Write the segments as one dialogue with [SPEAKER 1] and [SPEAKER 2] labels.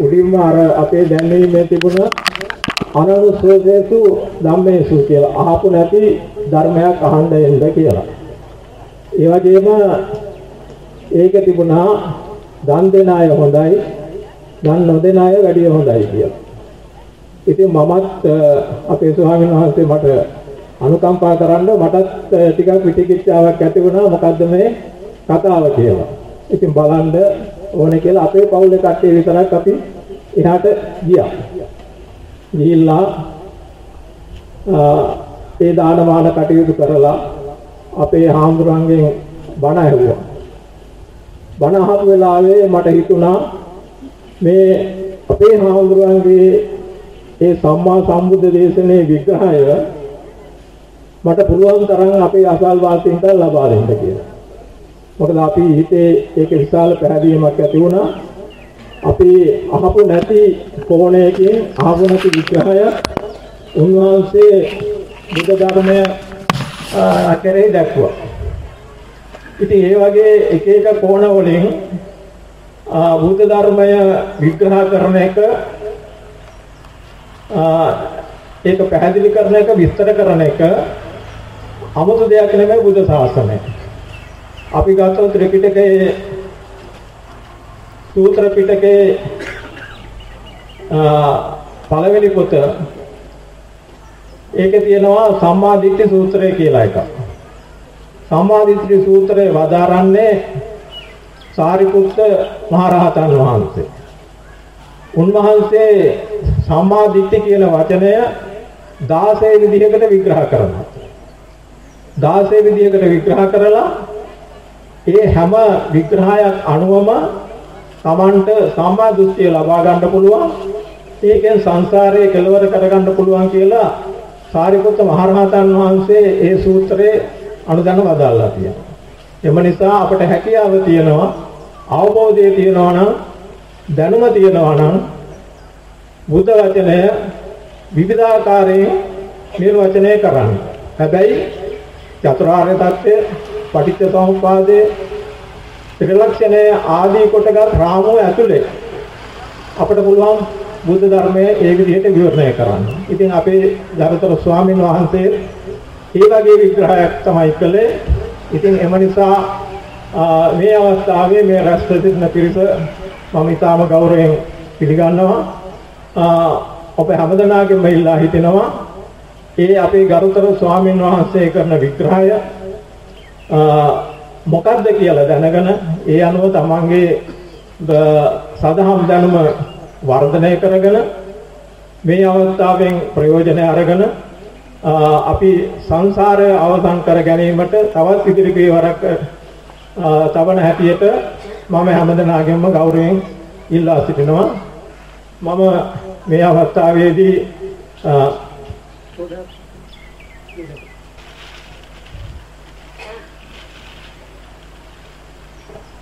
[SPEAKER 1] උඩින්ම අර අපේ දැන්වීමේ තිබුණ අනනුසෝදේසු ධම්මේසු කියලා අහපු නැති ධර්මයක් අහන්න එන්න කියලා. ඒ වගේම ඒක තිබුණා දන් දෙන අය හොඳයි, දන් නොදෙන අය වැඩි හොඳයි කියලා. ඉතින් මමත් අපේ ස්වාමීන් වහන්සේ මට අනුකම්පා කරන්න මටත් ටිකක් විචිකිච්ඡාවක් ඇති වුණා මොකද්ද මේ කතාව කියලා. ඉතින් බලන්න ඕනේ කියලා අපේ පවුලේ කට්ටිය විතරක් අපි එහාට ගියා. ගිහිල්ලා ඒ දානමාන කටයුතු කරලා අපේ හාමුදුරන්ගෙන් බණ ඇහුවා. බණ අහපු වෙලාවේ මට හිතුණා මේ අපේ හාමුදුරන්ගේ ඒ සම්මා සම්බුද්ධ දේශනේ විග්‍රහය මට පුළුවන් තරම් අපේ අසල් වාසීන්ට ලබා දෙන්න කියලා. මොකද අපි හිතේ ඒක විශාල පැහැදීමක් ඇති වුණා. අපි අහපු නැති කෝණයකින් අහපු නැති විග්‍රහය උන්වහන්සේ බුද්ධ ධර්මය අකරේ දැක්වුවා. ඉතින් ඒ වගේ එක එක කෝණ වලින් බුද්ධ ධර්මය විග්‍රහ කරන එක ඒක පැහැදිලි කරන එක විස්තර කරන එක 아무තු දෙයක් නෙමෙයි බුද්ධ ශාසනය. අපි ගත්තොත් ත්‍රිපිටකයේ සූත්‍ර පිටකයේ පළවෙනි පොත ඒකේ තියෙනවා සම්මා දිට්ඨි සූත්‍රය කියලා එකක්. සම්මා දිට්ඨි සූත්‍රය වදාරන්නේ සාරිපුත්ත මහරහතන් වහන්සේ. උන්වහන්සේ සම්මා දිට්ඨි කියන වචනය 16 විදිහකට විග්‍රහ කරනවා. 16 විදිහකට විග්‍රහ කරලා ඒ හැම විග්‍රහයක් අනුවම Tamanට සම්මා දෘෂ්ටිය ලබා ගන්න පුළුවන්. ඒකෙන් සංසාරයේ කෙලවර කරගන්න පුළුවන් කියලා සාරිපුත්ත මහරහතන් වහන්සේ ඒ සූත්‍රයේ අනුදැන වදාළා තියෙනවා. එම නිසා අපට හැකියාව තියෙනවා අවබෝධය තියෙනවා නම් දැනුම තියෙනවා නම් බුද්ධ වචනය විවිධාකාරයෙන් නිර්වචනය කරන්න. හැබැයි චතුරාර්ය සත්‍ය, පටිච්ච සමුප්පාදය, ත්‍රිලක්ෂණය ආදී කොටගත් රාමුව ඇතුලේ අපට පුළුවන් බුද්ධ ධර්මයේ ඒ විදිහට විවරණය කරන්න. ඉතින් අපේ ධර්මතර ස්වාමීන් වහන්සේ ඒ වගේ විග්‍රහයක් තමයි කළේ. ඉතින් එම නිසා මේ අවස්ථාවේ මේ රැස් ප්‍රතින පිරිස මම ඊටාම ගෞරවයෙන් පිළිගන්නවා. අපේ හැමදෙනාගේම ඉල්ලා හිටිනවා ඒ අපේ ගරුතර ස්වාමීන් වහන්සේ කරන විග්‍රහය මොකක්ද කියලා දැනගෙන ඒ අනුව තමන්ගේ සදහම් දැනුම වර්ධනය කරගෙන මේ අවස්ථාවෙන් ප්‍රයෝජනය අරගෙන අපි සංසාරය අවසන් කර ගැනීමට තවත් ඉදිරි පියවරක් තවන හැටියට මම හැමදෙනාගෙන්ම ගෞරවයෙන් ඉල්ලා සිටිනවා. මම මේ අවස්ථාවේදී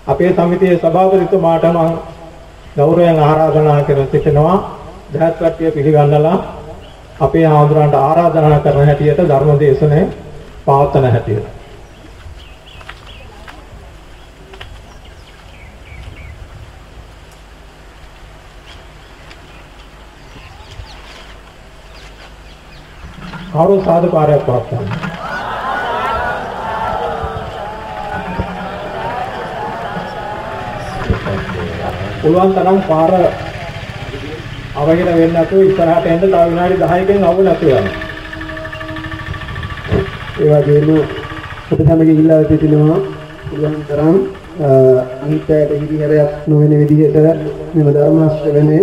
[SPEAKER 1] අපේ සමිතියේ සභාපතිතුමාට මම ගෞරවයෙන් ආරාධනා කර සිටිනවා. දහත් කට්ටිය පිළිගන්නලා අපේ ආඳුරන්ට ආරාධනා කරන හැටියට ධර්ම දේශනය පවත්වන හැටියට. කවුරු සාදුකාරයක් පවත්වන්න? පුළුවන් තරම් පාර අවහිර වෙන්නේ නැතුව ඉස්සරහට එන්න තව විනාඩි 10කින් අවු නැතුව යන්න.
[SPEAKER 2] ඒ වගේම ඔබ සමග ඉල්ලා සිටිනවා පුළුවන් තරම් අනිත්‍යයට හිරිහැරයක් නොවන විදිහට මෙම ධර්ම ශ්‍රවණය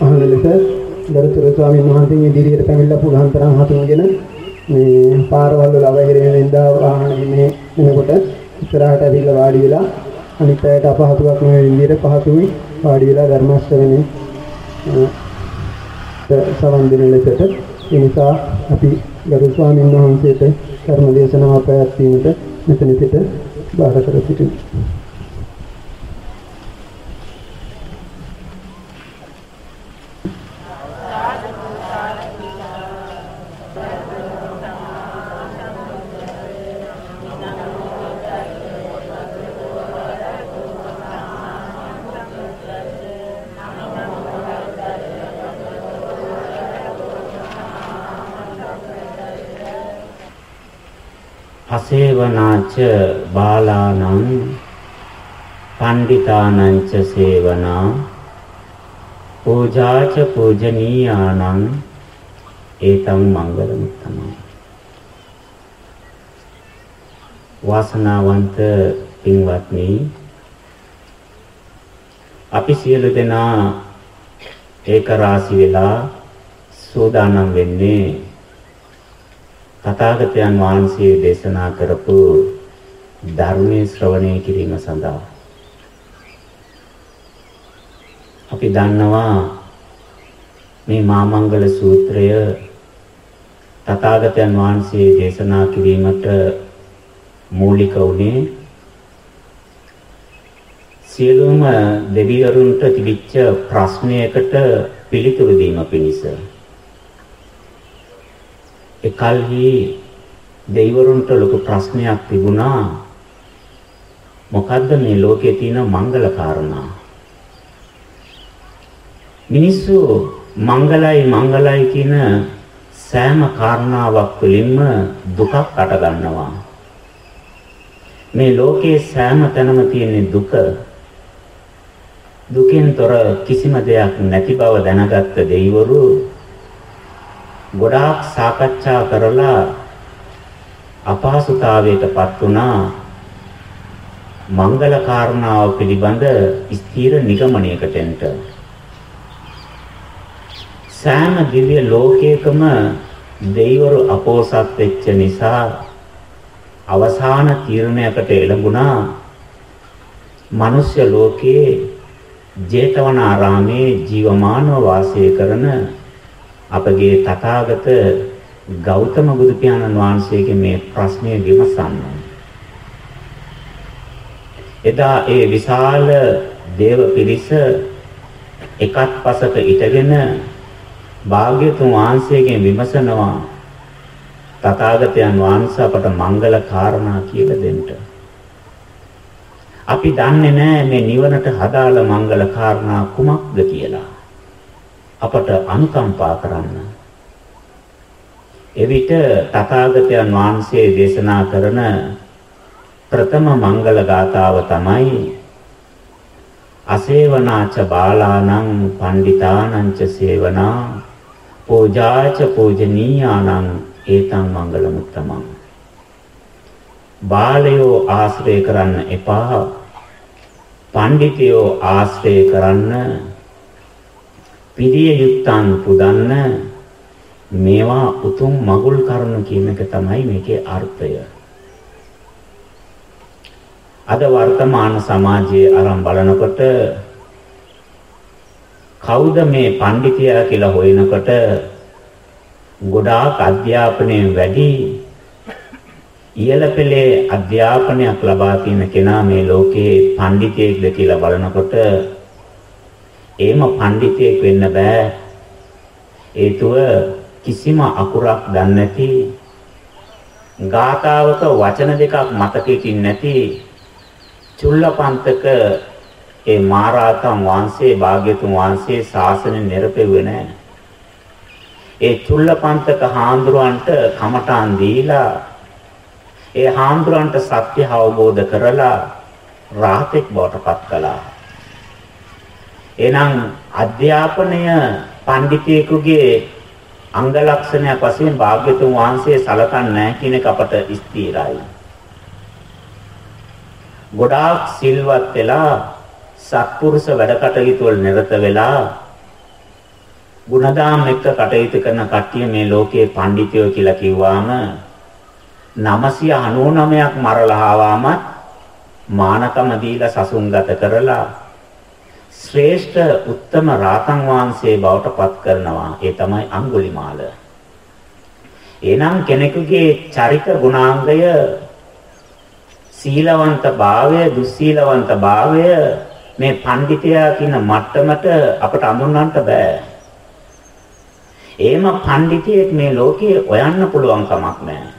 [SPEAKER 2] අහන ලෙස දරුතර ස්වාමීන් වහන්සේ ඉදිරියට පැමිණලා පුළුවන් තරම් හතුන්ගෙන මේ පාරවල් වල අවහිර වෙන ඉඳා වාහන ගිනේ එනකොට ඉස්සරහට ඇවිල්ලා වාඩි වෙලා අනිත් අයට අපහසුයක් නොවන විදිහට පහසුයි වාඩි වෙලා ධර්ම ශ්‍රවණය සවන් දෙන ලෙසට ඒ නිසා අපි ගරු ස්වාමීන් වහන්සේට ධර්ම දේශනාව පැවැත්වීමට මෙතන සිට බාර කර සිටිමු.
[SPEAKER 3] අසේවනාච බාලානං පණ්ඩිතානංච සේවනා පූජාච පූජනීයානං ඒතං මංගල මුත්තමයි වාසනාවන්ත පින්වත්නි අපි සියලු දෙනා ඒක රාශි වෙලා සෝදානම් වෙන්නේ තථාගතයන් වහන්සේ දේශනා කරපු ධර්මයේ ශ්‍රවණය කිරීම සඳහා. අපි දන්නවා මේ මාමංගල සූත්‍රය තථාගතයන් වහන්සේ දේශනා කිරීමට මූලික වුණේ සියලුම දෙවිවරුන්ට තිබිච්ච ප්‍රශ්නයකට පිළිතුරු දීම පිණිස. එකල්හි දෙවිවරුන්ට ලොකු ප්‍රශ්නයක් තිබුණා. මොකද්ද මේ ලෝකයේ තියෙන මංගල කාරණා? මිනිස්සු මංගලයි මංගලයි කියන සෑම කාරණාවක් තුළින්ම දුකක් අට ගන්නවා මේ ලෝකයේ සෑම තැනම තියෙන දුක. දුකෙන් තොර කිසිම දෙයක් නැති බව දැනගත්ත දෙවිවරු ගොඩාක් සාකච්ඡා කරලා අපහසුතාවයටපත් වුණා. මංගල කාරණාව පිළිබඳ ස්ථීර නිගමනයකට එන්න සෑම දිව්‍ය ලෝකයකම දෙවිවරු අපෝසත් වෙච්ච නිසා අවසාන තීරණයකට එළඹුණා මිනිස්ය ලෝකයේ ජේතවනාරාමේ ජීවමානව වාසය කරන අපගේ තථාගත ගෞතම බුදු පියාණන් වහන්සේගේ මේ ප්‍රශ්නය විමසන්න. එදා ඒ විශාල දේව පිරිස එකත් පසක ඉටගෙන භාග්‍යතුන් වහන්සේගෙන් විමසනවා තථාගතයන් වහන්සේ අපට මංගල කාරණා කියලා දෙන්න. අපි දන්නේ නැහැ මේ නිවනට හදාළ මංගල කාරණා කුමක්ද කියලා. අපට අනුකම්පා කරන්න. එවිට තථාගතයන් වහන්සේ දේශනා කරන ප්‍රථම මංගල ගාථාව තමයි අසේවනාච බාලානං පණ්ඩිතානං ච සේවනා පූජාච පූජනීයානං ඒතං මංගල මුත්තමං බාලයෝ ආශ්‍රය කරන්න එපා. පඬිතයෝ ආශ්‍රය කරන්න. පිළිය යුක්තන් පුදන්න. මේවා උතුම් මගුල් කරුණු කියන එක තමයි මේකේ අර්ථය. අද වර්තමාන සමාජයේ අරන් බලනකොට කවුද මේ පඬිතියා කියලා හොයනකොට ගොඩාක් අධ්‍යාපනයෙන් වැඩි ඉහළ පෙළේ අධ්‍යාපනයක් ලබා තියෙන කෙනා මේ ලෝකේ පඬිතෙක්ද කියලා බලනකොට එහෙම පඬිතෙක් වෙන්න බෑ. හේතුව කිසිම අකුරක් දන්නේ නැති ගාථාවක වචන දෙකක් මතකෙකින් නැති චුල්ලපන්තක ඒ මහරහතන් වහන්සේ භාග්‍යතුන් වහන්සේ ශාසනය නිරපෙව්වේ නැහැ. ඒ චුල්ලපන්තක හාමුදුරන්ට කමඨාන් දීලා ඒ හාමුදුරන්ට සත්‍ය අවබෝධ කරලා රාහතෙක් බවට පත් කළා. එහෙනම් අධ්‍යාපනය පඬිතියෙකුගේ අංග ලක්ෂණයක් වශයෙන් භාග්‍යතුන් වහන්සේ සලකන්නේ නැහැ කියන එක අපට ස්ථිරයි. ගොඩාක් සිල්වත් වෙලා සත්පුරුෂ වැඩ කටයුතු වල නිරත වෙලා ಗುಣදාම් එක්ක කටයුතු කරන කට්ටිය මේ ලෝකේ පඬිතුයෝ කියලා කිව්වාම 999ක් මරලා ආවම මානකම දීලා සසුන්ගත කරලා ශ්‍රේෂ්ඨ උත්තම රාතන් වහන්සේ බවට පත් කරනවා. ඒ තමයි අඟුලිමාල. එනම් කෙනෙකුගේ චරිත ගුණාංගය සීලවන්ත භාවය දුස්සීලවන්ත භාවය මේ පඬිතයා කියන මට්ටමට අපට අඳුන්වන්න බෑ එහෙම පඬිතියෙක් මේ ලෝකයේ හොයන්න පුළුවන් කමක් නැහැ.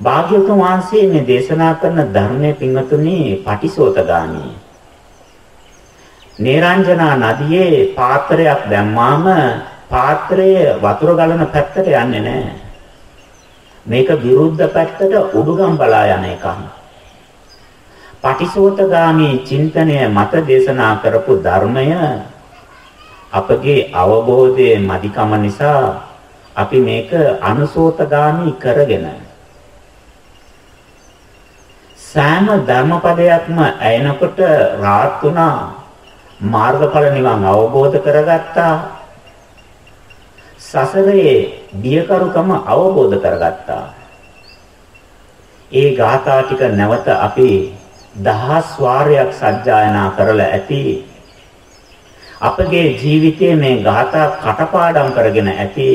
[SPEAKER 3] භාග්‍යවතුන් වහන්සේ මේ දේශනා කරන ධර්මයේ පින්වතුනි පටිසෝතගාමී. නේරංජනා නදියේ පාත්‍රයක් දැම්මාම පාත්‍රය වතුර ගලන පැත්තට යන්නේ නැහැ. මේක විරුද්ධ පැත්තට උඩුගම් බලා යන එකක්. පටිසෝතගාමී චින්තනය මත දේශනා කරපු ධර්මය අපගේ අවබෝධයේ මදිකම නිසා අපි මේක අනුසෝතගාමී කරගෙන සෑම ධර්මපදයක්ම ඇයෙනකොට රාත් වුණා මාර්ගඵල නිවන් අවබෝධ කරගත්තා සසරේ බියකරුකම අවබෝධ කරගත්තා. ඒ ගාථා ටික නැවත අපි දහස් වාරයක් සජ්ජායනා කරලා ඇති. අපගේ ජීවිතයේ මේ ගාථා කටපාඩම් කරගෙන ඇති.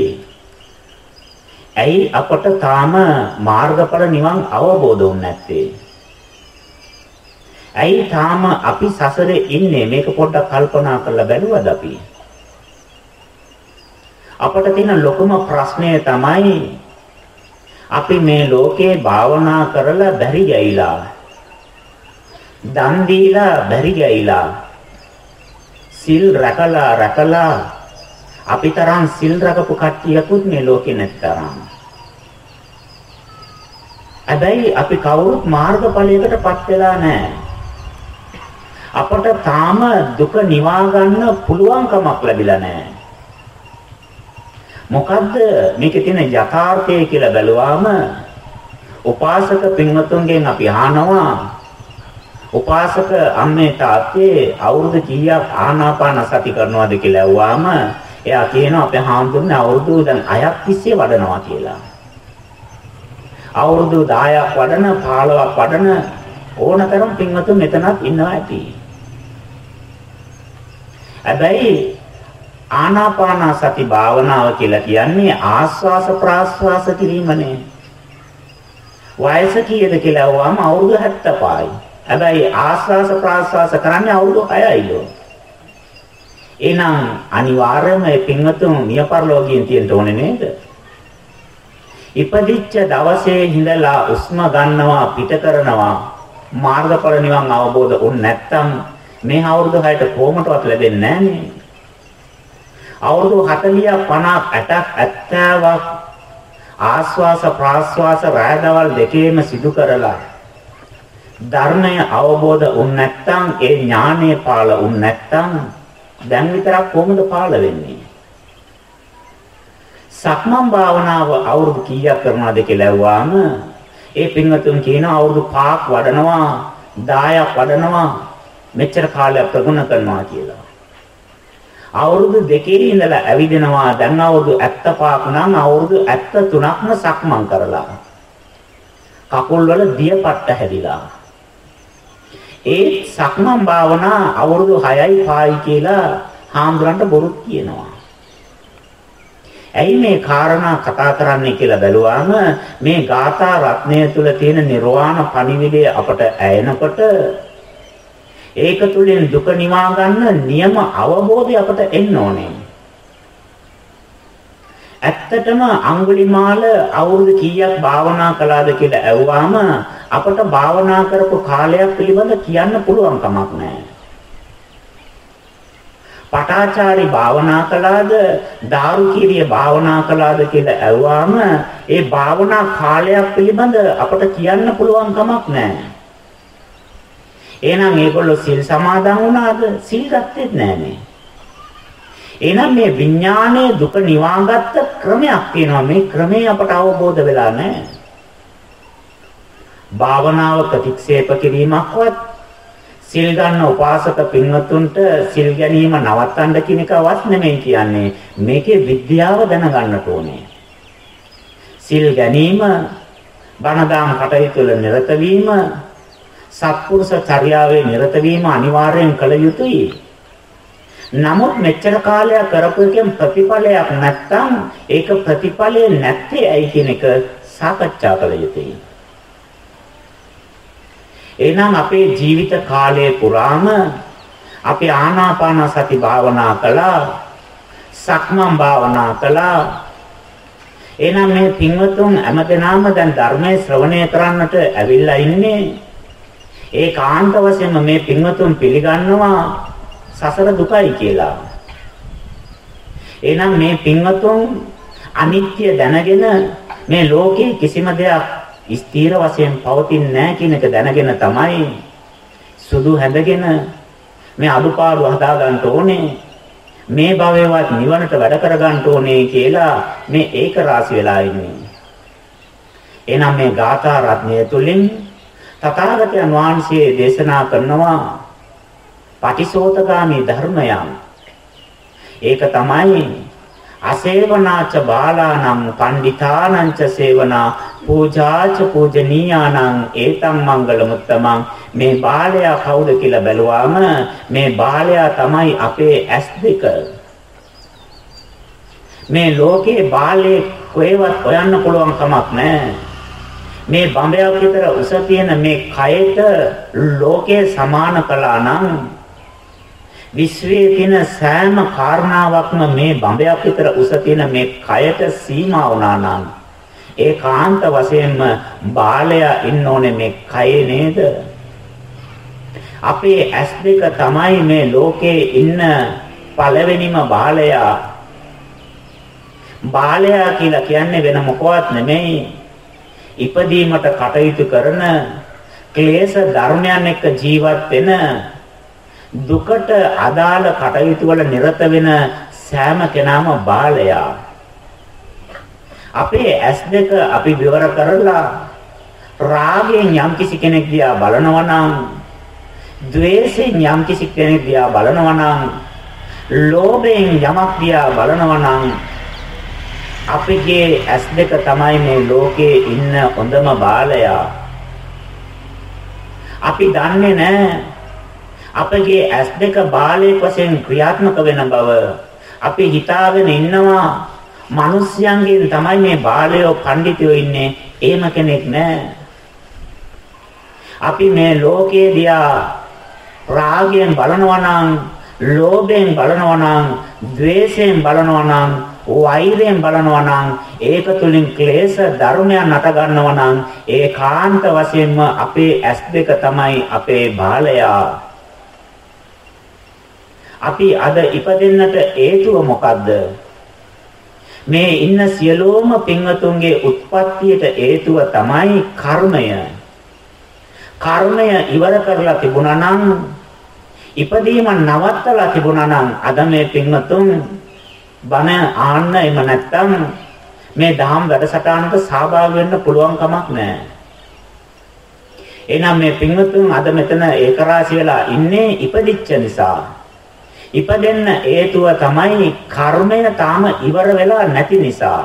[SPEAKER 3] ඇයි අපට තාම මාර්ගඵල නිවන් අවබෝධ වුනේ නැත්තේ? ඇයි තාම අපි සසරේ ඉන්නේ? මේක පොඩ්ඩක් කල්පනා කරලා බැලුවද අපි? අපට තියෙන ලොකුම ප්‍රශ්නය තමයි අපි මේ ලෝකේ භාවනා කරලා බැරි ගයිලා. දන් දීලා බැරි ගයිලා. සිල් රැකලා රැකලා අපි තරම් සිල් රකපු කට්ටියකුත් මේ ලෝකේ නැත්තරම්. හැබැයි අපි කවුරුත් මාර්ගඵලයකටපත් වෙලා නැහැ. අපට තාම දුක නිවා ගන්න පුළුවන් කමක් ලැබිලා නැහැ. මොකද්ද මේකේ තියෙන යථාර්ථය කියලා බැලුවාම උපාසක පින්වතුන්ගෙන් අපි අහනවා උපාසක අම්මේ තාත්තේ අවුරුදු කීයක් ආනාපාන සති කරනවද කියලා ඇහුවාම එයා කියනවා අපේ හාමුදුරනේ අවුරුදු දැන් 6ක් තිස්සේ වඩනවා කියලා. අවුරුදු 10ක් වඩන 15ක් වඩන ඕනතරම් පින්වතුන් මෙතනත් ඉන්නවා ඇති. හැබැයි ආනාපාන සති භාවනාව කියලා කියන්නේ ආස්වාස ප්‍රාස්වාස කිරීමනේ. වයස කීයද කියලා වහම අවුරුදු 75යි. හැබැයි ආස්වාස ප්‍රාස්වාස කරන්නේ අවුරුදු 6යිලු. එහෙනම් අනිවාර්යයෙන්ම මේ පින්වතුන් මියපරලෝකයෙන් තියෙන්න ඕනේ නේද? ඉපදිච්ච දවසේ ඉඳලා උස්ම ගන්නවා පිට කරනවා මාර්ගඵල නිවන් අවබෝධ වුනේ නැත්නම් මේ අවුරුදු 6ට කොහොමදවත් ලැබෙන්නේ නැහනේ. අවුරුදු 40ක් 50ක් 60ක් 70ක් ආස්වාස ප්‍රාස්වාස රාදවල් දෙකේම සිදු කරලා ධර්මය අවබෝධ වුන් නැත්නම් ඒ ඥානය පාල වුන් නැත්නම් දැන් විතරක් කොහොමද පාල වෙන්නේ? සක්මන් භාවනාව අවුරුදු කීයක් කරනවද කියලා ඇහුවාම ඒ පින්වතුන් කියන අවුරුදු 5ක් වඩනවා 10ක් වඩනවා මෙච්චර කාලයක් ප්‍රගුණ කරනවා කියලා. අවුරුදු දෙකේ ඉඳලා ඇවිදිනවා දැන් අවුරුදු 75ක් නම් අවුරුදු 73ක්ම සක්මන් කරලා. කකුල් වල දියපට්ට හැදිලා. ඒ සක්මන් භාවනා අවුරුදු 6යි 5යි කියලා හාමුදුරන්ට බොරුත් කියනවා. ඇයි මේ කාරණා කතා කරන්නේ කියලා බැලුවාම මේ ගාථා රත්නය තුල තියෙන නිර්වාණ පණිවිඩය අපට ඇයෙනකොට ඒක තුලින් දුක නිවා ගන්න නියම අවබෝධය අපට එන්න ඕනේ. ඇත්තටම අඟුලිමාල අවුරුදු කීයක් භාවනා කළාද කියලා ඇහුවාම අපට භාවනා කරපු කාලයක් පිළිබඳ කියන්න පුළුවන් කමක් නැහැ. පටාචාරි භාවනා කළාද, දාරුකීරිය භාවනා කළාද කියලා ඇහුවාම ඒ භාවනා කාලයක් පිළිබඳ අපට කියන්න පුළුවන් කමක් නැහැ. එහෙනම් මේගොල්ලෝ සිල් සමාදන් වුණාද? සිල් ගත්තෙත් නෑනේ. එහෙනම් මේ විඥානයේ දුක නිවාගත්ත ක්‍රමයක් තියෙනවා. මේ ක්‍රමය අපට අවබෝධ වෙලා නැහැ. භාවනාව ප්‍රතික්ෂේප කිරීමක්වත් සිල් ගන්න උපාසක පින්වතුන්ට සිල් ගැනීම නවත්තන්න කියන එකවත් නෙමෙයි කියන්නේ. මේකේ විද්‍යාව දැනගන්නට ඕනේ. සිල් ගැනීම බණදාම් කටයුතු වල නිරත වීම සත්පුරුෂ චර්යාවේ නිරත වීම අනිවාර්යෙන් කළ යුතුයි. නමුත් මෙච්චර කාලයක් කරපු එකෙන් ප්‍රතිඵලයක් නැත්තම් ඒක ප්‍රතිඵලය නැත්තේ ඇයි කියන එක සාකච්ඡා කළ යුතුයි. එහෙනම් අපේ ජීවිත කාලය පුරාම අපි ආනාපාන සති භාවනා කළා සක්මන් භාවනා කළා එහෙනම් මේ පින්වතුන් හැමදෙනාම දැන් ධර්මයේ ශ්‍රවණය කරන්නට ඇවිල්ලා ඉන්නේ ඒකාන්ත වශයෙන්ම මේ පින්වතුන් පිළිගන්නවා සසර දුකයි කියලා. එහෙනම් මේ පින්වතුන් අනිත්‍ය දැනගෙන මේ ලෝකේ කිසිම දෙයක් ස්ථීර වශයෙන් පවතින්නේ නැහැ කියන එක දැනගෙන තමයි සුදු හැඳගෙන මේ අඩුපාඩු හදා ගන්න ඕනේ මේ භවයවත් නිවනට වැඩ කර ගන්න ඕනේ කියලා මේ ඒක රාසි වෙලා ඉන්නේ. එනම් මේ ගාථා රත්නය තුලින් තථාගතයන් වහන්සේ දේශනා කරනවා පටිසෝතගාමී ධර්මයන්. ඒක තමයි අසේවනාච බාලානම් පණ්ඩිතානංච සේවනා පූජාච පූජනීයානම් ඒතම් මංගල මුත්තමං මේ බාලයා කවුද කියලා බැලුවාම මේ බාලයා තමයි අපේ ඇස් දෙක. මේ ලෝකේ බාලේ කොහෙවත් හොයන්න පුළුවන් කමක් නැහැ. මේ බඹයක් විතර උස තියෙන මේ කයට ලෝකේ සමාන කළා නම් විශ්වයේ තියෙන සෑම කාරණාවක්ම මේ බඹයක් විතර උස තියෙන මේ කයට සීමා වුණා නම් ඒකාන්ත වශයෙන්ම බාලයා ඉන්න ඕනේ මේ කයේ නේද? අපේ ඇස් දෙක තමයි මේ ලෝකේ ඉන්න පළවෙනිම බාලයා. බාලයා කියලා කියන්නේ වෙන මොකවත් නෙමෙයි. ඉපදීමට කටයුතු කරන ක්ලේශ ධර්මයන් එක්ක ජීවත් වෙන දුකට අදාළ කටයුතු වල නිරත වෙන සෑම කෙනාම බාලයා. අපේ ඇස් දෙක අපි විවර කරලා රාගයෙන් යම්කිසි කෙනෙක් දිහා බලනවා නම් ද්වේෂයෙන් යම්කිසි කෙනෙක් දිහා බලනවා නම් ලෝභයෙන් යමක් දිහා බලනවා නම් අපගේ ඇස් දෙක තමයි මේ ලෝකේ ඉන්න හොඳම බාලයා. අපි දන්නේ නැහැ අපගේ ඇස් දෙක බාලයෙක් වශයෙන් ක්‍රියාත්මක වෙන බව. අපි හිතාගෙන ඉන්නවා මිනිස්යන්ගෙන් තමයි මේ බාලයෝ පඬිතුයෝ ඉන්නේ එහෙම කෙනෙක් නැහැ අපි මේ ලෝකයේ දිහා රාගයෙන් බලනවා නම් ලෝභයෙන් බලනවා නම් ද්වේෂයෙන් බලනවා නම් වෛරයෙන් බලනවා නම් ඒක තුලින් ක්ලේශ ධර්මයන් අට ගන්නවා නම් ඒකාන්ත වශයෙන්ම අපේ ඇස් දෙක තමයි අපේ බාලයා අපි අද ඉපදෙන්නට හේතුව මොකද්ද? මේ ඉන්න සියලුම පින්වතුන්ගේ උත්පත්තියට හේතුව තමයි කර්මය. කර්මය ඉවර කරලා තිබුණා නම් ඉපදීම නවත්තලා තිබුණා නම් අද මේ පින්වතුන් බණ ආන්න එම නැත්තම් මේ දහම් වැඩසටහනට සහභාගී වෙන්න පුළුවන් කමක් නැහැ. එහෙනම් මේ පින්වතුන් අද මෙතන ඒකරාශි වෙලා ඉන්නේ ඉපදිච්ච නිසා. ඉපදෙන්න හේතුව තමයි කර්මය තාම ඉවර වෙලා නැති නිසා.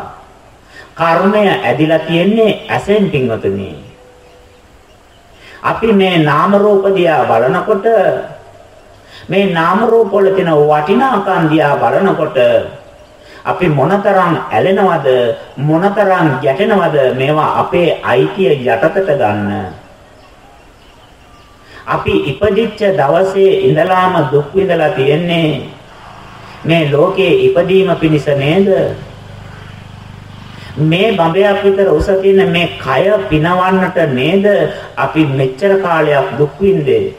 [SPEAKER 3] කර්මය ඇදිලා තියෙන්නේ ඇසෙන් පින්වතුනි. අපි මේ නාම රූප දිහා බලනකොට මේ නාම රූප වල තියෙන වටිනාකම් දිහා බලනකොට අපි මොනතරම් ඇලෙනවද මොනතරම් ගැටෙනවද මේවා අපේ අයිතිය යටතට ගන්න අපි ඉපදිච්ච දවසේ ඉඳලාම දුක් විඳලා තියෙන්නේ මේ ලෝකේ ඉපදීම පිණිස නේද? මේ බඹයක් විතර උස තියෙන මේ කය පිනවන්නට නේද අපි මෙච්චර කාලයක් දුක් විඳේ?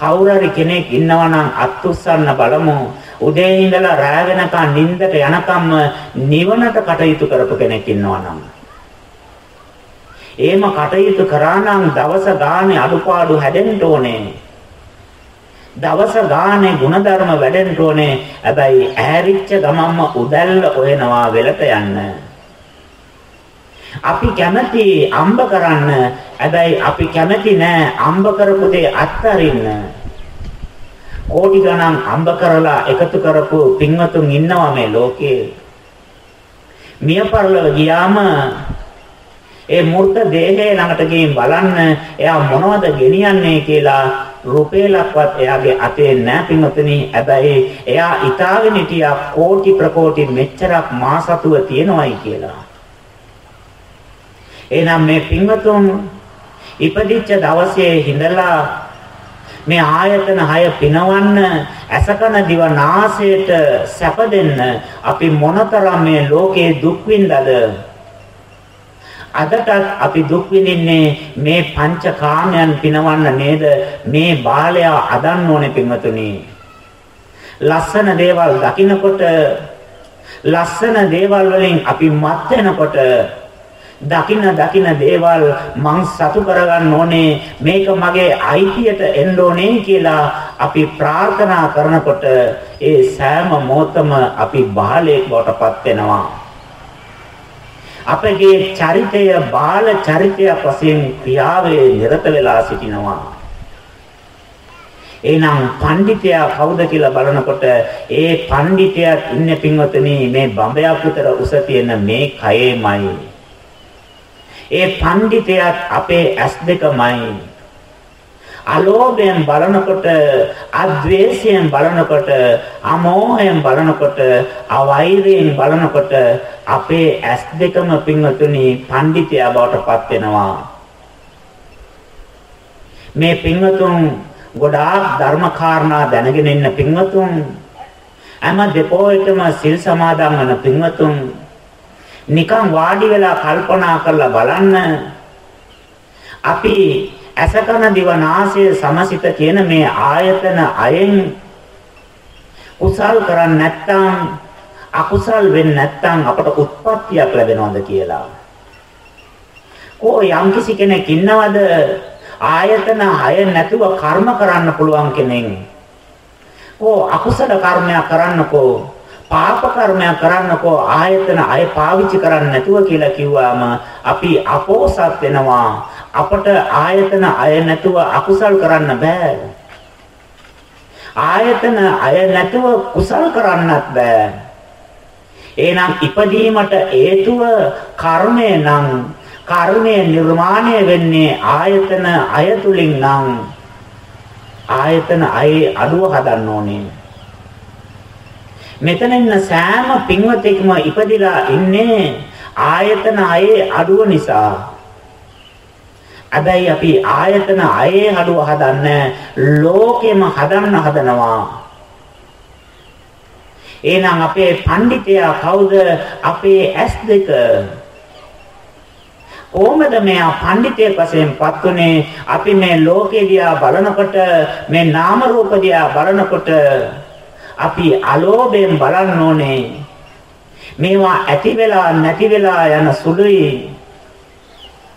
[SPEAKER 3] කවුරු හරි කෙනෙක් ඉන්නවා නම් අත්උස්සන්න බලමු. උදේ ඉඳලා රැ වෙනකන් නිින්දට යනකම්ම නිවනට කටයුතු කරපු කෙනෙක් ඉන්නවා නම් එහෙම කටයුතු කරා නම් දවස ගානේ අඩුපාඩු හැදෙන්න ඕනේ. දවස ගානේ ಗುಣධර්ම වැඩෙන්න ඕනේ. හැබැයි ඈරිච්ච ගමම්ම උදැල්ල හොයනවා වෙලට යන්න. අපි කැමති අම්බ කරන්න. හැබැයි අපි කැමති නෑ අම්බ කරපු දේ අත්හරින්න. කෝටි ගණන් අම්බ කරලා එකතු කරපු පින්වතුන් ඉන්නවා මේ ලෝකේ. මිය පරලව ගියාම ඒ මූර්ත දේහය ළඟට ගිහින් බලන්න එයා මොනවද ගෙනියන්නේ කියලා රුපියලක්වත් එයාගේ අතේ නැහැ පින්වතුනි. හැබැයි එයා ඊතාවෙන හිටියා කෝටි ප්‍රකෝටි මෙච්චරක් මාසතුව තියෙනවයි කියලා. එහෙනම් මේ පින්වතුන් ඉපදිච්ච දවසේ හිඳලා මේ ආයතන හය පිනවන්න ඇසකන දිව නාසයට සැප දෙන්න අපි මොනතරම් මේ ලෝකේ දුක් විඳද අදටත් අපි දුක් විඳින්නේ මේ පංචකාමයන් පිනවන්න නේද? මේ බාලයා අදන්න ඕනේ පින්වතුනි. ලස්සන දේවල් දකිනකොට ලස්සන දේවල් වලින් අපි මත් වෙනකොට දකින්න දකින්න දේවල් මං සතු කරගන්න ඕනේ. මේක මගේ අයිතියට එන්න ඕනේ කියලා අපි ප්‍රාර්ථනා කරනකොට ඒ සෑම මොහොතම අපි බාලයෙක් බවට පත් වෙනවා. අපගේ චරිතය බාල චරිතයක් වශයෙන් ක්‍රියාවේ නිරත වෙලා සිටිනවා. එහෙනම් පඬිතයා කවුද කියලා බලනකොට ඒ පඬිතයාත් ඉන්නේ පින්වතුනි මේ බඹයක් විතර උස තියෙන මේ කයේමයි. ඒ පඬිතයාත් අපේ ඇස් දෙකමයි. අලෝභයෙන් බලනකොට අද්වේෂයෙන් බලනකොට අමෝහයෙන් බලනකොට අවෛරයෙන් බලනකොට අපේ ඇස් දෙකම පින්වතුනි පඬිතයා බවට පත් වෙනවා මේ පින්වතුන් ගොඩාක් ධර්ම කාරණා දැනගෙන ඉන්න පින්වතුන් හැම දෙපොයටම සිල් සමාදන් වන පින්වතුන් නිකන් වාඩි වෙලා කල්පනා කරලා බලන්න අපි අසකන දිවනාසය සමසිත කියන මේ ආයතන අයෙන් කුසල් කරන්නේ නැත්නම් අකුසල් වෙන්නේ නැත්නම් අපට උත්පත්තියක් ලැබෙනවද කියලා. කෝ යම්කිසි කෙනෙක් ඉන්නවද ආයතන හය නැතුව කර්ම කරන්න පුළුවන් කෙනෙක්. ඕ අකුසල කර්මයක් කරන්නකෝ පාප කර්මයක් කරන්නකෝ ආයතන අය පාවිච්චි කරන්නේ නැතුව කියලා කිව්වම අපි අපෝසත් වෙනවා. අපට ආයතන අය නැතුව අකුසල් කරන්න බෑ. ආයතන අය නැතුව කුසල් කරන්නත් බෑ. එහෙනම් ඉපදීමට හේතුව කර්මය නම් කර්මය නිර්මාණය වෙන්නේ ආයතන අය තුලින් නම්. ආයතන අයේ අඩුව හදන්න ඕනේ. මෙතන ඉන්න සෑම පින්වතෙක්ම ඉපදිලා ඉන්නේ ආයතන අයේ අඩුව නිසා. අදයි අපි ආයතන අයේ අඩුව හදන්න ලෝකෙම හදන්න හදනවා. එහෙනම් අපේ පඬිතයා කවුද? අපේ ඇස් දෙක කොහොමද මෙයා පඬිතෙක් වශයෙන්පත් උනේ අපි මේ ලෝකේ දිහා බලනකොට මේ නාම රූප දිහා බලනකොට අපි අලෝභයෙන් බලන්න ඕනේ. මේවා ඇති වෙලා නැති වෙලා යන සුළුයි.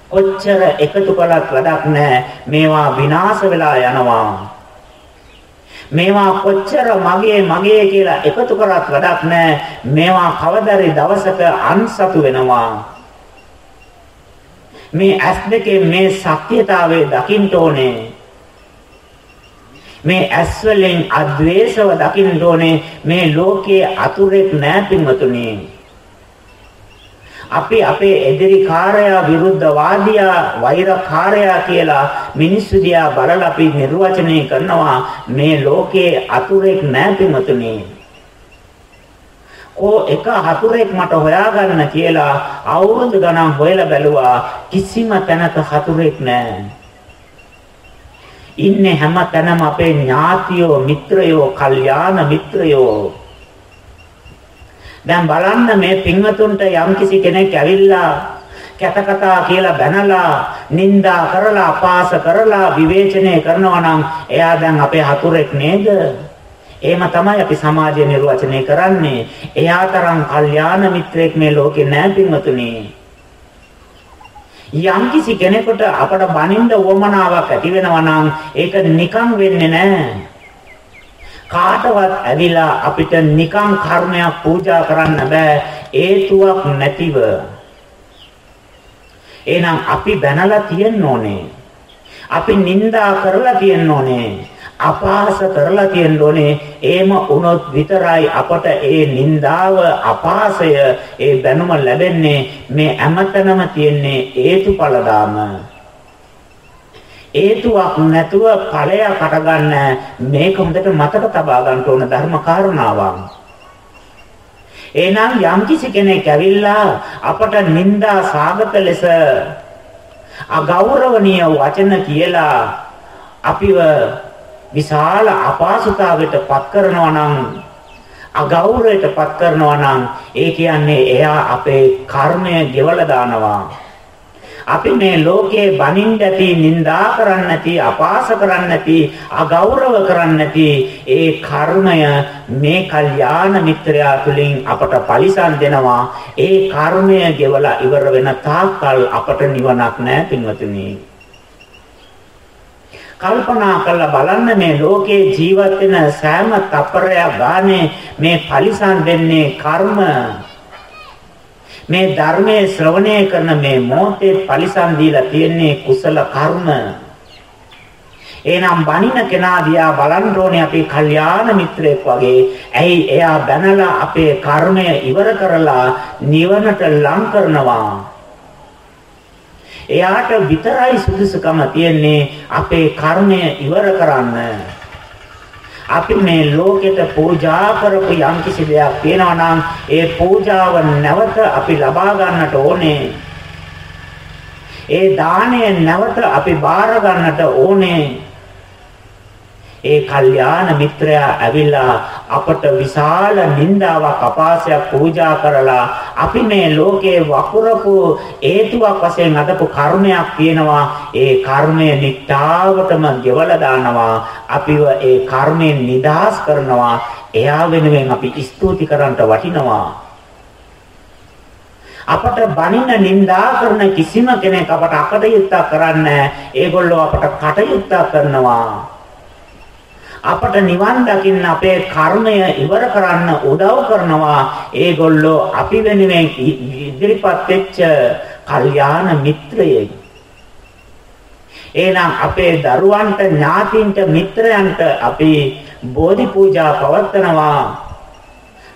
[SPEAKER 3] කොච්චර එකතු කළත් වැඩක් නැහැ. මේවා විනාශ වෙලා යනවා. මේවා කොච්චර මගේ මගේ කියලා එකතු කරත් වැඩක් නැහැ. මේවා කවදාරි දවසක අන්සතු වෙනවා. මේ ඇස් දෙකේ මේ සත්‍යතාවය දකින්න ඕනේ. මේ ඇස් වලින් අද්වේෂව දකින්න ඕනේ මේ ලෝකයේ අතුරෙක් නැහැ පින්වතුනි. අපි අපේ එදිරිකාරයා විරුද්ධවාදියා වෛරකාරයා කියලා මිනිස්සු දිහා බලලා අපි නිර්වචනය කරනවා මේ ලෝකයේ අතුරෙක් නැහැ පින්වතුනි. ඕ එක හතුරෙක් මට හොයාගන්න කියලා අවුරුදු ගණන් හොයලා බැලුවා කිසිම තැනක හතුරෙක් නැහැ. ඉන්නේ හැම තැනම අපේ ඥාතියෝ මිත්‍රයෝ කල්යාණ මිත්‍රයෝ දැන් බලන්න මේ පින්වතුන්ට යම්කිසි කෙනෙක් ඇවිල්ලා කැත කතා කියලා බැනලා නිନ୍ଦා කරලා අපාස කරලා විවේචනය කරනවා නම් එයා දැන් අපේ හතුරෙක් නේද එහෙම තමයි අපි සමාජය නිර්වචනය කරන්නේ. එයා තරම් කල්යාණ මිත්‍රයෙක් මේ ලෝකේ නැහැ පින්වතුනි. යම්කිසි කෙනෙකුට අපට බනින්න උවමනාවක් ඇති වෙනවා නම් ඒක නිකන් වෙන්නේ නැහැ. කාටවත් ඇවිලා අපිට නිකන් කර්මයක් පූජා කරන්න බෑ හේතුවක් නැතිව. එහෙනම් අපි බැනලා තියෙන්න ඕනේ. අපි නිඳා කරලා තියෙන්න ඕනේ. අපහාස කරලා තියෙන්න ඕනේ. එහෙම වුණොත් විතරයි අපට ඒ නිന്ദාව අපහාසය ඒ දැනුම ලැබෙන්නේ මේ හැමතැනම තියෙන්නේ හේතුඵල ධාම. හේතුවක් නැතුව ඵලයක් අරගන්න මේක හොඳට මතක තබා ගන්න ඕන ධර්ම කාරණාවක්. එහෙනම් යම්කිසි කෙනෙක් ඇවිල්ලා අපට නිന്ദා සාගත ලෙස අගෞරවනීය වචන කියලා අපිව විශාල අපහසුතාවයට පත් කරනවා නම් අගෞරවයට පත් කරනවා නම් ඒ කියන්නේ එයා අපේ කර්මය ගෙවලා දානවා අපි මේ ලෝකේ බනින්න ඇති, නිඳා කරන්න ඇති, අපාස කරන්න ඇති, අගෞරව කරන්න ඇති ඒ කර්මය මේ කල්යාණ මිත්‍රයා තුලින් අපට පරිසම් දෙනවා. ඒ කර්මය ගෙවලා ඉවර වෙන තාක්කල් අපට නිවනක් නැහැ පින්වතුනි. කල්පනා කරලා බලන්න මේ ලෝකේ ජීවත් වෙන සෑම තප්පරයක් ගානේ මේ පරිසම් දෙන්නේ කර්ම මේ ධර්මයේ ශ්‍රවණය කරන මේ මොහොතේ පරිසම් දීලා තියෙන්නේ කුසල කර්ම. එහෙනම් බණින කෙනා දිහා බලන්න ඕනේ අපි කල්යාණ මිත්‍රයෙක් වගේ. ඇයි එයා බැනලා අපේ කර්මය ඉවර කරලා නිවනට ලං කරනවා. එයාට විතරයි සුදුසුකම තියෙන්නේ අපේ කර්මය ඉවර කරන්න. අපි මේ ලෝකෙට පූජා කරපු යම්කිසි දෙයක් තියෙනවා නම් ඒ පූජාව නැවත අපි ලබා ගන්නට ඕනේ. ඒ දාණය නැවත අපි බාර ගන්නට ඕනේ. ඒ කල්යාණ මිත්‍රයා ඇවිල්ලා අපට විශාල නිന്ദාවක් අපාසයක් පූජා කරලා අපි මේ ලෝකේ වපුරපු හේතුවක් වශයෙන් අදපු කර්මයක් තියෙනවා. ඒ කර්මය නිට්ටාවටම ගෙවලා දානවා. අපිව ඒ කර්මයෙන් නිදහස් කරනවා. එයා වෙනුවෙන් අපි ස්තුති කරන්නට වටිනවා. අපට බනින්න නිඳා කරන කිසිම කෙනෙක් අපට අකටයුත්තක් කරන්නේ ඒගොල්ලෝ අපට කටයුත්තක් කරනවා. අපට නිවන් දකින්න අපේ කර්මය ඉවර කරන්න උදව් කරනවා. ඒගොල්ලෝ අපි වෙනුවෙන් ඉදිරිපත් වෙච්ච කල්යාණ මිත්‍රයෙක්. එහෙනම් අපේ දරුවන්ට ඥාතින්ට මිත්‍රයන්ට අපි බෝධි පූජා පවත්වනවා.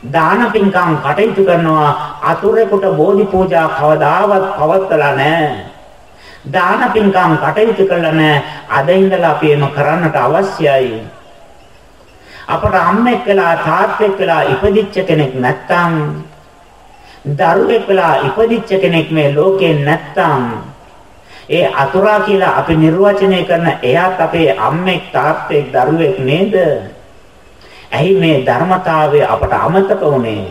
[SPEAKER 3] දාන පින්කම් කටයුතු කරනවා. අතුරෙකුට බෝධි පූජා කවදාවත් පවත්වලා නැහැ. දාන පින්කම් කටයුතු කළා නැහැ. අද ඉඳලා අපි එම කරන්නට අවශ්‍යයි. අපට අම්මෙක් වෙලා තාත්තෙක් වෙලා ඉපදිච්ච කෙනෙක් නැත්තම් දරුවෙක් වෙලා ඉපදිච්ච කෙනෙක් මේ ලෝකේ නැත්තම් ඒ අතුරා කියලා අපි නිර්වචනය කරන එයාත් අපේ අම්මෙක් තාත්තෙක් දරුවෙක් නේද? ඇයි මේ ධර්මතාවය අපට අමතක වුනේ?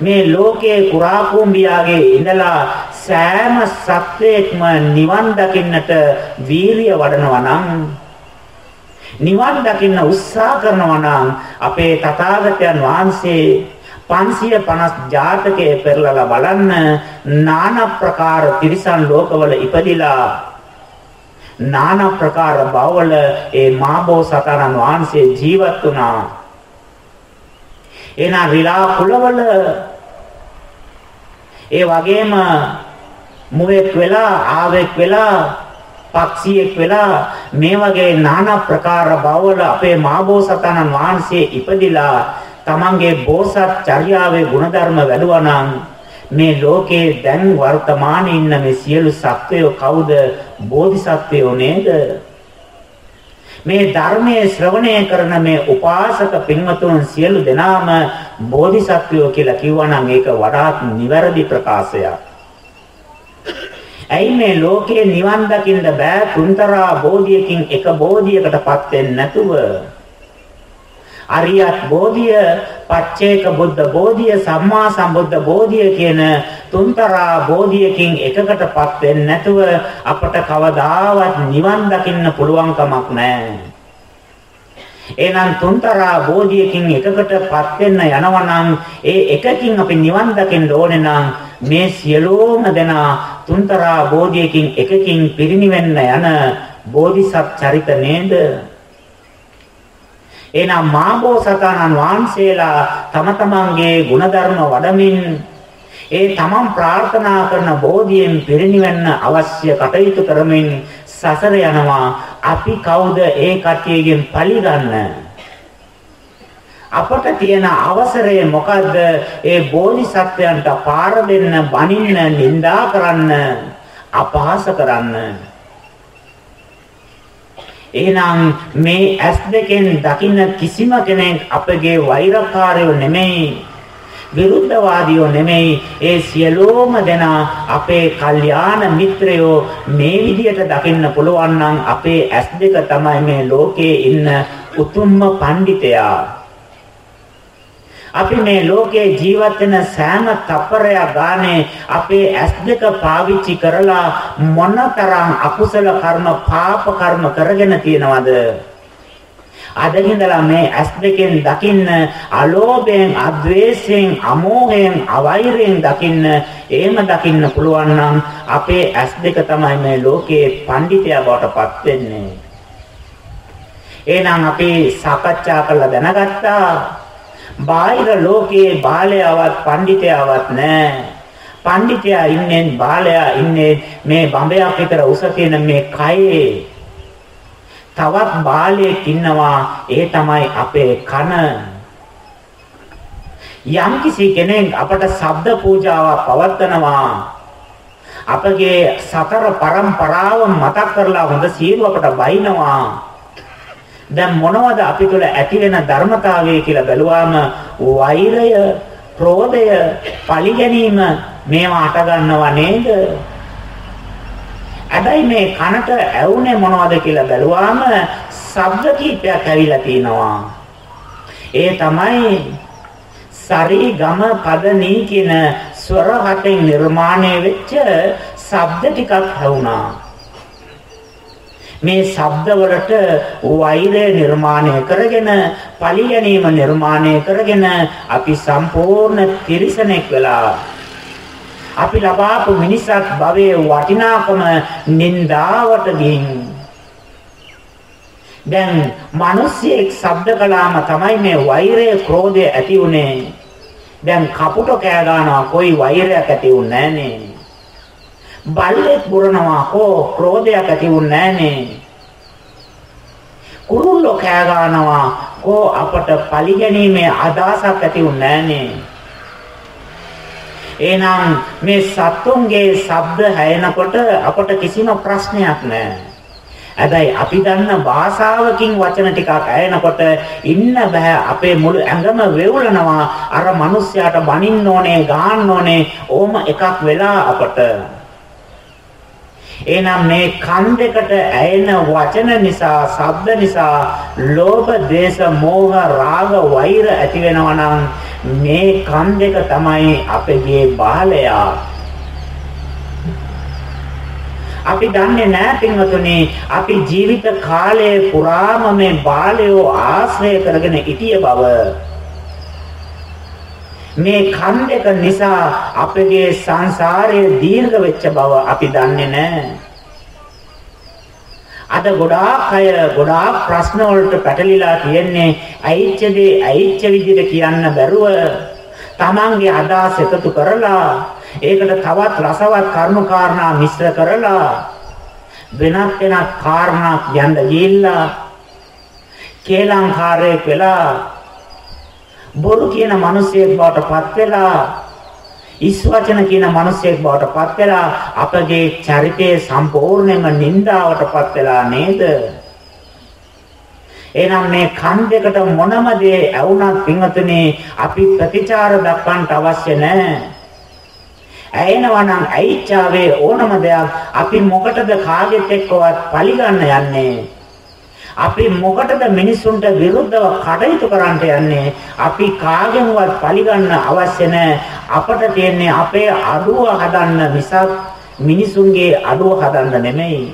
[SPEAKER 3] මේ ලෝකයේ කුරා කුඹියාගේ ඉඳලා සෑම සත්වයක්ම නිවන් දකින්නට වීරිය වඩනවා නම් නිවන් දකින්න උත්සාහ කරනවා නම් අපේ තථාගතයන් වහන්සේ 550 ජාතකයේ පෙරලලා බලන්න নানা ප්‍රකාර තිරිසන් ලෝකවල ඉපදිලා নানা ප්‍රකාර භවවල ඒ මාබෝසතරන් වහන්සේ ජීවත් වුණා එනා විලා කුලවල ඒ වගේම මුවෙක් වෙලා ආවෙක් වෙලා පක්ෂියෙක් වෙලා මේ වගේ নানা ප්‍රකාර බවවල අපේ මාබෝසතාණන් වහන්සේ ඉපදිලා තමන්ගේ බෝසත් චර්යාවේ ගුණධර්ම වැඩුවා මේ ලෝකේ දැන් වර්තමානයේ ඉන්න මේ සියලු සත්වයෝ කවුද? බෝධිසත්වයෝ නේද? මේ ධර්මයේ ශ්‍රවණය කරන මේ උපාසක පින්වතුන් සියලු දෙනාම බෝධිසත්වයෝ කියලා කිව්වනම් ඒක වඩාත් නිවැරදි ප්‍රකාශයක්. ඇයි මේ ලෝකේ නිවන් දකින්න බෑ තුන්තරා බෝධියකින් එක බෝධියකටපත් වෙන්නේ නැතුව අරියත් බෝධිය, පච්චේක බුද්ධ බෝධිය, සම්මා සම්බුද්ධ බෝධිය කියන තුන්තරා බෝධියකින් එකකටපත් වෙන්නේ නැතුව අපට කවදාවත් නිවන් දකින්න පුළුවන් කමක් නැහැ. එහෙනම් තුන්තරා බෝධියකින් එකකටපත් වෙන්න යනවා නම් ඒ එකකින් අපි නිවන් දකින්න ඕනේ නම් මේ සියලෝම දෙනා තුන්තරා බෝධියකින් එකකින් පිරිනිවෙන්න යන බෝධිසත් චරිත නේද? එහෙනම් මාබෝසතාණන් වහන්සේලා තම තමන්ගේ ගුණධර්ම වඩමින් ඒ තමන් ප්‍රාර්ථනා කරන බෝධියෙන් පිරිනිවෙන්න අවශ්‍ය කටයුතු කරමින් සසර යනවා. අපි කවුද? ඒ කට්ටියගෙන් පරිගන්න අපට තියෙන අවසරය මොකද්ද? ඒ බෝධිසත්වයන්ට පාර දෙන්න, බනින්න, නිඳා කරන්න, අපහාස කරන්න. එහෙනම් මේ ඇස් දෙකෙන් දකින්න කිසිම කෙනෙක් අපගේ වෛරකාරයෝ නෙමෙයි. විරුද්ධවාදියෝ නෙමෙයි ඒ සියලෝම දෙනා අපේ කල්යාණ මිත්‍රයෝ මේ විදියට දකින්න පුළුවන් නම් අපේ ඇස් දෙක තමයි මේ ලෝකේ ඉන්න උතුම්ම පඬිතයා අපි මේ ලෝකේ ජීවත් වෙන සෑම තප්පරයක් ගානේ අපේ ඇස් දෙක පාවිච්චි කරලා මොනතරම් අකුසල කර්ම පාප කර්ම කරගෙන තියනවද? අදින්දලා මේ ඇස් දෙකෙන් දකින්න අලෝභයෙන් අද්වේෂයෙන් අමෝහයෙන් අවෛරයෙන් දකින්න එහෙම දකින්න පුළුවන් නම් අපේ ඇස් දෙක තමයි මේ ලෝකයේ පඬිතයා බවට පත් වෙන්නේ. එහෙනම් අපි සාකච්ඡා කරලා දැනගත්තා. බාහිර ලෝකයේ බාලයාවත් පඬිතයාවත් නැහැ. පඬිතයා ඉන්නේ බාලයා ඉන්නේ මේ බඹයක් විතර උස තියෙන මේ කයේ. තවත් බාලයෙක් ඉන්නවා ඒ තමයි අපේ කන. යම්කිසි කෙනෙක් අපට ශබ්ද පූජාවක් පවත්වනවා අපගේ සතර પરම්පරාව මතක් කරලා හොඳ සීල අපට බයිනවා දැන් මොනවද අපි තුළ ඇති වෙන ධර්මතාවය කියලා බැලුවාම වෛරය, ක්‍රෝධය, පරිගැනීම මේවා අට ගන්නව නේද? හැබැයි මේ කනට ඇවුනේ මොනවද කියලා බැලුවාම ශබ්ද කීපයක් ඇවිල්ලා තිනවා. ඒ තමයි සරි ගම පද නී කියන ස්වර හතෙන් නිර්මාණය වෙච්ච ශබ්ද ටිකක් ඇහුණා. මේ ශබ්දවලට වෛරය නිර්මාණය කරගෙන පලි ගැනීම නිර්මාණය කරගෙන අපි සම්පූර්ණ තිරිසනෙක් වෙලා අපි ලබාපු මිනිසත් භවයේ වටිනාකම නින්දාවට ගින් දැන් මිනිස්සෙක් ශබ්ද කළාම තමයි මේ වෛරය ක්‍රෝධය ඇති උනේ දැන් කපුට කෑ ගන්නවා કોઈ වෛරයක් ඇති උන්නේ නැහනේ. බල්ලෙක් බුරනවා කෝ ක්‍රෝධයක් ඇති වුන්නේ නැහනේ. කුරුල්ලෝ කෑ ගන්නවා කෝ අපට පරිගැනීමේ අදහසක් ඇති වුන්නේ නැහනේ. එහෙනම් මේ සත්තුන්ගේ ශබ්ද හැයෙනකොට අපට කිසිම ප්‍රශ්නයක් නැහැ. හැබැයි අපි දන්න භාෂාවකින් වචන ටිකක් ඇයෙනකොට ඉන්න බෑ අපේ මුළු ඇඟම වෙවුලනවා අර මිනිස්සයාට බනින්න ඕනේ ගාන්න ඕනේ ඕම එකක් වෙලා අපට එහෙනම් මේ කන් දෙකට ඇයෙන වචන නිසා, ශබ්ද නිසා ලෝභ, දේශ, මෝහ, රාග, වෛර ඇති වෙනවා නම් මේ කන් දෙක තමයි අපගේ බාලයා. අපි දන්නේ නැහැ පින්වතුනි අපි ජීවිත කාලය පුරාම මේ බාලයෝ ආශ්‍රය කරගෙන සිටිය බව මේ කන් දෙක නිසා අපගේ සංසාරයේ දීර්ඝ වෙච්ච බව අපි දන්නේ නැහැ. අද ගොඩාක් අය ගොඩාක් ප්‍රශ්න වලට පැටලිලා තියෙන්නේ ඇයිච්ච දේ ඇයිච්ච විදිහට කියන්න බැරුව තමන්ගේ අදහස් එකතු කරලා ඒකට තවත් රසවත් කරුණු කාරණා මිශ්‍ර කරලා වෙනත් වෙනත් කාරණා කියන්න ගිහිල්ලා කේලංකාරයෙක් වෙලා බොරු කියන මිනිසෙක් බවට පත් වෙලා ඉස් වචන කියන මිනිසෙක් බවට පත් වෙලා අපගේ චරිතයේ සම්පූර්ණයෙන්ම නින්දාවට පත් වෙලා නේද? එහෙනම් මේ කන් දෙකට මොනම දේ ඇවුනත් පින්වතුනි අපි ප්‍රතිචාර දක්වන්න අවශ්‍ය නැහැ. ඇයෙනවා නම් ඇයිච්චාවේ ඕනම දෙයක් අපි මොකටද කාගෙත් එක්කවත් පරිගන්න යන්නේ? අපි මොකටද මිනිසුන්ට විරුද්ධව කටයුතු කරන්න යන්නේ? අපි කාගෙන්වත් පරිගන්න අවශ්‍ය අපට තියෙන්නේ අපේ අඩුව හදන්න මිසක් මිනිසුන්ගේ අඩුව හදන්න නෙමෙයි.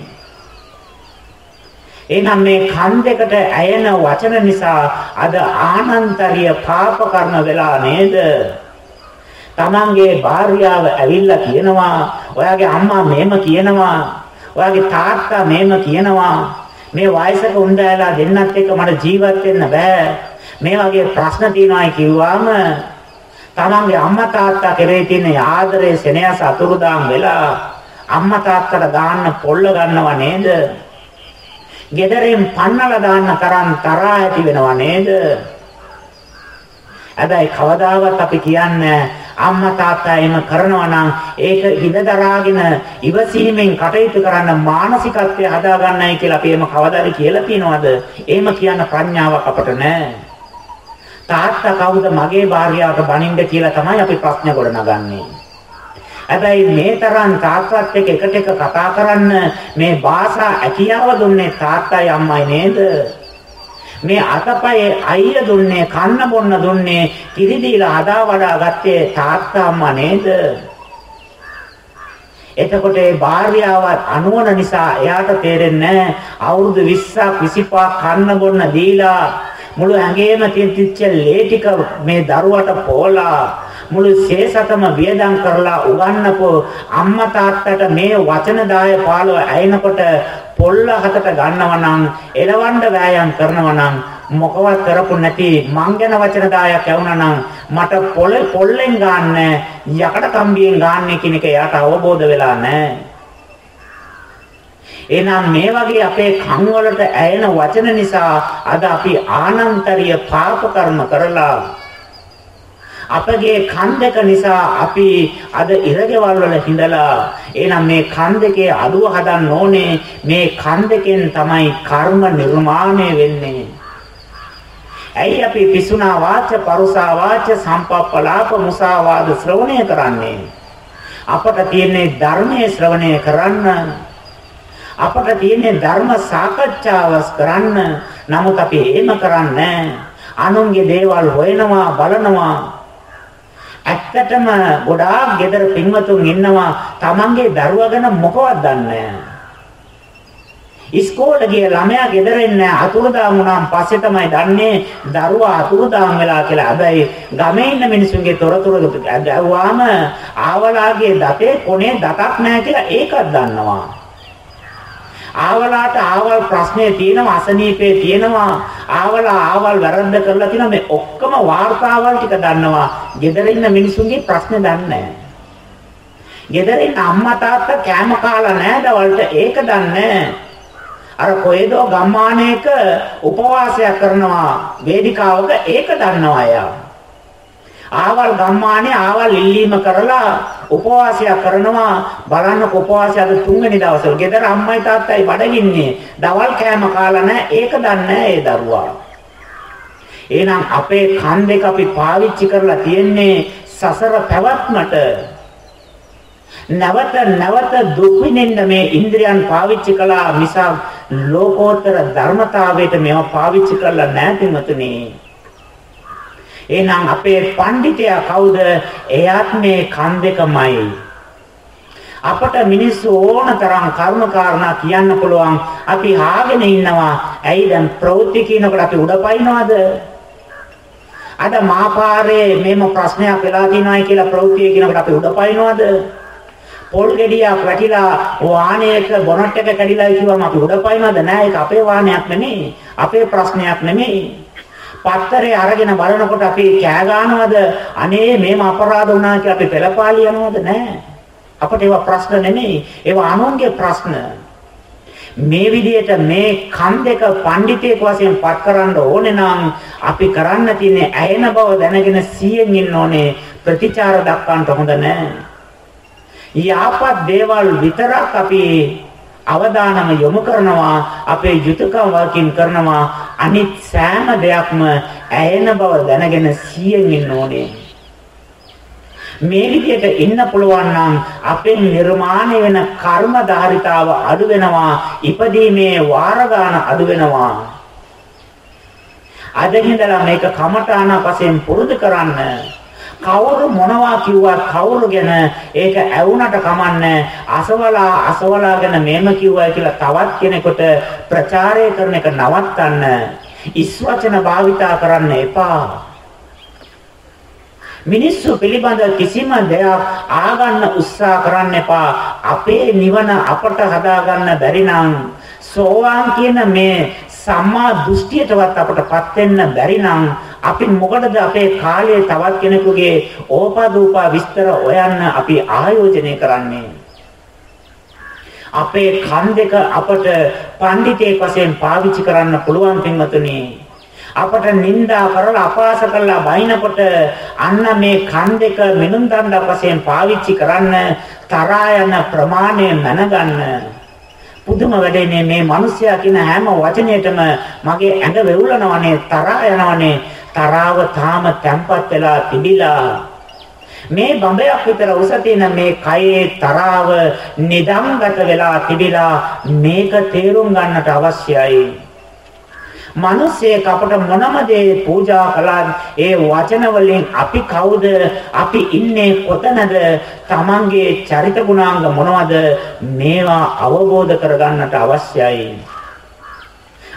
[SPEAKER 3] එහෙනම් මේ කන් දෙකට ඇයෙන වචන නිසා අද ආනන්තරිය පාප කරන වෙලා නේද? තමන්ගේ භාර්යාව ඇවිල්ලා කියනවා ඔයාගේ අම්මා මේම කියනවා ඔයාගේ තාත්තා මේම කියනවා මේ වයසක උන්දෑලා දෙන්නත් එක්ක මට ජීවත් වෙන්න බෑ. මේ වගේ ප්‍රශ්න තියෙනවායි කිව්වම තමන්ගේ අම්මා තාත්තා කෙරේ තියෙන ආදරේ සෙනෙහස අතුරුදාම් වෙලා අම්මා තාත්තට දාන්න පොල්ල ගන්නව නේද? ගෙදරින් පන්නලා දාන්න තරම් තරහා ඇති වෙනව නේද? හැබැයි කවදාවත් අපි කියන්නේ අම්මා තාත්තා එහෙම කරනවා නම් ඒක හිඳ දරාගෙන ඉවසීමෙන් කටයුතු කරන්න මානසිකත්වය හදාගන්නයි කියලා අපි එහෙම කවදාද කියලා තියනවද? එහෙම කියන ප්‍රඥාවක් අපට නැහැ. තාත්තා කවුද මගේ භාර්යාවට බනින්න කියලා තමයි අපි ප්‍රශ්න ගොඩනගන්නේ. හැබැයි මේ තරම් තාත්තත් එක්ක එකට එක කතා කරන්න මේ භාෂා ඇකියාව දුන්නේ තාත්තයි අම්මයි නේද? මේ අතපය අයිය දුන්නේ කන්න බොන්න දුන්නේ කිරි දීලා හදා වඩා ගත්තේ තාත්තා අම්මා නේද? එතකොට ඒ භාර්යාවත් අනුවන නිසා එයාට තේරෙන්නේ අවුරුදු 20ක් 25ක් කන්න බොන්න දීලා මුළු ඇඟේම තියෙන තිච්ච ලේ ටික මේ දරුවට පෝලා මුළු ශේෂතම වියදම් කරලා උගන්නපෝ අම්මා තාත්තට මේ වචන දාය පාළුව ඇයෙනකොට පොල්ල හතට ගන්නවා නම් එලවන්න වෑයම් කරනවා නම් මොකවත් කරපු නැති මං ගැන වචන දායක් ඇවුනා නම් මට පොළ පොල්ලෙන් ගන්න යකඩ කම්බියෙන් ගන්න කියන එක එයාට අවබෝධ වෙලා නැහැ. එහෙනම් මේ වගේ අපේ කන් වලට ඇයෙන වචන නිසා අද අපි ආනන්තරීය පාප කර්ම කරලා අපගේ කන් දෙක නිසා අපි අද ඉරගෙවල් වල හිඳලා එහෙනම් මේ කන් දෙකේ අඩුව හදන්න ඕනේ. මේ කන් දෙකෙන් තමයි කර්ම නිර්මාණය වෙන්නේ. ඇයි අපි පිසුනා වාච පරුසා වාච සම්පප්පලාප මුසාවාද ශ්‍රවණය කරන්නේ? අපට තියෙන්නේ ධර්මයේ ශ්‍රවණය කරන්න. අපට තියෙන්නේ ධර්ම සාකච්ඡාවස් කරන්න. නමුත් අපි එහෙම කරන්නේ අනුන්ගේ දේවල් හොයනවා බලනවා. ඇත්තටම ගොඩාක් gedara පින්වතුන් ඉන්නවා Tamange දරුවා ගැන මොකවත් දන්නේ ඉස්කෝලේ ගිය ළමයා ගෙදර ඉන්නේ අතුරුදාම් වුණාන් පස්සේ තමයි දන්නේ දරුවා අතුරුදාම් වෙලා කියලා. හැබැයි ගමේ ඉන්න මිනිස්සුන්ගේ තොරතුරු ගැව්වාම ආවලාගේ දතේ කොනේ දතක් නැහැ කියලා ඒකත් දන්නවා. ආවලාට ආවල් ප්‍රශ්නේ තියෙනවා අසනීපේ තියෙනවා. ආවලා ආවල් වැරද්ද කරලා තියෙනවා. මේ ඔක්කොම වාර්තාවල් ටික දන්නවා. ගෙදර ඉන්න මිනිසුන්ගේ ප්‍රශ්නේ දන්නේ නැහැ. ගෙදර ඉන්න අම්මා තාත්තා කෑම කාලා නැහැ දවල්ට. ඒක දන්නේ අර කොහෙදෝ ගම්මානයක උපවාසයක් කරනවා. වේදිකාවක ඒක දන්නවා එයා. ආවල් ගම්මානේ ආවල් ඉල්ලීම කරලා උපවාසයක් කරනවා බලන්න උපවාසය අද තුන්වෙනි දවසේ. ගෙදර අම්මයි තාත්තයි බඩගින්නේ. දවල් කෑම කාලා නැහැ. ඒක දන්නේ ඒ දරුවා. එහෙනම් අපේ කන් දෙක අපි පාවිච්චි කරලා තියෙන්නේ සසර පැවැත්මට නැවත නැවත දුක් විඳින්න මේ ඉන්ද්‍රියන් පාවිච්චි කළා මිසක් ලෝකෝත්තර ධර්මතාවයට මේවා පාවිච්චි කරලා නැහැ තුනේ එහෙනම් අපේ පඬිතයා කවුද? එයාත් මේ කන් දෙකමයි. අපට මිනිස්සු ඕන තරම් කරුණ කාරණා කියන්න පුළුවන්. අපි ආගෙන ඉන්නවා. ඇයි දැන් ප්‍රවෘත්ති කියනකොට අපි උඩ පයින්නවද? අද මාපාරේ මේම ප්‍රශ්නයක් වෙලා තියෙනවායි කියලා ප්‍රවෘත්තිය කියනකොට අපි උඩ පයින්නවද? පොල් ගෙඩියක් වැටිලා වාහනයක බොනට් එක කැඩිලා කිව්වම අපි උඩ පයින්නවද? නෑ ඒක අපේ වාහනයක් නෙමෙයි. අපේ ප්‍රශ්නයක් නෙමෙයි. පත්තරේ අරගෙන බලනකොට අපි කෑ ගන්නවද අනේ මේම අපරාධ වුණා කියලා අපි පෙළපාලි යනවද? නැහැ අපට ඒවා ප්‍රශ්න නෙමෙයි. ඒවා අනුන්ගේ ප්‍රශ්න. මේ විදිහට මේ කන් දෙක පඬිතෙක් වශයෙන් පත් කරන්න ඕනේ නම් අපි කරන්න තියෙන්නේ ඇයෙන බව දැනගෙන සියෙන් ඉන්න ඕනේ. ප්‍රතිචාර දක්වන්න හොඳ නැහැ. යාපත් දේවල් විතරක් අපි අවධානම යොමු කරනවා අපේ යුතුයකම් වකින් කරනවා. අනිත් සෑම දෙයක්ම ඇයෙන බව දැනගෙන සියෙන් ඉන්න ඕනේ. මේ විදිහට ඉන්න පුළුවන් නම් අපෙන් නිර්මාණය වෙන කර්ම ධාරිතාව අඩු වෙනවා ඉපදීමේ වාර ගන්න අඩු වෙනවා. අද ඉඳලා මේක කමඨාන වශයෙන් පුරුදු කරන්න. කවුරු මොනවා කිව්වත් කවුරු ගැන ඒක ඇවුනට කමන්නේ අසවලා අසවලා ගැන මේම කිව්වයි කියලා තවත් කෙනෙකුට ප්‍රචාරය කරන එක නවත්තන්න ඉස්වචන භාවිතා කරන්න එපා. මිනිස්සු පිළිබඳ කිසිම දෙයක් ආගන්න උත්සාහ කරන්න එපා. අපේ නිවන අපට හදාගන්න බැරි නම් සෝවාන් කියන මේ සම්මා දෘෂ්ටියටවත් අපටපත් වෙන්න බැරි නම් අපි මොකටද අපේ කාලයේ තවත් කෙනෙකුගේ ඕපාදූපා විස්තර හොයන්න අපි ආයෝජනය කරන්නේ? අපේ කන් දෙක අපට පඬිතේ වශයෙන් පාවිච්චි කරන්න පුළුවන් පින්වතුනි. අපට නිନ୍ଦා කරලා අපහාස කරලා බයිනකොට අන්න මේ කන් දෙක මෙනුම් දණ්ඩ වශයෙන් පාවිච්චි කරන්න තරහා යන ප්‍රමාණය මැනගන්න පුදුම වැඩේනේ මේ මිනිස්සයා කියන හැම වචනයකම මගේ ඇඟ වෙවුලනවනේ තරහා යනවනේ තරාව තාම තැම්පත් වෙලා තිබිලා. මේ බඹයක් විතර උස තියෙන මේ කයේ තරාව නිදම්ගත වෙලා තිබිලා මේක තේරුම් ගන්නට අවශ්‍යයි. මිනිස්සෙක් අපට මොනම දේ පූජා කළත් ඒ වචන වලින් අපි කවුද? අපි ඉන්නේ කොතනද? Tamange චරිත ගුණාංග මොනවද? මේවා අවබෝධ කරගන්නට අවශ්‍යයි.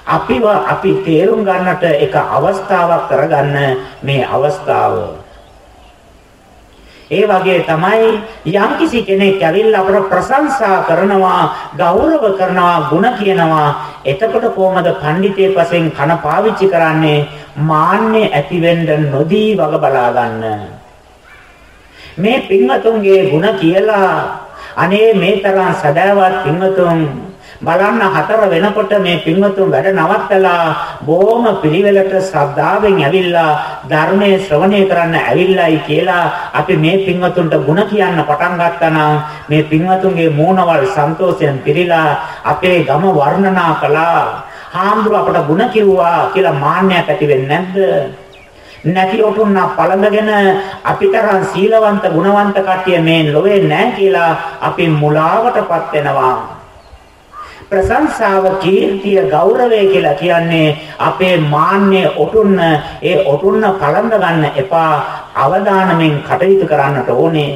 [SPEAKER 3] අපිව අපි තේරුම් ගන්නට එක අවස්ථාවක් කරගන්න මේ අවස්ථාව. ඒ වගේ තමයි යම්කිසි කෙනෙක් ඇවිල්ලා අපට ප්‍රශංසා කරනවා, ගෞරව කරනවා, ಗುಣ කියනවා. එතකොට කොහමද පඬිතේ පසෙන් කන පාවිච්චි කරන්නේ? මාන්නේ ඇති වෙන්න නොදී වග බලා ගන්න. මේ පින්වතුන්ගේ ಗುಣ කියලා අනේ මේ තරම් සදාවත් පින්වතුන් බලන්න හතර වෙනකොට මේ පින්වතුන් වැඩ නවත්තලා බොහොම පිළිවෙලට ශ්‍රද්ධාවෙන් ඇවිල්ලා ධර්මයේ ශ්‍රවණය කරන්න ඇවිල්ලායි කියලා අපි මේ පින්වතුන්ට ಗುಣ කියන්න පටන් ගත්තා මේ පින්වතුන්ගේ මූණවල් සන්තෝෂයෙන් පිරීලා අපේ ගම වර්ණනා කළා. හාමුදුර අපට ಗುಣ කිව්වා කියලා මාන්නයක් ඇති වෙන්නේ නැද්ද? නැති ඔටුන්න පළඳගෙන අපිතරන් සීලවන්ත ගුණවන්ත කට්ටිය මේ ලෝවේ නැහැ කියලා අපි මුලාවටපත් වෙනවා. ප්‍රශංසාව කීර්තිය ගෞරවය කියලා කියන්නේ අපේ මාන්නේ ඔටුන්න ඒ ඔටුන්න කලඳ ගන්න එපා අවදානමෙන් කටයුතු කරන්නට ඕනේ.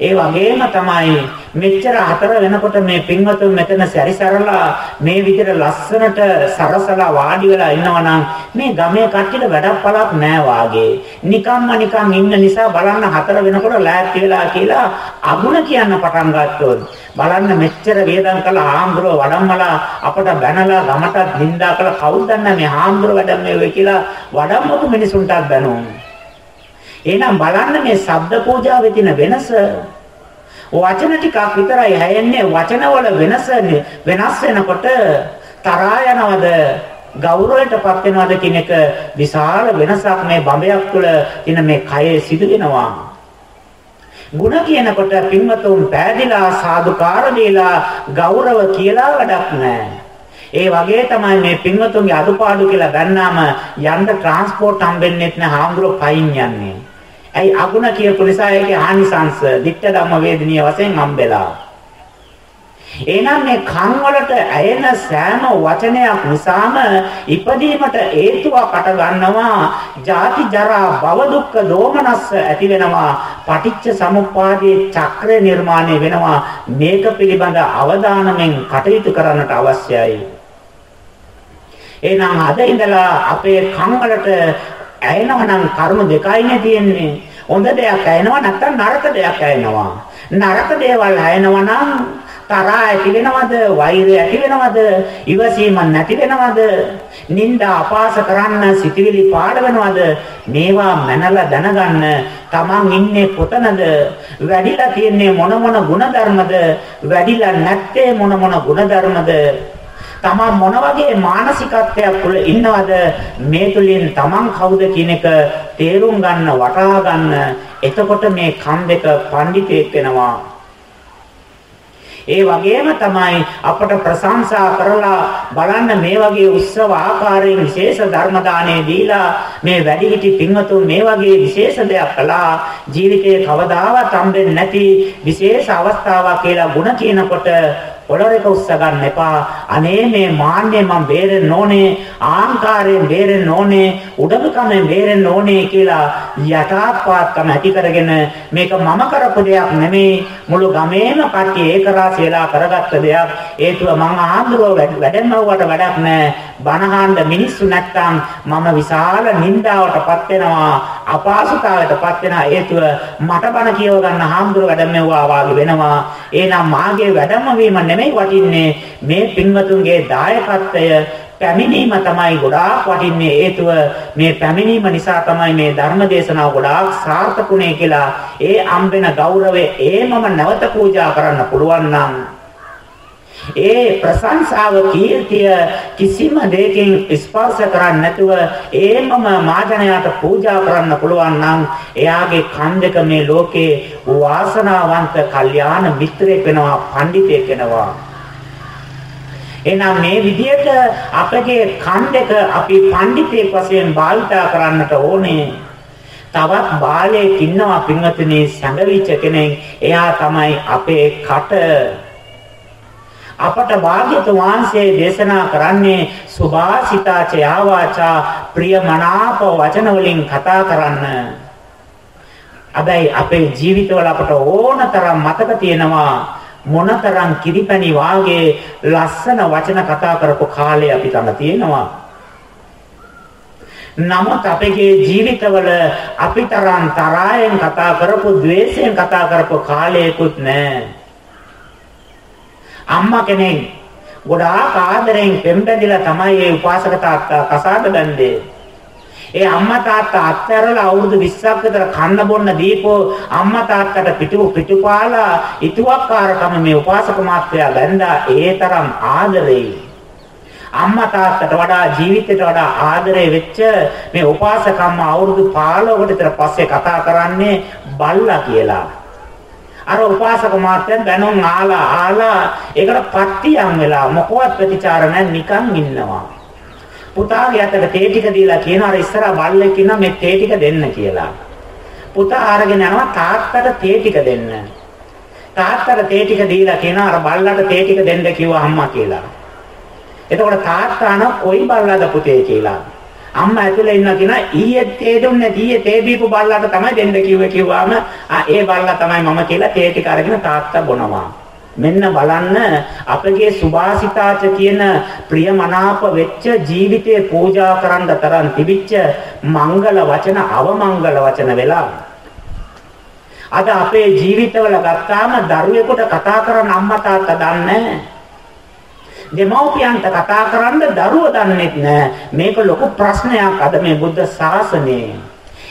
[SPEAKER 3] ඒ වගේම තමයි මෙච්චර හතර වෙනකොට මේ පින්වතුන් මෙතන සැරිසරලා මේ විදිහට ලස්සනට සරසලා වාඩි වෙලා ඉන්නවනම් මේ ගමේ කට්ටියට වැඩක් පළක් නෑ වාගේ. නිකම්ම නිකන් ඉන්න නිසා බලන්න හතර වෙනකොට ලෑස්ති වෙලා කියලා අගුණ කියන්න පටන් ගත්තොත් බලන්න මෙච්චර වේදම් කළ ආම්බරව වඩම්මලා අපට බැනලා ගමටත් නිඳා කළ කවුද දන්නේ මේ ආම්බරව වැඩම මේ කියලා වඩම්මතු මිනිසුන්ටත් බැනුම්. එහෙනම් බලන්න මේ ශබ්ද පූජාවේ තියෙන වෙනස. වචන ටිකක් විතරයි හැයෙන්නේ. වචනවල වෙනස වෙනස් වෙනකොට තරහා යනවද? ගෞරවයටපත් වෙනවද කියන එක විශාල වෙනසක් මේ බඹයක් තුළ තියෙන මේ කයේ සිදු වෙනවා ಗುಣ කියනකොට පින්වතුන් පෑදිලා සාදුකාර දීලා ගෞරව කියලා වැඩක් නැහැ. ඒ වගේ තමයි මේ පින්වතුන්ගේ අදුපාඩු කියලා ගන්නාම යන්න ට්‍රාන්ස්පෝර්ට් හම්බෙන්නෙත් නැහැ හාමුදුරුවෝ පයින් යන්නේ. ඇයි අගුණ කියපු නිසා ඒකේ ආනිසංශ ditta ධම්ම වේදනීය වශයෙන් හම්බෙලා. එහෙනම් මේ කන් වලට ඇයෙන සෑම වචනයක් නිසාම ඉපදීමට හේතුවක් අට ගන්නවා ජාති ජරා භව දුක්ඛ දෝමනස්ස ඇති වෙනවා. පටිච්ච සමුප්පාදයේ චක්‍රය නිර්මාණය වෙනවා. මේක පිළිබඳ අවධානයෙන් කටයුතු කරන්නට අවශ්‍යයි. එහෙනම් අද ඉඳලා අපේ කන් වලට ඇයෙනවා නම් කර්ම දෙකයිනේ තියෙන්නේ. හොඳ දෙයක් ඇයෙනවා නැත්නම් නරක දෙයක් ඇයෙනවා. නරක දේවල් ඇයෙනවා නම් තරහා ඇති වෙනවද? වෛරය ඇති වෙනවද? ඉවසීම නැති වෙනවද? නිന്ദා අපාස කරන්න සිටිවිලි පාඩ වෙනවද? මේවා මනලා දැනගන්න තමන් ඉන්නේ කොතනද? වැඩිලා තියන්නේ මොන මොන ಗುಣධර්මද? වැඩිලා නැත්තේ මොන මොන ಗುಣධර්මද? තමන් මොන වගේ මානසිකත්වයක් තුළ ඉන්නවද? මේ තුලින් තමන් කවුද කියන එක තේරුම් ගන්න වටහා ගන්න. එතකොට මේ කන් දෙක පඬිතෙක් වෙනවා. ඒ වගේම තමයි අපට ප්‍රශංසා කරලා බලන්න මේ වගේ උත්සව ආකාරයෙන් විශේෂ ධර්ම දාණය දීලා මේ වැඩිහිටි පින්වතුන් මේ වගේ විශේෂ දෙයක් කළා. ජීවිතේ කවදාවත් හම්බෙන්නේ නැති විශේෂ අවස්ථාවක් කියලා ಗುಣ කියනකොට පොළොරේක උස්ස ගන්න එපා. අනේ මේ මාන්නේ මම බේරෙන්න ඕනේ, ආහංකාරයෙන් බේරෙන්න ඕනේ, උඩඟකමෙන් බේරෙන්න ඕනේ කියලා යටාත්පාත්කම ඇති කරගෙන මේක මම කරපු දෙයක් නෙමෙයි. මුළු ගමේම කට්ටිය ඒක රාශියලා කරගත්ත දෙයක්. හේතුව මං ආන්දරව වැඩෙන්නවට වැඩක් නැහැ. බනහඬ මිනිස්සු නැත්තම් මම විශාල නින්දාවටපත් වෙනවා, අපහසුතාවයටපත් වෙනවා. හේතුව මට බන කියව ගන්න ආන්දර වැඩමෙව්වා වාගේ වෙනවා. එහෙනම් මාගේ වැඩම වීම නෙමෙයි වටින්නේ මේ පින්වතුන්ගේ දායකත්වය පැමිණීම තමයි ගොඩාක් වටින්නේ හේතුව මේ පැමිණීම නිසා තමයි මේ ධර්ම දේශනාව ගොඩාක් සාර්ථකුනේ කියලා ඒ අම්බෙන ගෞරවය ඒමම නැවත පූජා කරන්න පුළුවන් නම් ඒ ප්‍රශංසාව කීර්තිය කිසිම දෙයකින් ස්පර්ශ කරන්නේ නැතුව ඒමම මාජනයාට පූජා කරන්න පුළුවන් නම් එයාගේ කන් දෙක මේ ලෝකේ වාසනාවන්ත කල්යාණ මිත්‍රයෙක් වෙනවා පඬිතෙක් වෙනවා. එහෙනම් මේ විදිහට අපගේ කන් දෙක අපි පඬිතෙක් වශයෙන් භාවිතා කරන්නට ඕනේ. තවත් බාලයෙක් ඉන්නවා පින්වතුනි සැඟවිච්ච කෙනෙක්. එයා තමයි අපේ කට. අපට භාග්‍යතුන් වහන්සේ දේශනා කරන්නේ සුභාසිතා චයාවාචා ප්‍රියමනාප වචන වලින් කතා කරන්න. හැබැයි අපේ ජීවිතවල අපට ඕනතරම් මතක තියෙනවා මොනතරම් කිරිපැණි වාගේ ලස්සන වචන කතා කරපු කාලේ අපි ළඟ තියෙනවා. නමුත් අපේ ජීවිතවල අපි තරම් තරහෙන් කතා කරපු, द्वේෂයෙන් කතා කරපු කාලයකුත් නැහැ. අම්මා කෙනෙක් ගොඩාක් ආදරෙන් පෙම්බැඳිලා තමයි ඒ උපාසක තාත්තා කසාද බැන්දේ. ඒ අම්මා තාත්තා අත්හැරලා අවුරුදු 20ක් විතර කන්න බොන්න දීපෝ අම්මා තාත්තට පිටු පිටුපාලා ඉතුවක්කාරකම මේ උපාසක මාත්‍යා බැඳා ඒ තරම් ආදරේ අම්මා තාත්තට වඩා ජීවිතයට වඩා ආදරේ වෙච්ච මේ උපාසකම්ම අවුරුදු 15කට විතර පස්සේ කතා කරන්නේ බල්ලා කියලා. අර උපාසක මාත්‍යන් බැනුම් ආලා ආලා ඒකට පට්ටියම් වෙලා මොකවත් ප්‍රතිචාර නැන් නිකන් ඉන්නවා. පුතාගේ අතට තේ ටික දීලා කියනවා අර ඉස්සරහා බල්ලෙක් ඉන්නවා මේ තේ ටික දෙන්න කියලා. පුතා අරගෙන යනවා තාත්තට තේ ටික දෙන්න. තාත්තට තේ ටික දීලා කියනවා අර බල්ලට තේ ටික දෙන්න කිව්වා අම්මා කියලා. එතකොට තාත්තා නම් කොයි බල්ලාද පුතේ කියලා. අම්මා ඇතුලේ ඉන්න කෙනා ඊයේ තේ දුන්නේ ඊයේ තේ බීපු බල්ලාට තමයි දෙන්න කිව්වේ කිව්වාම ආ ඒ බල්ලා තමයි මම කියලා තේ ටික අරගෙන තාත්තා බොනවා. මෙන්න බලන්න අපගේ සුභාසිතාච කියන ප්‍රියමනාප වෙච්ච ජීවිතේ පූජා කරන්න තරම් තිබිච්ච මංගල වචන අවමංගල වචන වෙලා අද අපේ ජීවිතවල ගත්තාම දරුවෙකුට කතා කරන අම්මා තාත්තා දන්නේ දෙමව්පියන්ට කතා කරන්න දරුවෝ දන්නේ නැහැ මේක ලොකු ප්‍රශ්නයක් අද මේ බුද්ධ ශාසනයේ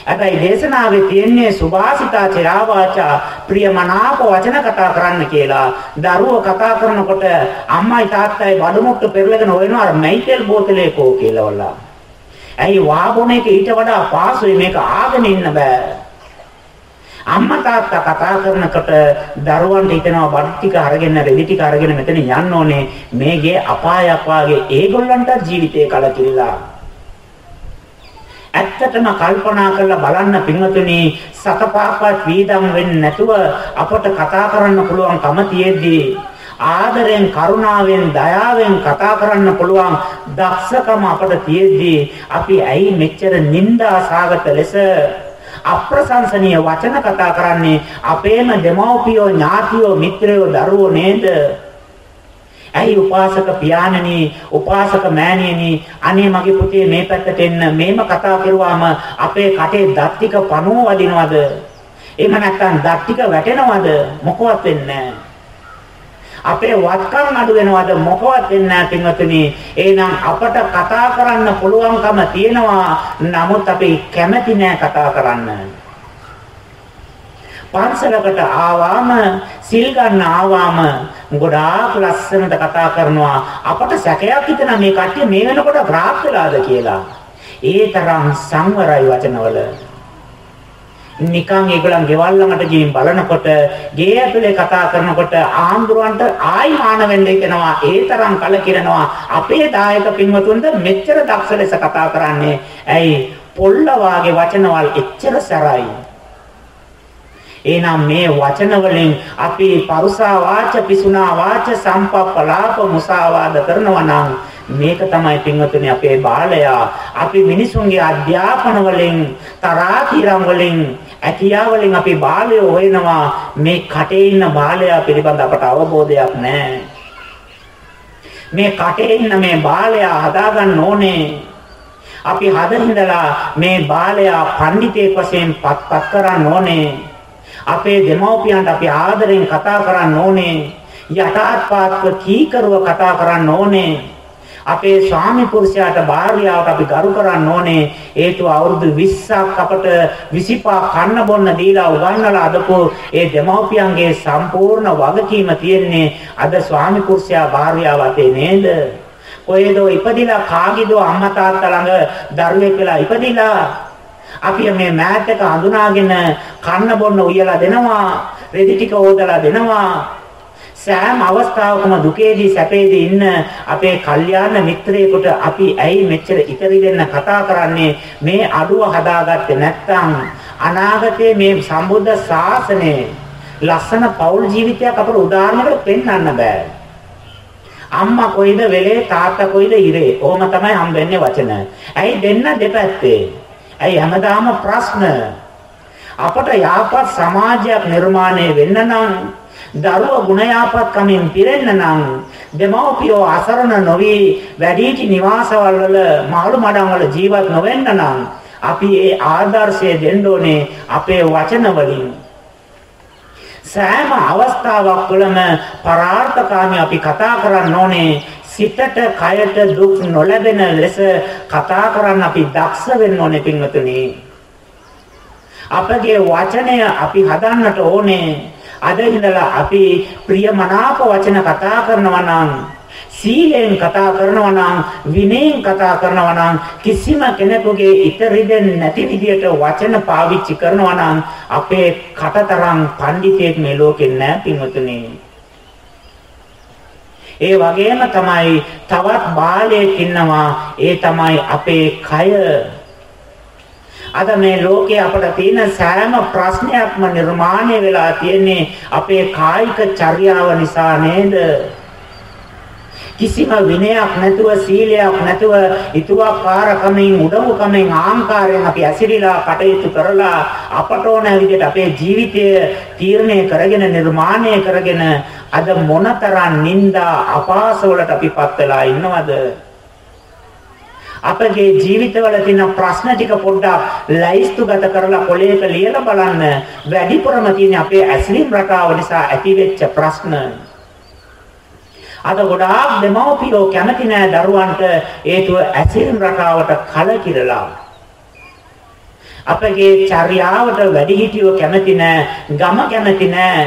[SPEAKER 3] හැබැයි දේශනාවේ තියෙන්නේ සුභාසිතා චරාවාචා ප්‍රියමනාප වචන කතා කරන්න කියලා. දරුවෝ කතා කරනකොට අම්මයි තාත්තයි බඩමුට්ටු පෙරලගෙන හොයනවා අර මයිතෙල් බෝතලේ කෝ කියලා වලා. ඇයි වාබොන එක ඊට වඩා පාසුයි මේක ආගෙන ඉන්න බෑ. අම්මා තාත්තා කතා කරනකොට දරුවන්ට හිතෙනවා බඩ ටික අරගෙන රෙදි ටික අරගෙන මෙතන යන්න ඕනේ. මේගේ අපායක් වාගේ ඒගොල්ලන්ට ජීවිතේ කලකිරිලා. ඇත්තටම කල්පනා කරලා බලන්න පින්වතුනි සතපාපත් වීදම් වෙන්නේ නැතුව අපට කතා කරන්න පුළුවන්කම තියෙද්දී ආදරෙන් කරුණාවෙන් දයාවෙන් කතා කරන්න පුළුවන් දක්ෂකම අපට තියෙද්දී අපි ඇයි මෙච්චර නිന്ദා සාගත ලෙස අප්‍රශංසනීය වචන කතා කරන්නේ අපේම දෙමව්පියෝ ඥාතියෝ මිත්‍රයෝ දරුවෝ නේද? ඇයි උපාසක පියාණනි උපාසක මෑණියනි අනේ මගේ පුතේ මේ පැත්තට එන්න? මේම කතා කරුවාම අපේ කටේ දත් ටික පණුව වදිනවද? එහෙම නැත්නම් දත් ටික වැටෙනවද? මොකවත් වෙන්නේ අපේ වත්කම් අඩු වෙනවද? මොකවත් වෙන්නේ නැහැ පින්වතුනි. එහෙනම් අපට කතා කරන්න පුළුවන්කම තියෙනවා. නමුත් අපි කැමති නෑ කතා කරන්න. පන්සලකට ආවාම සිල් ගන්න ආවාම ගොඩාක් ලස්සනට කතා කරනවා. අපට සැකයක් හිතන මේ කට්ටිය මේ වෙනකොට ප්‍රාප්ත වෙලාද කියලා. ඒ තරම් සංවරයි වචනවල. නිකන් ඒගොල්ලන් ගෙවල් ළඟට ගිහින් බලනකොට ගේ ඇතුලේ කතා කරනකොට ආම්දුරන්ට ආයි මාන වෙන්න කියනවා ඒ තරම් කලකිරෙනවා. අපේ දායක පින්වතුන්ට මෙච්චර දක්ෂ ලෙස කතා කරන්නේ? ඇයි? පොල්ල වාගේ වචනවල් එච්චර සරයි. එහෙනම් මේ වචන වලින් අපි පරුසා වාච පිසුනා වාච සම්පප්පලාප මුසාවාද කරනවා නම් මේක තමයි පින්වතුනි අපේ බාලයා. අපි මිනිසුන්ගේ අධ්‍යාපන වලින් තරාතිරම් වලින් ඇකියා වලින් අපි බාලය හොයනවා මේ කටේ ඉන්න බාලයා පිළිබඳ අපට අවබෝධයක් නැහැ මේ කටේ ඉන්න මේ බාලයා හදාගන්න ඕනේ අපි හදින්දලා මේ බාලයා පඬිතෙක් වශයෙන් පත්පත් කරන්න ඕනේ අපේ දෙමව්පියන්ට අපි ආදරෙන් කතා කරන්න ඕනේ. යටාත්පාත්ව කීකරුව කතා කරන්න ඕනේ. අපේ ස්වාමි පුරුෂයාට භාර්යාවට අපි ගරු කරන්න ඕනේ. හේතුව අවුරුදු 20ක් අපට 25 කන්න බොන්න දීලා උගන්වලා අදපු ඒ දෙමව්පියන්ගේ සම්පූර්ණ වගකීම තියෙන්නේ අද ස්වාමි පුරුෂයා භාර්යාව අතේ නේද? කොහෙදෝ ඉපදිලා කාගේදෝ අම්මා තාත්තා ළඟ දරුවෙක් වෙලා ඉපදිලා? අපි මේ මෑත් එක හඳුනාගෙන කන්න බොන්න උයලා දෙනවා රෙදි ටික හොදලා දෙනවා. සෑම අවස්ථාවකම දුකේදී සැපේදී ඉන්න අපේ කල්යාණ මිත්‍රයෙකුට අපි ඇයි මෙච්චර ඉතරි දෙන්න කතා කරන්නේ මේ අඩුව හදාගත්තේ නැත්නම් අනාගතයේ මේ සම්බුද්ධ ශාසනයේ ලස්සන පෞල් ජීවිතයක් අපට උදාහරණයකට පෙන්වන්න බෑ අම්මා කොයිද වෙලේ තාත්තා කොයිද ඉරේ. ඕම තමයි හම්බෙන්නේ වචන. ඇයි දෙන්න දෙපැත්තේ? ඇයි හැමදාම ප්‍රශ්න? අපට යාපත් සමාජයක් නිර්මාණය වෙන්න නම් දරුව ගුණ යාපත් කමින් පිරෙන්න නම් දෙමව්පියෝ අසරණ නොවි වැඩිහිටි නිවාසවල වල මාළු මඩම් වල ජීවත් නොවෙන්න නම් අපි ඒ ආදර්ශය දෙන්න ඕනේ අපේ වචන වලින්. සෑම අවස්ථාවක් තුළම පරාර්ථකාමී අපි කතා කරන්න ඕනේ සිතට කයට දුක් නොලැබෙන ලෙස කතා කරන්න අපි දක්ෂ වෙන්න ඕනේ පින්වතුනි. අපගේ වචනය අපි හදන්නට ඕනේ අද ඉඳලා අපි ප්‍රියමනාප වචන කතා කරනවා නම් සීලෙන් කතා කරනවා නම් විනයෙන් කතා කරනවා නම් කිසිම කෙනෙකුගේ ඉතරිදෙන් නැති විදියට වචන පාවිච්චි කරනවා නම් අපේ කටතරම් පඬිතෙක් මේ ලෝකේ නැහැ පින්වතුනි. ඒ වගේම තමයි තවත් බාලයෙක් ඉන්නවා ඒ තමයි අපේ කය අද මේ ලෝකේ අපට තියෙන සෑම ප්‍රශ්නයක්ම නිර්මාණය වෙලා තියෙන්නේ අපේ කායික චර්යාව නිසා නේද? කිසිම විනයක් නැතුව සීලයක් නැතුව ඊතුවකාරකමින් උදව්කමින් ආහංකාරයෙන් අපි ඇසිරිලා කටයුතු කරලා අපට ඕන විදිහට අපේ ජීවිතය තීරණය කරගෙන නිර්මාණය කරගෙන අද මොනතරම් නිന്ദා අපාස වලට අපිපත් වෙලා ඉන්නවද අපගේ ජීවිතවල තියෙන ප්‍රශ්න ටික පොඩ්ඩක් ලයිස්තුගත කරලා කොලයක ලියලා බලන්න. වැඩිපුරම තියෙන අපේ ඇසිරීම් රටාව නිසා ඇතිවෙච්ච ප්‍රශ්න. අද ගොඩාක් දෙමව්පියෝ කැමති නෑ දරුවන්ට හේතුව ඇසිරීම් රටාවට කලකිරලා. අපගේ චර්යාවට වැඩිහිටියෝ කැමති නෑ ගම කැමති නෑ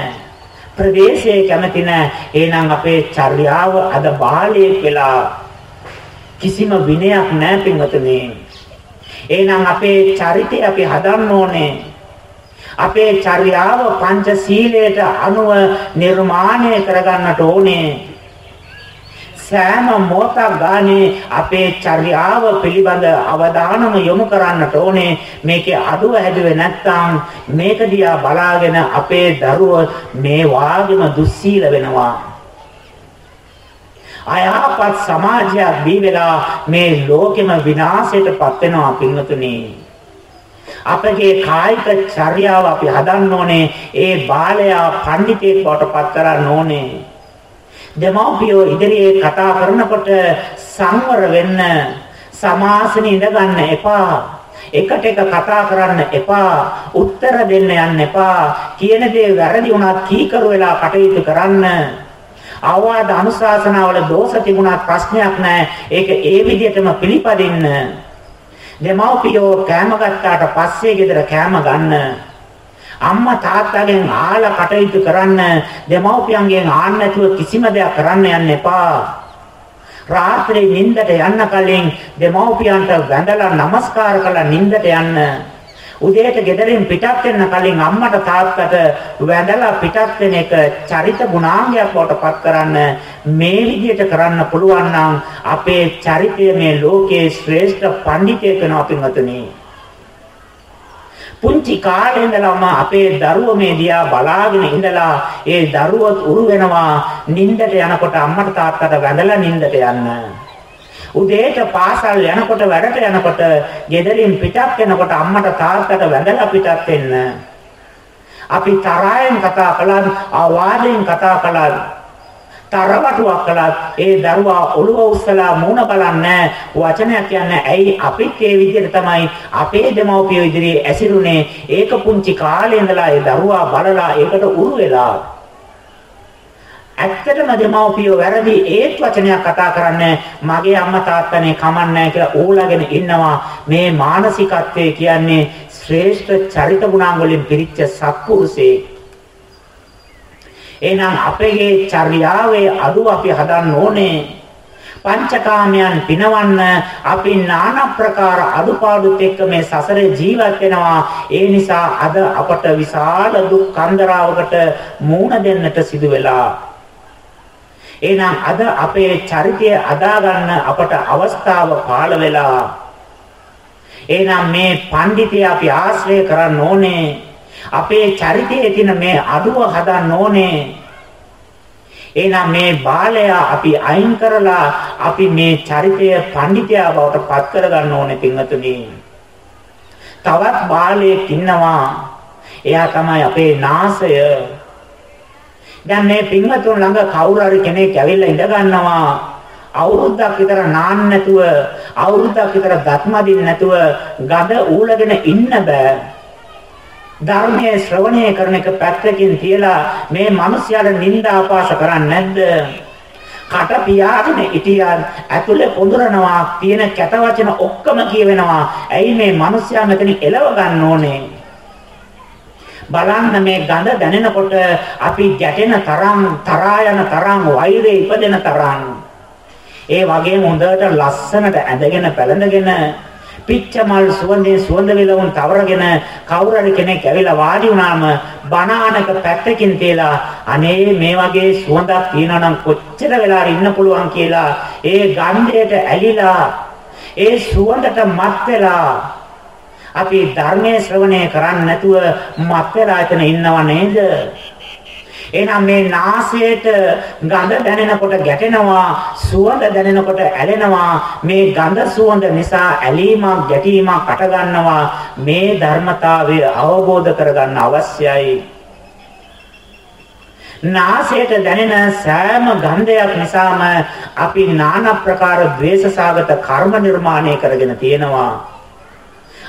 [SPEAKER 3] ප්‍රදේශයේ කැමති නෑ. එහෙනම් අපේ චර්යාව අද බාලයෙක් වෙලා කිසිම විනයක් නැහැ පින්වතුනි. එහෙනම් අපේ චරිතය අපි හදන්න ඕනේ. අපේ චර්යාව පංච සීලයට අනුව නිර්මාණය කරගන්නට ඕනේ. සෑම මොහොතක් ගානේ අපේ චර්යාව පිළිබඳ අවධානම යොමු කරන්නට ඕනේ මේකේ අඩුව හැදුවේ නැත්නම් මේක දිහා බලාගෙන අපේ දරුවෝ මේ වාගෙම දුස්සීල වෙනවා අයහපත් සමාජයක් දී වෙලා මේ ලෝකෙම විනාශයටපත් වෙනවා පින්වතුනි. අපගේ කායික චර්යාව අපි හදන්න ඕනේ ඒ බාලයා පඬිතෙක් බවට පත් කරන්න ඕනේ. දෙමව්පියෝ ඉදිරියේ කතා කරනකොට සංවර වෙන්න සමාසනේ ඉඳ ගන්න එපා. එකට එක කතා කරන්න එපා. උත්තර දෙන්න යන්න එපා. කියන දේ වැරදි වුණත් කීකරු වෙලා කටයුතු කරන්න. අවවාද අනුශාසනාවල දෝෂ තිබුණත් ප්‍රශ්නයක් නැහැ. ඒක ඒ විදිහටම පිළිපදින්න. දෙමව්පියෝ කෑම ගත්තාට පස්සේ ගෙදර කෑම ගන්න. අම්මා තාත්තාගෙන් ආලා කටයුතු කරන්න දෙමව්පියන්ගෙන් ආන්න නැතුව කිසිම දෙයක් කරන්න යන්න එපා. රාත්‍රියේ නිින්දට යන්න කලින් දෙමව්පියන්ට වැඳලා නමස්කාර කරලා නිින්දට යන්න. උදේට ගෙදරින් පිටත් වෙන්න කලින් අම්මට තාත්තට වැඳලා පිටත් වෙන එක චරිත ගුණාංගයක් බවට පත් කරන්න මේ විදිහට කරන්න පුළුවන් නම් අපේ චරිතය මේ ලෝකයේ ශ්‍රේෂ්ඨ පඬිතෙක් වෙනවා පින්වතුනි. පුංචි කාලේ ඉඳලම අපේ දරුවෝ මේ දිහා බලාගෙන ඉඳලා ඒ දරුවොත් උරු වෙනවා නිින්දට යනකොට අම්මට තාත්තට වැඳලා නිින්දට යන්න. උදේට පාසල් යනකොට වැඩට යනකොට ගෙදරින් පිටත් වෙනකොට අම්මට තාත්තට වැඳලා පිටත් වෙන්න. අපි තරහෙන් කතා කළා, ආවාදයෙන් කතා කළා, තරවටුවක් කළා. ඒ දරුවා ඔළුව උස්සලා මූණ බලන්නේ වචනයක් කියන්නේ ඇයි අපිත් ඒ විදිහට තමයි අපේ දෙමව්පියෝ ඉදිරියේ ඇසිරුනේ. ඒක පුංචි කාලේ ඉඳලා ඒ දරුවා බලලා ඒකට උරු වෙලා ඇත්තටම දෙමව්පියෝ වැරදි ඒත් වචනයක් කතා කරන්නේ මගේ අම්මා තාත්තනේ කමන්නේ කියලා ඕලාගෙන ඉන්නවා. මේ මානසිකත්වයේ කියන්නේ ශ්‍රේෂ්ඨ චරිත ගුණාංග වලින් පිරිච්ච සත්පුරුෂේ. එහෙනම් අපේ චර්යාවේ අඩුව අපි හදන්න ඕනේ. පංචකාමයන් පිනවන්න අපි নানা ප්‍රකාර අඩුපාඩුත් එක්ක මේ සසරේ ජීවත් වෙනවා. ඒ නිසා අද අපට විශාල දුක් කන්දරාවකට මුහුණ දෙන්නට සිදු වෙලා එහෙනම් අද අපේ චරිතය අදා ගන්න අපට අවස්ථාව පාළ වෙලා එහෙනම් මේ පඬිතය අපි ආශ්‍රය කරන්න ඕනේ අපේ චරිතයේ තියෙන මේ අඩුව හදන්න ඕනේ එහෙනම් මේ බාලය අපි අයින් කරලා අපි මේ චරිතය පඬිතයා බවට පත් කරගන්න ඕනේ පින්වතුනි. තවත් බාලයෙක් ඉන්නවා. එයා තමයි අපේ නාසය. දැන් මේ පින්වතුන් ළඟ කවුරු හරි කෙනෙක් ඇවිල්ලා ඉඳ ගන්නවා. අවුරුද්දක් විතර නාන්න නැතුව අවුරුද්දක් විතර දත්මදින්න නැතුව ගඳ ඌලගෙන ඉන්න බෑ. ධර්මයේ ශ්‍රවණය කරන එක පැත්තකින් තියලා මේ මිනිස්යාට නිନ୍ଦා අපාස කරන්නේ නැද්ද? කට පියාගෙන ඉතියන් ඇතුලේ පොඳුරනවා තියෙන කැත වචන ඔක්කොම කියවෙනවා. ඇයි මේ මිනිස්යා මෙතන එලව ගන්න ඕනේ? බලන්න මේ ගඳ දැනෙනකොට අපි ගැටෙන තරම් තරහා යන තරම් වෛරය ඉපදෙන තරම්. ඒ වගේම හොඳට ලස්සනට ඇඳගෙන පැළඳගෙන පිච්ච මල් සුවඳේ සුවඳ විලවුන් තවරගෙන කවුරු හරි කෙනෙක් ඇවිල්ලා වාඩි වුණාම බණානක පැත්තකින් තියලා අනේ මේ වගේ සුවඳක් තියෙනවා නම් කොච්චර වෙලා ඉන්න පුළුවන්? කියලා ඒ ගන්ධයට ඇලිලා ඒ සුවඳට මත් වෙලා අපි ධර්මයේ ශ්‍රවණය කරන්නේ නැතුව මත් වෙලා එතන ඉන්නව නේද එහෙනම් මේ නාසයට ගඳ දැනෙනකොට ගැටෙනවා, සුවඳ දැනෙනකොට ඇලෙනවා. මේ ගඳ සුවඳ නිසා ඇලීමක්, ගැටීමක් අට ගන්නවා. මේ ධර්මතාවය අවබෝධ කරගන්න අවශ්‍යයි. නාසයට දැනෙන සෑම ගන්ධයක් නිසාම අපි নানা ප්‍රකාර ද්වේෂසාගත කර්ම නිර්මාණය කරගෙන තියෙනවා.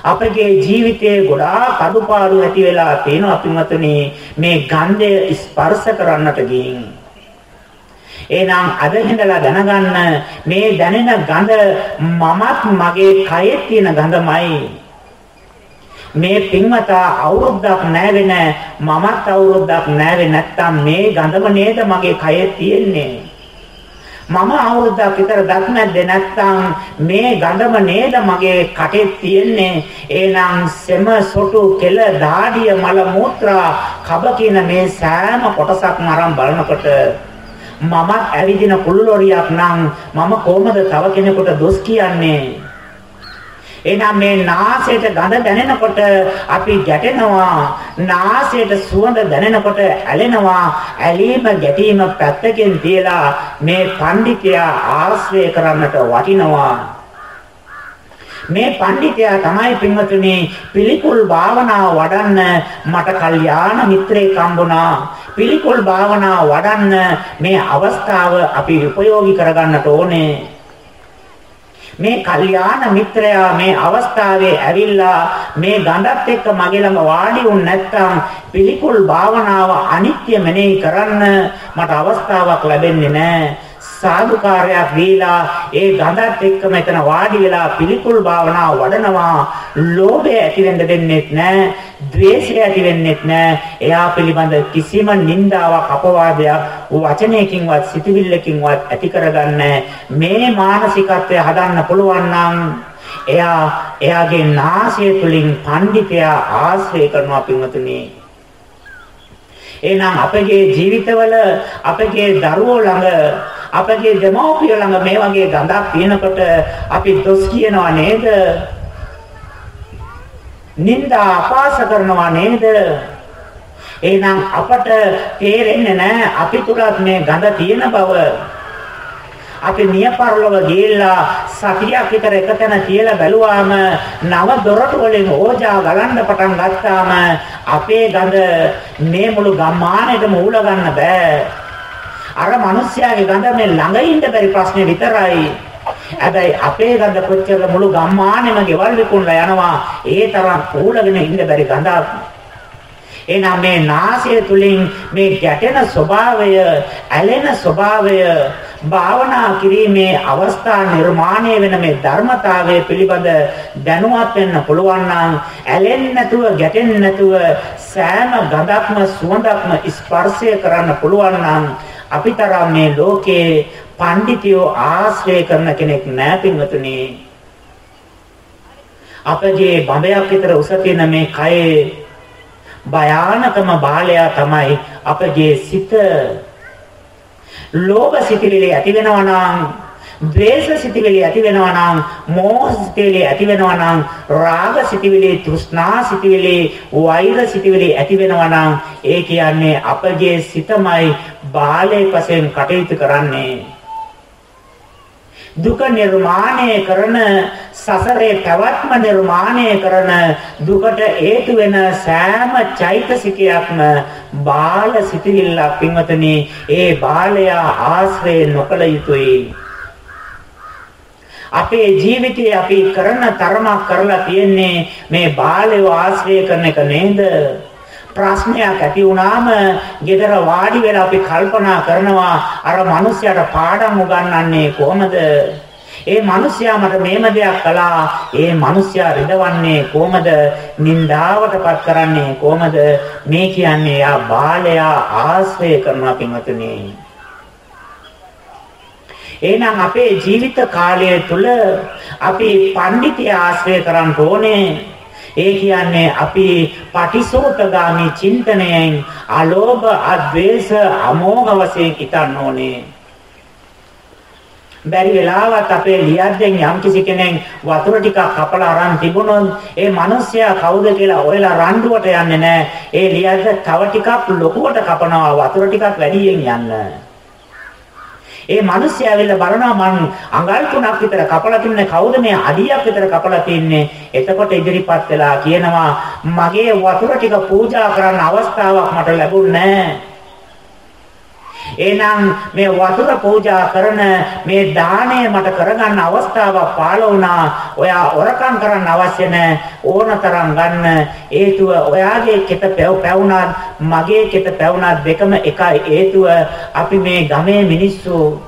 [SPEAKER 3] අපගේ ජීවිතයේ ගොඩාක් අඩුපාඩු ඇති වෙලා තියෙනවා අපිමතුනි මේ ගන්ධය ස්පර්ශ කරන්නට ගින් එහෙනම් අද හිඳලා දැනගන්න මේ දැනෙන ගඳ මමත් මගේ කයේ තියෙන ගඳමයි. මේ පින්වතා අවුරුද්දක් නැවෙන මමත් අවුරුද්දක් නැවෙ නැත්තම් මේ ගඳම නේද මගේ කයේ තියෙන්නේ? මම අවුරුද්දක් විතර දත් නැද්ද නැත්නම් මේ ගඳම නේද මගේ කටේ තියෙන්නේ? එහෙනම් සෙම සොටු කෙල දාඩිය මල මූත්‍රා කබ කියන මේ සෑම කොටසක්ම අරන් බලනකොට මමත් ඇවිදින කුල්ලොරියක් නම් මම කොහොමද තව කෙනෙකුට දොස් කියන්නේ? එහෙනම් මේ නාසයට ගඳ දැනෙනකොට අපි ගැටෙනවා. නාසයට සුවඳ දැනෙනකොට ඇලෙනවා. ඇලීම ගැටීම පැත්තකින් තියලා මේ පඬිතයා ආශ්‍රය කරන්නට වටිනවා. මේ පඬිතයා තමයි පින්වතුනි පිළිකුල් භාවනාව වඩන්න මට කල්යාණ මිත්‍රයෙක් හම්බුණා. පිළිකුල් භාවනාව වඩන්න මේ අවස්ථාව අපි උපයෝගී කරගන්නට ඕනේ. මේ කල්යාණ මිත්‍රයා මේ අවස්ථාවේ ඇවිල්ලා මේ ගඳත් එක්ක මගේ ළඟ වාඩි වුන් නැත්නම් පිළිකුල් භාවනාව අනිත්‍ය මෙනෙහි කරන්න මට අවස්ථාවක් ලැබෙන්නේ නැහැ සාදුකාරයක් දීලා ඒ ගඳත් එක්ක මෙතන වාඩි වෙලා පිළිකුල් භාවනාව වඩනවා. ලෝභය ඇති වෙන්න දෙන්නෙත් නැහැ ද්වේෂය ඇති වෙන්නෙත් නැහැ එයා පිළිබඳ කිසිම නින්දාවක් අපවාදයක් වචනයකින්වත් සිතවිල්ලකින්වත් ඇති කරගන්න මේ මානසිකත්වය හදන්න පුළුවන් නම් එයා එයාගේ නාසය තුලින් පඬිතයා ආශ්‍රය කරනවා පින්වතුනි. එහෙනම් අපගේ ජීවිතවල අපගේ දරුවෝ ළඟ අපගේ දෙමව්පිය ළඟ මේ වගේ ගඳක් තියෙනකොට අපි දොස් කියනවා නේද? නිന്ദා අපාස කරනවා නේද? එහෙනම් අපට තේරෙන්නේ නැහැ අපි තුලත් මේ ගඳ තියෙන බව. අපි නියපරලව ගිහිල්ලා සතියක් විතර එකතැන තියලා බැලුවාම නව දොරටු වලින් ඕජා ගලන්න පටන් ගත්තාම අපේ ගඳ මේ මුළු ගම්මානෙටම ඌල ගන්න බෑ. අර මිනිස්යාගේ ගඳ මේ ළඟ ඉන්න බැරි ප්‍රශ්නේ විතරයි. හැබැයි අපේ ගඳ කොච්චර මුළු ගම්මානෙම ගෙවල් විකුණලා යනවා. ඒ තරම් පූලගෙන ඉන්න බැරි ගඳක්. එහෙනම් මේ නාසය තුලින් මේ ගැටෙන ස්වභාවය, ඇලෙන ස්වභාවය භාවනා කිරීමේ අවස්ථා නිර්මාණය වෙන මේ ධර්මතාවය පිළිබඳ දැනුවත් වෙන්න පුළුවන් නම් ඇලෙන්නේ නැතුව ගැටෙන්නේ නැතුව සෑම ගඳක්ම සුවඳක්ම ස්පර්ශය කරන්න පුළුවන් නම් අපිතරම් මේ ලෝකේ පඬිතියෝ ආශ්‍රය කරන කෙනෙක් නැහැ පින්වතුනි. අපගේ බඹයක් විතර උස තියෙන මේ කයේ භයානකම බාලයා තමයි අපගේ සිත. ලෝභ සිතිවිලි ඇති වෙනවා නම් ද්වේෂ සිතිවිලි ඇති වෙනවා නම් මෝහ සිතිවිලි ඇති වෙනවා නම් රාග සිතිවිලි තෘෂ්ණා සිතිවිලි වෛර සිතිවිලි ඇති වෙනවා නම් ඒ කියන්නේ අපගේ සිතමයි බාලයේ පසෙන් කටයුතු කරන්නේ. දුක නිර්මාණය කරන සසරේ පැවැත්ම නිර්මාණය කරන දුකට හේතු වෙන සෑම චෛතසිකයක්ම බාල සිටිවිල්ලක් පින්වතනි ඒ බාලයා ආශ්‍රය නොකළ යුතුයි. අපේ ජීවිතයේ අපි කරන තරමක් කරලා තියෙන්නේ මේ බාලව ආශ්‍රය කරන එක නේද? ප්‍රශ්නයක් ඇති වුණාම gedara වාඩි වෙලා අපි කල්පනා කරනවා අර මිනිස්යාට පාඩම් උගන්වන්නේ කොහමද? ඒ මිනිස්යා මට මේම දෙයක් කළා. ඒ මිනිස්යා රිදවන්නේ කොහමද? නින්දාවටපත් කරන්නේ කොහමද? මේ කියන්නේ යා බාලයා ආශ්‍රය කරනවා පින්වතුනි. එහෙනම් අපේ ජීවිත කාලය තුල අපි පඬිතය ආශ්‍රය කරන්න ඕනේ. ඒ කියන්නේ අපි පටිසෝතගාමි චින්තනයෙන් අලෝභ, අද්වේෂ, අමෝහ වශයෙන් හිතන්න ඕනේ. බැරි වෙලාවත් අපේ ලියද්දෙන් යම්කිසි කෙනෙක් වතුර ටිකක් කපලා අරන් තිබුණොත් ඒ මිනිස්සයා කවුද කියලා ඔයලා රණ්ඩුවට යන්නේ නැහැ. ඒ ලියද්ද තව ටිකක් ලොකුවට කපනවා වතුර ටිකක් වැඩියෙන් යන්න. ඒ මිනිස්සයා ඇවිල්ලා බලනවා මං අඟල් තුනක් විතර කපලා තින්නේ කවුද මේ අඩියක් විතර කපලා තින්නේ? එතකොට ඉදිරිපත් වෙලා කියනවා මගේ වතුර ටික පූජා කරන්න අවස්ථාවක් මට ලැබුණේ නැහැ. එහෙනම් මේ වතුර පූජා කරන මේ දාණය මට කරගන්න අවස්ථාවක් පාළ වුණා. ඔයා ඔරකම් කරන්න අවශ්‍ය නැහැ. ඕනතරම් ගන්න. හේතුව ඔයාගේ කෙත පැවුණත් මගේ කෙත පැවුණත් දෙකම එකයි. හේතුව අපි මේ ගමේ මිනිස්සු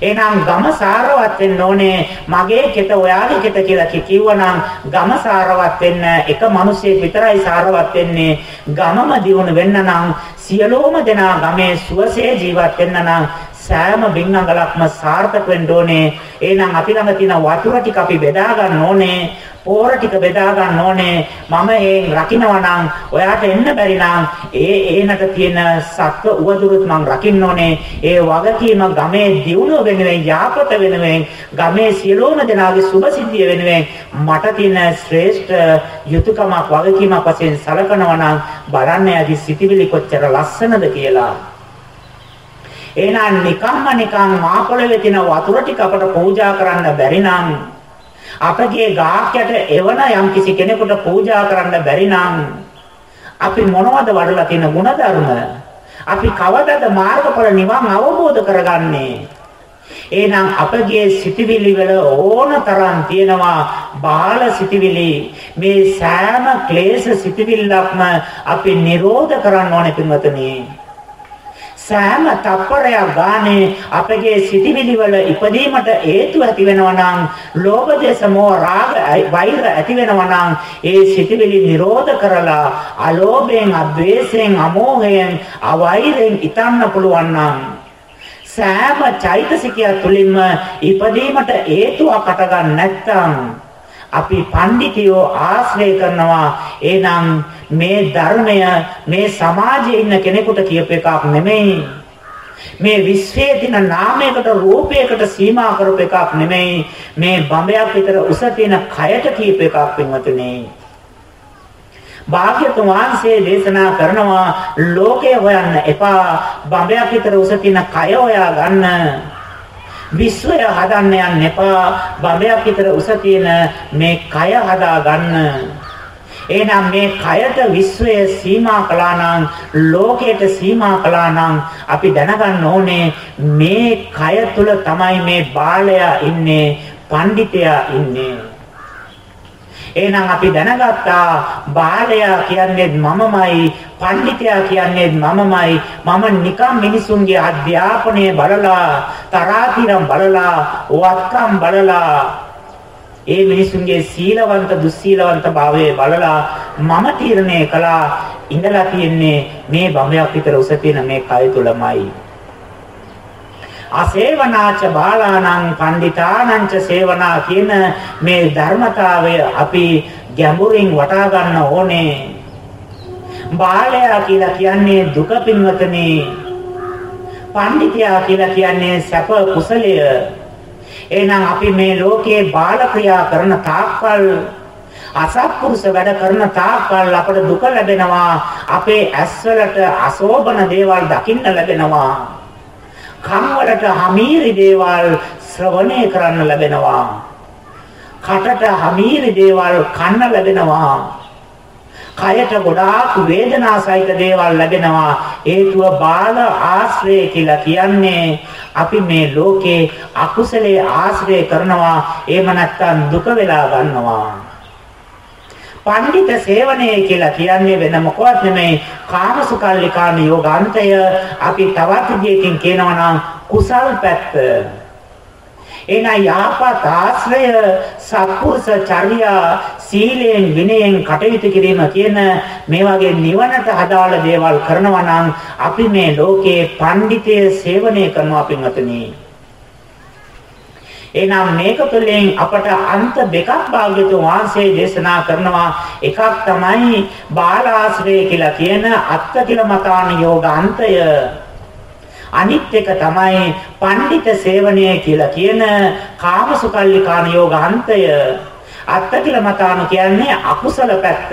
[SPEAKER 3] එහෙනම් ගම සාරවත් වෙන්න ඕනේ. මගේ කෙත ඔයාගේ කෙත කියලා කිව්වනම් ගම සාරවත් වෙන්න එක මිනිහෙක් විතරයි සාරවත් වෙන්නේ. ගමම දියුණු වෙන්න නම් සියලෝම දෙනා ගමේ සුවසේ ජීවත් වෙන්න නම් සෑම බින්නඟලක්ම සාර්ථක වෙන්න ඕනේ. එහෙනම් අපි ළඟ තියෙන වතුර ටික අපි බෙදා ගන්න ඕනේ. පෝර ටික බෙදා ගන්න ඕනේ. මම ඒන් රකින්නවා නම් ඔයාට එන්න බැරි නම් ඒ ඒනට තියෙන සත්ව උවදුරුත් මං රකින්න ඕනේ. ඒ වගකීම ගමේ දියුණුව වෙනුවෙන් යාපත වෙනුවෙන් ගමේ සියලුම දෙනාගේ සුභ සිද්ධිය වෙනුවෙන් මට තියෙන ශ්‍රේෂ්ඨ යුතුයකමක් වගකීමක් වශයෙන් සලකනවා නම් බලන්න යදි සිටිවිලි කොච්චර ලස්සනද කියලා. එහෙනම් නිකම්ම නිකම් මාපොළවේ තියෙන වතුර ටික අපට පූජා කරන්න බැරි නම් අපගේ ගාක්යට එවන යම් කිසි කෙනෙකුට පූජා කරන්න බැරි නම් අපි මොනවද වඩලා තියෙන ಗುಣධර්ම? අපි කවදද මාර්ගඵල නිවන් අවබෝධ කරගන්නේ? එහෙනම් අපගේ සිටිවිලි වල ඕන තරම් තියෙනවා බාල සිටිවිලි මේ සෑම ක්ලේශ සිටිවිල්ලක්ම අපි නිරෝධ කරන්න ඕනේ පින්වතුනි සෑම තප්පරයක් ගානේ අපගේ සිටිවිලි වල ඉපදීමට හේතු ඇති වෙනවා නම් ලෝභ දේශ මොහ රාග වෛර ඇති වෙනවා නම් ඒ සිටිවිලි නිරෝධ කරලා අලෝභයෙන් අද්වේෂයෙන් අමෝහයෙන් අවෛරයෙන් ඉතන්න පුළුවන් නම් සෑම චෛතසිකය තුළින්ම ඉපදීමට හේතුවක් අටගන්න නැත්නම් අපි පඬිතියෝ ආශ්‍රය කරනවා. එහෙනම් මේ ධර්මය මේ සමාජයේ ඉන්න කෙනෙකුට කියප එකක් නෙමෙයි. මේ විශ්වයේ තියෙන නාමයකට රූපයකට සීමා කරපු එකක් නෙමෙයි. මේ බඹයක් විතර උස තියෙන කයට කියප එකක් වෙනතුනේ භාග්‍යතුන් වහන්සේ දේශනා කරනවා ලෝකය හොයන්න එපා. බඹයක් විතර උස තියෙන කය හොයා ගන්න විශ්වය හදන්න යන්න එපා. බඹයක් විතර උස තියෙන මේ කය හදා ගන්න. එහෙනම් මේ කයට විශ්වය සීමා කළා නම් ලෝකයට සීමා කළා නම් අපි දැනගන්න ඕනේ මේ කය තුල තමයි මේ බාලයා ඉන්නේ, පඬිතයා ඉන්නේ. එහෙනම් අපි දැනගත්තා බාලයා කියන්නේ මමමයි පඬිතයා කියන්නේ මමමයි මම නිකම් මිනිසුන්ගේ අධ්‍යාපනය බලලා තරාතිරම් බලලා වත්කම් බලලා ඒ මිනිසුන්ගේ සීලවන්ත දුස්සීලවන්ත භාවයේ බලලා මම තීරණය කළා ඉඳලා තියෙන්නේ මේ බඹයක් විතර උස තියෙන මේ කය තුලමයි අසේවනාච බාලානං පණ්ඩිතානං ච සේවනා කියන මේ ධර්මතාවය අපි ගැඹුරින් වටා ගන්න ඕනේ. බාලයා කියලා කියන්නේ දුක පින්වතනේ. පණ්ඩිතයා කියලා කියන්නේ සැප කුසලය. එහෙනම් අපි මේ ලෝකයේ බාල ක්‍රියා කරන තාක්කල් අසත්පුරුෂ වැඩ කරන තාක්කල් අපට දුක ලැබෙනවා අපේ ඇස්වලට අශෝභන දේවල් දකින්න ලැබෙනවා කන් වලට හමීරි දේවල් ශ්‍රවණය කරන්න ලැබෙනවා. කටට හමීරි දේවල් කන්න ලැබෙනවා. කයට ගොඩාක් වේදනා සහිත දේවල් ලැබෙනවා. හේතුව බාල ආශ්‍රය කියලා කියන්නේ අපි මේ ලෝකේ අකුසලයේ ආශ්‍රය කරනවා. එහෙම නැත්නම් දුක වෙලා ගන්නවා. පඬිත සේවනය කියලා කියන්නේ වෙන මොකවත් නෙමෙයි කාමසුකල්ලිකාන යෝගාන්තය අපි තවත් විදියකින් කියනවා නම් කුසල් පැත්ත එන යහපත් ආශ්‍රය සත්පුරුෂ චර්යා සීලයෙන් විනයෙන් කටයුතු කිරීම කියන මේ වගේ නිවනට අදාළ දේවල් කරනවා නම් අපි මේ ලෝකේ පඬිතය සේවනය කරනවා පින්වතුනි. එනම් මේක තුළින් අපට අන්ත දෙකක් භාග්‍යතුන් වහන්සේ දේශනා කරනවා. එකක් තමයි බාලාශ්‍රය කියලා කියන අත්තිල මතාන යෝග අන්තය. අනිත් එක තමයි පඬිත සේවනය කියලා කියන කාමසුකල්ලිකාන යෝග අන්තය. අත්තකිල මතාන කියන්නේ අකුසල පැත්ත.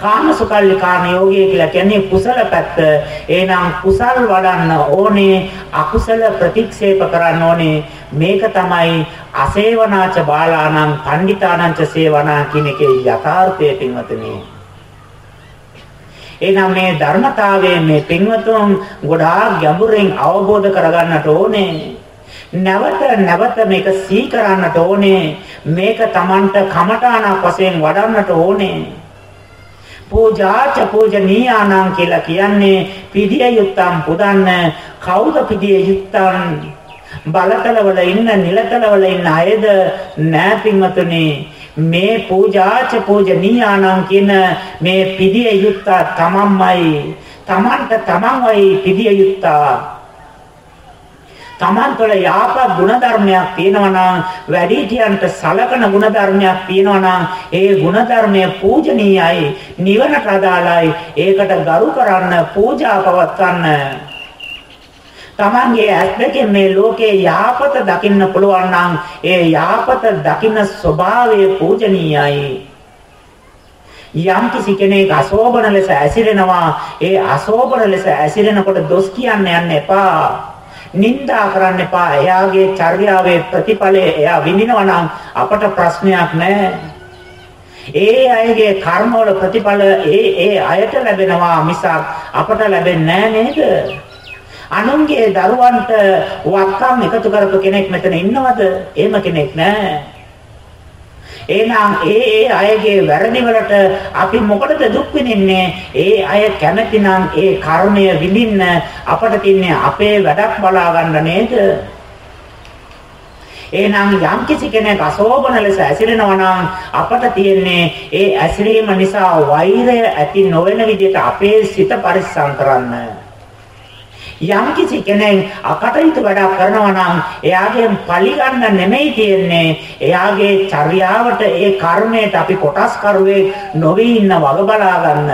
[SPEAKER 3] කාමසුකල්ලිකාන යෝගය කියලා කියන්නේ කුසල පැත්ත. එහෙනම් කුසල් වඩන්න ඕනේ අකුසල ප්‍රතික්ෂේප කරන්න ඕනේ. මේක තමයි අසේවනාච බාලාණං පණ්ඩිතානංච සේවනා කියන එකේ යථාර්ථය පින්වතුනි. එනම් මේ ධර්මතාවයේ මේ පින්වතුන් ගොඩාක් ගැඹුරින් අවබෝධ කරගන්නට ඕනේ. නැවත නැවත මේක සී කරන්නට ඕනේ මේක Tamanට කමඨාණක් වශයෙන් වඩන්නට ඕනේ පූජාච පූජනීයානම් කියලා කියන්නේ පිළිය යුත්තම් පුදන්න. කවුද පිළිය යුත්තම්? බලතලවල ඉන්න නිලතලවල ඉන්න අයද? නෑ පින්වතුනි. මේ පූජාච පූජනීයානම් කියන මේ පිළිය යුත්තා තමන්මයි. තමන්ට තමන්වයි පිළිය යුත්තා. Taman තුළ යහපත් ගුණධර්මයක් තියෙනවා නම් වැඩිහිටියන්ට සලකන ගුණධර්මයක් තියෙනවා නම් ඒ ගුණධර්මය පූජනීයයි නිවනට අදාළයි ඒකට ගරු කරන්න පූජා පවත්වන්න. තමන්ගේ ඇස් දෙකෙන් මේ ලෝකේ යහපත දකින්න පුළුවන් නම් ඒ යහපත දකින්න ස්වභාවය පූජනීයයි. යම් කිසි කෙනෙක් අශෝභන ලෙස ඇසිරෙනවා ඒ අශෝභන ලෙස ඇසිරෙනකොට දොස් කියන්න යන්න එපා. නින්දා කරන්න එපා. එයාගේ චර්යාවේ ප්‍රතිඵලය එයා විඳිනවා නම් අපට ප්‍රශ්නයක් නැහැ. ඒ අයගේ කර්මවල ප්‍රතිඵල ඒ ඒ අයට ලැබෙනවා මිසක් අපට ලැබෙන්නේ නේද? අනුන්ගේ දරුවන්ට වත්කම් එකතු කරපු කෙනෙක් මෙතන ඉන්නවද? එහෙම කෙනෙක් නැහැ. එහෙනම් ඒ ඒ අයගේ වැරදි වලට අපි මොකටද දුක් විඳින්නේ? ඒ අය කැමැතිනම් ඒ කර්මය විඳින්න අපට තියන්නේ අපේ වැඩක් බලා ගන්න නේද? එහෙනම් යම් කිසි කෙනෙක් අශෝභන ලෙස ඇසිරෙනවා නම් අපට තියෙන්නේ ඒ ඇසිරීම නිසා වෛරය ඇති නොවන විදිහට අපේ සිත පරිස්සම් කරන්න. යම් කිසි කෙනෙක් අකටයුතු වැඩක් කරනවා නම් එයාගෙන් පරිගන්න නෙමෙයි තියෙන්නේ. එයාගේ චර්යාවට ඒ කර්මයට අපි කොටස් කරුවේ නොවි ඉන්න වග බලා ගන්න.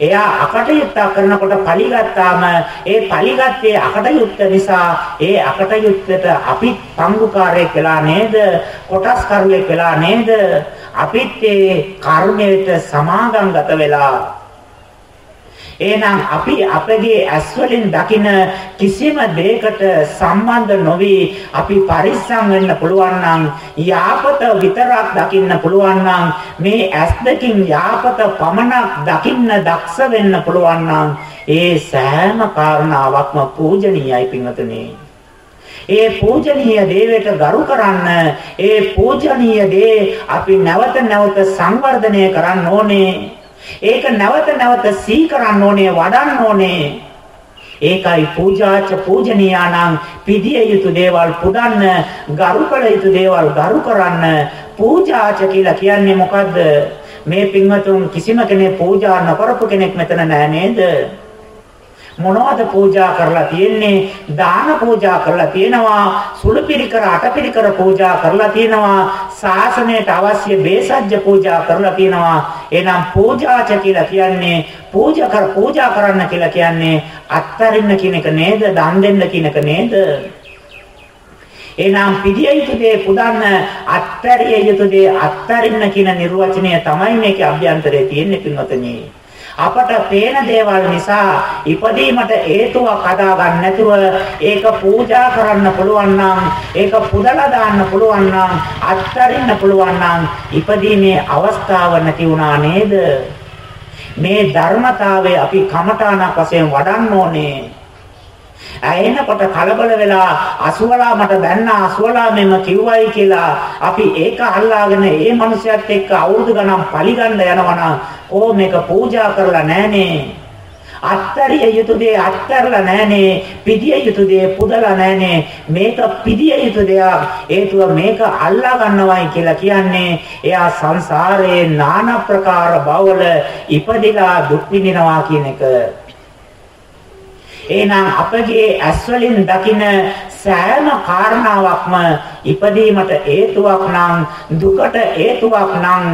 [SPEAKER 3] එයා අකටයුත්තක් කරනකොට පරිගත්තාම ඒ පරිගත්තේ අකටයුත්ත නිසා ඒ අකටයුත්තට අපි පංගුකාරයෙක් වෙලා නේද? කොටස් කරුවෙක් වෙලා නේද? අපිත් ඒ කර්මයට සමාගම්ගත වෙලා එහෙනම් අපි අපගේ ඇස් වලින් දකින කිසිම දෙයකට සම්බන්ධ නොවි අපි පරිස්සම් වෙන්න පුළුවන් නම් යාපත විතරක් දකින්න පුළුවන් නම් මේ ඇස් දෙකින් යාපත පමණක් දකින්න දක්ෂ වෙන්න පුළුවන් නම් ඒ සෑම කාරණාවක්ම පූජනීයයි පින්වතුනි. ඒ පූජනීය දේවයට ගරු කරන්න ඒ පූජනීය දේ අපි නැවත නැවත සංවර්ධනය කරන්න ඕනේ. ඒක නැවත නැවත සිහි කරන්න ඕනේ වඩන්න ඕනේ. ඒකයි පූජාච පූජනීයානම් පිළිය යුතු දේවල් පුදන්න, ගරු කළ යුතු දේවල් ගරු කරන්න. පූජාච කියලා කියන්නේ මොකද්ද? මේ පින්වතුන් කිසිම කෙනෙක් පූජා නොකරපු කෙනෙක් මෙතන නෑ නේද? මොනවද පූජා කරලා තියෙන්නේ? දාන පූජා කරලා තියෙනවා සුළුපිරිකර අටපිරිකර පූජා කරලා තියෙනවා ශාසනයට අවශ්‍ය බේසජ්‍ය පූජා කරලා තියෙනවා. එහෙනම් පූජාච කියලා කියන්නේ පූජා කර පූජා කරන්න කියලා කියන්නේ අත්තරින්න කියන එක නේද? දන් දෙන්න කියන එක නේද? එනම් පිළිය යුතු දේ පුදන්න අත්තරිය යුතු දේ අත්තරින්න කියන නිර්වචනය තමයි මේකේ අභ්‍යන්තරයේ තියෙන්නේ පින්වතනි. අපට පේන දේවල් නිසා ඉපදීමට හේතුවක් හදා ගන්න නැතුව ඒක පූජා කරන්න පුළුවන් නම් ඒක පුදලා දාන්න පුළුවන් නම් අත්තරින්න පුළුවන් නම් ඉපදීමේ අවස්ථාව නැති වුණා නේද? මේ ධර්මතාවය අපි කමඨාණක් වශයෙන් වඩන්න ඕනේ. ඇයෙනකොට කලබල වෙලා අසුවලා මට දැන්න අසුවලා මෙම කිව්වයි කියලා අපි ඒක අල්ලාගෙන ඒ මනුස්සයත් එක්ක අවුරුදු ගණන් පරිගන්න යනවනම් ඕ මේක පූජා කරලා නැහනේ. අත්තරිය යුතු දේ අත්තරලා නැහනේ. පිදිය යුතු දේ පුදලා නැහනේ. මේක පිදිය යුතු දෙයක්. හේතුව මේක අල්ලා ගන්නවයි කියලා කියන්නේ එයා සංසාරේ নানা ප්‍රකාර බවවල ඉපදිලා දුක් විඳිනවා කියන එක. එහෙනම් අපගේ ඇස් වලින් දකින සෑම කාරණාවක්ම ඉපදීමට හේතුවක් නම් දුකට හේතුවක් නම්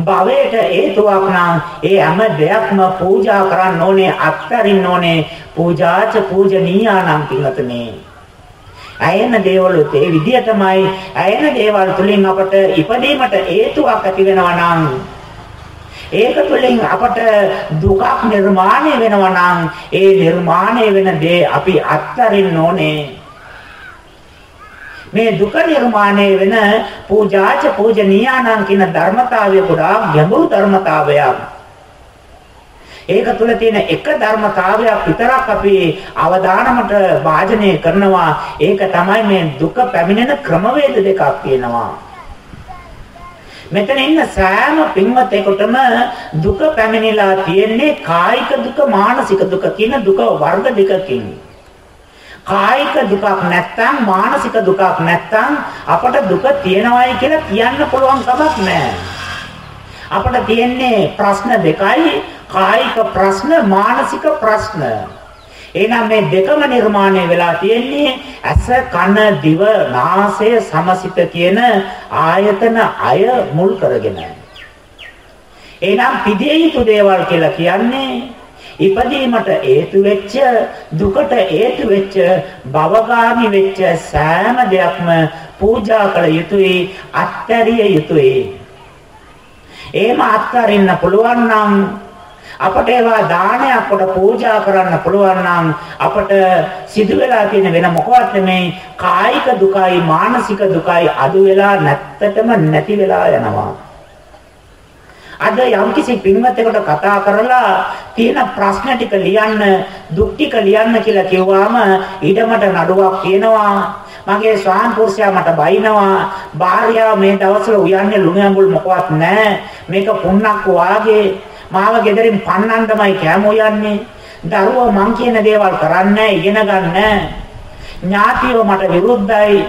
[SPEAKER 3] භවයට හේතුවක් නම් ඒ හැම දෙයක්ම පූජා කරන්න ඕනේ අත්තරින්න ඕනේ පූජාච පූජනීයානම් පින්වතුනි. අයන දේවල් ඒ විදියටමයි අයන දේවල් තුලින් අපට ඉපදීමට හේතුවක් ඇති වෙනවා නම් ඒක තුළින් අපට දුකක් නිර්මාණය වෙනවා නම් ඒ නිර්මාණය වෙන දේ අපි අත්හරින්න ඕනේ. මේ දුක නිර්මාණය වෙන පූජාච පූජනීයානම් කියන ධර්මතාවය ගොඩාක් ගැඹුරු ධර්මතාවයක්. ඒක තුළ තියෙන එක ධර්මතාවයක් විතරක් අපි අවධානමට වාජනය කරනවා. ඒක තමයි මේ දුක පැමිණෙන ක්‍රමවේද දෙකක් තියෙනවා. මෙතන ඉන්න සෑම පින්වතෙකුටම දුක පැමිණිලා තියෙන්නේ කායික දුක මානසික දුක කියන දුක වර්ග දෙකකින්. කායික දුකක් නැත්තම් මානසික දුකක් නැත්තම් අපට දුක තියෙනවයි කියලා කියන්න පුළුවන් කමක් නැහැ. අපට තියෙන්නේ ප්‍රශ්න දෙකයි කායික ප්‍රශ්න මානසික ප්‍රශ්න. එහෙනම් මේ දෙකම නිර්මාණය වෙලා තියෙන්නේ ඇස කන දිව නාසය සමසිත කියන ආයතන අය මුල් කරගෙන. එහෙනම් පිළිය යුතු දේවල් කියලා කියන්නේ ඉපදීමට හේතු වෙච්ච දුකට හේතු වෙච්ච භවගාමි වෙච්ච සෑම දෙයක්ම පූජා කළ යුතුයි අත්හැරිය යුතුයි. එහෙම අත්හරින්න පුළුවන් නම් අපට ඒවා දානයක් කොට පූජා කරන්න පුළුවන් නම් අපට සිදු වෙලා තියෙන වෙන මොකවත් නෙමේ කායික දුකයි මානසික දුකයි අඩු වෙලා නැත්තටම නැති වෙලා යනවා. අද යම්කිසි පින්වත්ෙකුට කතා කරලා තියෙන ප්‍රශ්න ටික ලියන්න දුක් ටික ලියන්න කියලා කිව්වාම ඊටමට නඩුවක් තියෙනවා මගේ ස්වාම පුරුෂයා මට බයිනවා. භාර්යාව මේ දවස්වල උයන්නේ ලුණු ඇඹුල් මොකවත් නැහැ. මේක පුන්නක් වාගේ මාව gederin පන්නන්නමයි කෑම යන්නේ. දරුවෝ මං කියන දේවල් කරන්නේ ඉගෙන ගන්න. ඥාතියෝ මට විරුද්ධයි.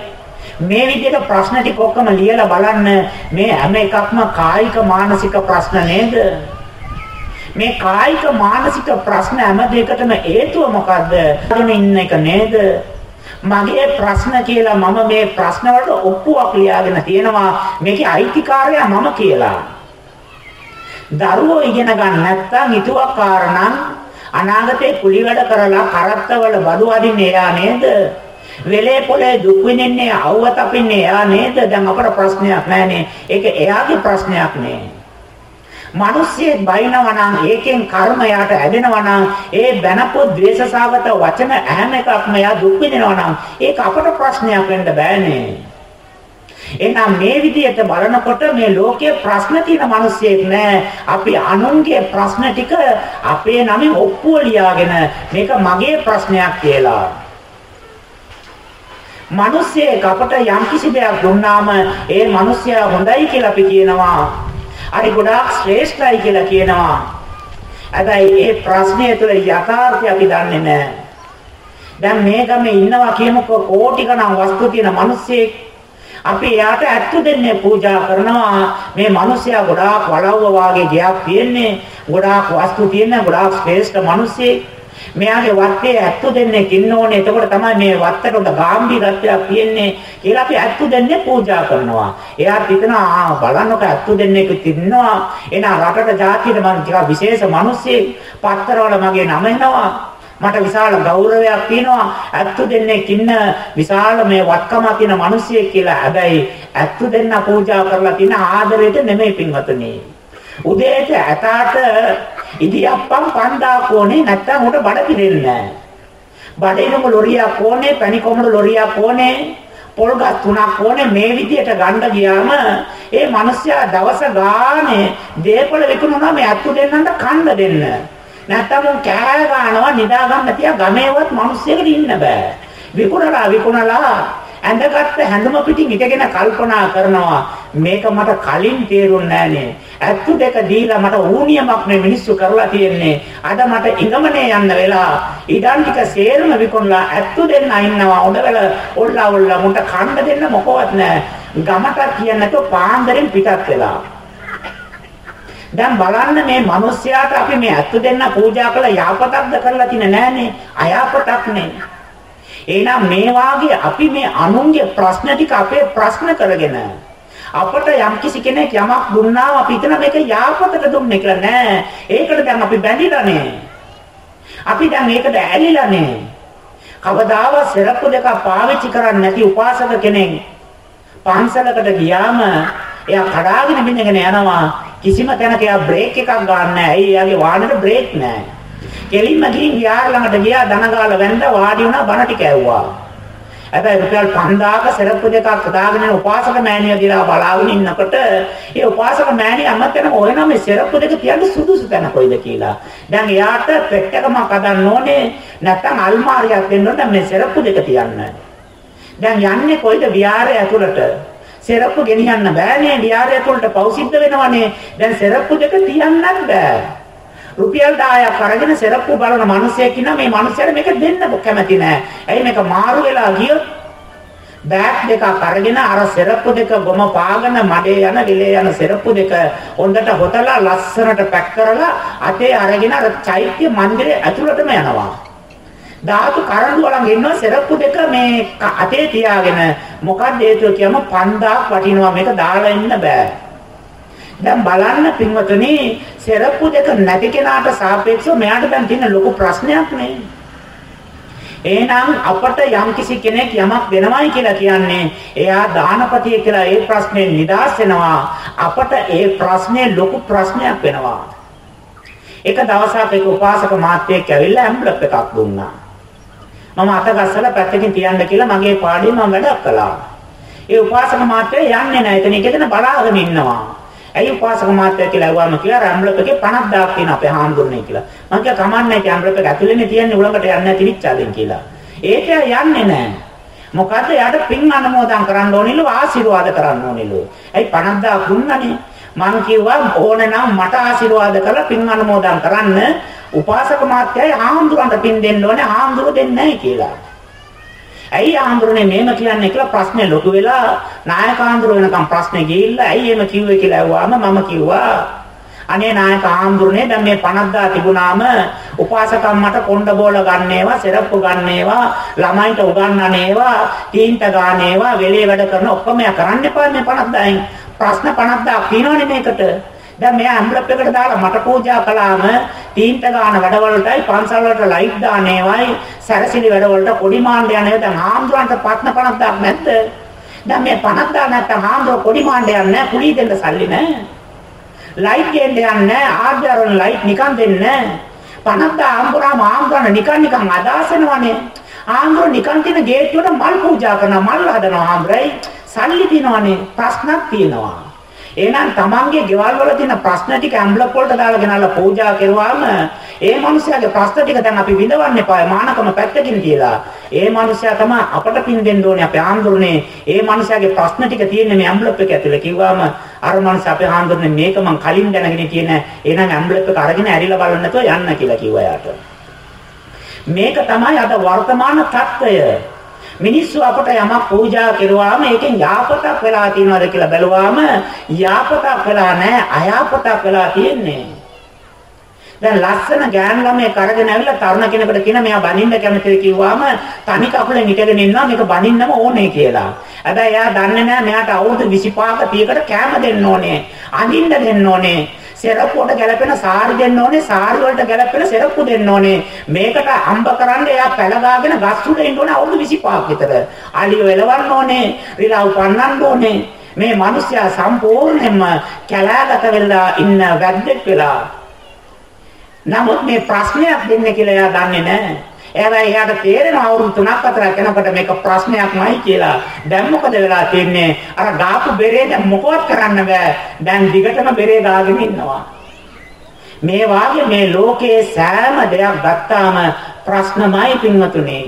[SPEAKER 3] මේ විදිහට ප්‍රශ්න ටික ඔක්කොම ලියලා බලන්න මේ හැම එකක්ම කායික මානසික ප්‍රශ්න නේද? මේ කායික මානසික ප්‍රශ්න හැම දෙයකටම හේතුව මොකද්ද? ඉන්න එක නේද? මගේ ප්‍රශ්න කියලා මම මේ ප්‍රශ්න වලට ඔප්පුවක් ලියාගෙන තියෙනවා මේකේ අයිතිකාරයා මම කියලා. දරුවෝ ඉගෙන ගන්න නැත්නම් හිතුවක්කාර නම් අනාගතේ කුලි වැඩ කරලා කරත්තවල බඩු අදින්නේ එයා නේද? වෙලේ පොලේ දුක් විඳින්නේ අවුව තපින්නේ එයා නේද? දැන් අපට ප්‍රශ්නයක් නැහනේ. ඒක එයාගේ ප්‍රශ්නයක් නේ. මිනිස්සෙක් බයිනවා නම් ඒකෙන් කර්ම යාට ඇදෙනවා නම් ඒ බැනපො ද්වේෂසාගත වචන හැම එකක්ම යා දුක් විඳිනවා නම් ඒක අපට ප්‍රශ්නයක් වෙන්න බෑනේ. එහෙනම් මේ විදිහට බලනකොට මේ ලෝකයේ ප්‍රශ්න තියෙන මිනිස්සෙක් නෑ. අපි අනුන්ගේ ප්‍රශ්න ටික අපේ නමින් ඔප්පුව ලියාගෙන මේක මගේ ප්‍රශ්නයක් කියලා. මිනිස්සෙක් අපට යම් කිසි දෙයක් දුන්නාම ඒ මිනිස්සයා හොඳයි කියලා අපි කියනවා. හරි ගොඩාක් ශ්‍රේෂ්ඨයි කියලා කියනවා. හැබැයි ඒ ප්‍රශ්නය තුළ යථාර්ථය අපි දන්නේ නැහැ. දැන් මේ ගමේ ඉන්නවා කියමුකෝ කෝටි ගණන් වස්තු තියෙන මිනිස්සෙක් අපි එයාට ඇත්තු දෙන්නේ පූජා කරනවා. මේ මිනිස්සයා ගොඩාක් වලව්ව වාගේ ගයක් තියෙන්නේ. ගොඩාක් වස්තු තියෙන ගොඩාක් ශ්‍රේෂ්ඨ මිනිස්සෙක්. මෙයාගේ වත්තේ ඇත්තු දෙන්නේ ඉන්න ඕනේ. එතකොට තමයි මේ වත්තට උඩ ගැඹීරත්වයක් තියෙන්නේ කියලා අපි ඇත්තු දෙන්නේ පූජා කරනවා. එයාත් හිතනවා ආ බලන්නක ඇත්තු දෙන්නෙකුත් ඉන්නවා. එහෙනම් රටට ජාතියට මම ටිකක් විශේෂ මිනිස්සෙක්. පත්තරවල මගේ නම එනවා. මට විශාල ගෞරවයක් තියෙනවා ඇත්තු දෙන්නෙක් ඉන්න විශාල මේ වත්කමක් තියෙන මිනිසියෙක් කියලා. හැබැයි ඇත්තු දෙන්න පූජා කරලා තියෙන ආදරයට නෙමෙයි පින්වතුනි. උදේට ඇතාට ඉදියප්පම් 5000 ඕනේ නැත්තම් උට බඩ පිරෙන්නේ නැහැ. බඩේනම ලොරියක් ඕනේ, පැණි කොමඩ ලොරියක් ඕනේ. පොල්ගත් තුනක් ඕනේ මේ විදියට ගන්න ගියාම ඒ මිනිස්සයා දවස ගානේ දේපල විකුණනවා මේ අත්තු දෙන්නන්ට කන්න දෙන්න. නැත්තම් උන් කෑ ගන්නවා නිදා ගන්න තියා ගමේවත් මිනිස්සෙකුට ඉන්න බෑ. විකුණලා විකුණලා ඇඳගත්ත හැඳුම පිටින් ඉඳගෙන කල්පනා කරනවා මේක මට කලින් තේරුන්නේ නෑනේ. ඇත්තු දෙක දීලා මට ඌනියමක් මේ මිනිස්සු කරලා තියෙන්නේ. අද මට ඉඟමනේ යන්න වෙලා ඉඩම් ටික සේරම විකුණලා ඇත්තු දෙන්න ඉන්නවා. උඩවල ඔල්ලා ඔල්ලා මුට කන්න දෙන්න මොකවත් නෑ. ගමට කියන්නේ නැතුව පාන්දරෙන් පිටත් වෙලා. දැන් බලන්න මේ මිනිස්යාට අපි මේ ඇත්තු දෙන්න පූජා කළ යාපතක්ද කරලා තියන්නේ නෑනේ. අයාපතක් නේ. එහෙනම් මේ වාගේ අපි මේ අනුන්ගේ ප්‍රශ්න ටික අපේ ප්‍රශ්න කරගෙන අපට යම් කිසි කෙනෙක් යමක් දුන්නාම අපි හිතන මේක යාපතට දුන්නේ කියලා නෑ. ඒකට දැන් අපි බැඳිලානේ. අපි දැන් ඒකට ඇලිලානේ. කවදාවත් සරප්පු දෙක පාවිච්චි කරන්නේ නැති උපාසක කෙනෙක් පන්සලකට ගියාම එයා කඩාගෙන බින්දගෙන යනවා කිසිම තැනක එයා බ්‍රේක් එකක් ගන්න නැහැ. ඇයි එයාගේ වාහනේට බ්‍රේක් නැහැ. කෙලින්ම ගිහින් ගියාර ළඟට ගියා දනගාල වැන්ද වාඩි වුණා බණ ටික ඇව්වා. හැබැයි රුපියල් 5000ක සරප්පු දෙකක් දාගෙන උපාසක මෑණිය දිහා බලාගෙන ඉන්නකොට ඒ උපාසක මෑණිය අමතන හොයනවා මේ සරප්පු දෙක තියන්න සුදුසු තැන කොයිද කියලා. දැන් එයාට පෙට්ටකමක් හදන්න ඕනේ නැත්නම් අල්මාරියක් දෙන්න ඕනේ මේ සරප්පු දෙක තියන්න. දැන් යන්නේ කොයිද විහාරය ඇතුළට? සෙරප්පු ගෙනියන්න බෑනේ විහාරය ඇතුළට පෞසිද්ධ වෙනවනේ. දැන් සෙරප්පු දෙක තියන්නත් බෑ. රුපියල් 10ක් අරගෙන සෙරප්පු බලන මිනිසෙක් ඉන්නා මේ මිනිසයාට මේක දෙන්න කැමති නෑ. ඇයි මේක මාරු වෙලා ගියොත් බෑග් දෙකක් අරගෙන අර සෙරප්පු දෙක ගොම පාගන මඩේ යන විලේ යන සෙරප්පු දෙක හොඳට හොතලා ලස්සනට පැක් කරලා අතේ අරගෙන අර චෛත්‍ය මන්දිරේ ඇතුළටම යනවා. ධාතු කරඬු වලන් ඉන්නවා සෙරප්පු දෙක මේ අතේ තියාගෙන. මොකක්ද හේතුව කියම? 5000ක් වටිනවා. මේක දාලා ඉන්න බෑ. දැන් බලන්න පින්වතුනි සෙරප්පු දෙක නැති කෙනාට සාපේක්ෂව මෙයාට දැන් තියෙන ලොකු ප්‍රශ්නයක් නේ. එහෙනම් අපට යම් කිසි කෙනෙක් යමක් වෙනවයි කියලා කියන්නේ එයා දානපතිය කියලා ඒ ප්‍රශ්නේ නිදාස් වෙනවා. අපට ඒ ප්‍රශ්නේ ලොකු ප්‍රශ්නයක් වෙනවා. එක දවසක් එක උපාසක මාත්‍යෙක් ඇවිල්ලා ඇම්බ්ලප් එකක් දුන්නා. මම අත ගස්සලා පැත්තකින් තියන්න කියලා මගේ පාඩේ මම වැඩක් කළා. ඒ උපාසක මාත්‍රය යන්නේ නැහැ. එතන එකදෙන බලාගෙන ඉන්නවා. ඇයි උපාසක මාත්‍රය කියලා ඇහුවාම කියලා රැම්ලප් එකේ 50000ක් තියෙන අපේ හාමුදුරනේ කියලා. මම කිය කමන්නේ නැහැ රැම්ලප් එක ඇතුලේනේ තියන්නේ උලඟට යන්නේ නැති නිච්චාදෙන් කියලා. ඒක යන්නේ නැහැ. මොකද යාට පින් අනුමෝදන් කරන්න ඕනිලු ආශිර්වාද කරන්න ඕනිලු. ඇයි 50000 දුන්නනේ. මම කිව්වා ඕනනම් මට ආශිර්වාද කරලා පින් අනුමෝදන් කරන්න උපාසක මාත්‍යයි ආම්දුරන්ට පින් දෙන්න ඕනේ ආම්දුර දෙන්නේ නැහැ කියලා. ඇයි ආම්දුරනේ මේම කියන්නේ කියලා ප්‍රශ්නේ ලොකු වෙලා නායක ආම්දුර වෙනකම් ප්‍රශ්නේ ගිහිල්ලා ඇයි එහෙම කිව්වේ කියලා ඇහුවාම මම කිව්වා අනේ නායක ආම්දුරනේ දැන් මේ 50000 තිබුණාම උපාසකම්මට කොණ්ඩ බෝල ගන්නේවා සෙරප්පු ගන්නේවා ළමයින්ට උගන්වන්නේවා තීන්ත ගන්නේවා වෙලේ වැඩ කරන ඔක්කොම කරන්න එපා මේ 50000න් ප්‍රශ්න 50000ක් තියෙනවනේ මේකට දැන් මෙයා ඇම්බ්ලප් එකට දාලා මට පූජා කළාම තීන්ත ගන්න වැඩවලටයි පන්සල් වලට ලයිට් දාන්නේවයි සැරසිලි වැඩවලට කොඩි මාණ්ඩ යන්නේ දැන් ආම්දුරන්ට පත්න 50ක් නැද්ද? දැන් මේ 50ක් නැත්තම් ආම්දුර කොඩි මාණ්ඩ යන්නේ නැහැ කුලී දෙන්න සල්ලි නැහැ. ලයිට් ගේන්න යන්නේ නැහැ ආර්යරන් ලයිට් නිකන් දෙන්නේ නැහැ. 50ක් ආම්දුරාම ආම්දුරන් නිකන් නිකන් අදාස් වෙනවනේ ආම්දුර නිකන් තියෙන ගේට්ටුවට මල් පූජා කරනවා මල් හදනවා ආම්දුරයි සල්ලි දිනවනේ ප්‍රශ්නක් තියෙනවා. එහෙනම් තමන්ගේ ගෙවල් වල තියෙන ප්‍රශ්න ටික ඇම්බ්ලොක් වලට දාලා ගෙනල්ලා පූජා කරුවාම ඒ මනුස්සයාගේ ප්‍රශ්න ටික දැන් අපි විඳවන්න එපා මානකම පැත්තකින් තියලා. ඒ මනුස්සයා තමයි අපට පින් දෙන්න ඕනේ අපේ ආන්දරනේ. ඒ මනුස්සයාගේ ප්‍රශ්න ටික තියෙන්නේ මේ ඇම්බ්ලොක් එක ඇතුලේ කිව්වම අර මනුස්සයා අපේ ආන්දරනේ මේක මං කලින් දැනගෙන තියෙන එහෙනම් ඇම්බ්ලොක් එක අරගෙන ඇරිලා බලන්න නැතුව යන්න කියලා කිව්වා යාට. මේක තමයි අද වර්තමාන තත්ත්වය. මිනිස්සු අපට යමක් පූජා කරුවාම ඒකෙන් යාපතක් වෙලා තියෙනවද කියලා බැලුවාම යාපතක් වෙලා නැහැ අයාපතක් වෙලා තියෙන්නේ. දැන් ලස්සන ගෑන් ළමයි කරගෙන ඇවිල්ලා තරුණ කෙනෙකුට කියන මෙයා බනින්න කැමතිද කිව්වාම තනි කකුලෙන් හිටගෙන ඉන්නවා මේක බනින්නම ඕනේ කියලා. හැබැයි එයා දන්නේ නැහැ මෙයාට අවුරුදු 25ක 30කට කෑම දෙන්න ඕනේ. අඳින්න දෙන්න ඕනේ. සෙරප්පුවට ගැලපෙන සාරි දෙන්න ඕනේ සාරි වලට ගැලපෙන සෙරප්පු දෙන්න ඕනේ. මේකට අම්බ කරන්න එයා පැලගාගෙන ගස් උඩ ඉන්න ඕනේ අවුරුදු 25ක් විතර. අලිය වෙලවන්න ඕනේ රිලව් පන්නන්න ඕනේ. මේ මිනිස්සයා සම්පූර්ණයෙන්ම කැලෑගත වෙලා ඉන්න වැද්දෙක් වෙලා. නමුත් මේ ප්‍රශ්නයක් දෙන්න කියලා එයා දන්නේ නැහැ. හැබැයි එයාට තේරෙනවා අවුරුදු 3ක් 4ක් යනකොට මේක ප්‍රශ්නයක්මයි කියලා. දැන් මොකද වෙලා තියන්නේ? අර ගාපු බෙරේ දැන් මොකවත් කරන්න බෑ. දැන් දිගටම බෙරේ ගාගෙන ඉන්නවා. මේ වාගේ මේ ලෝකයේ සෑම දෙයක් ගත්තාම ප්‍රශ්නමයි පින්වතුනි.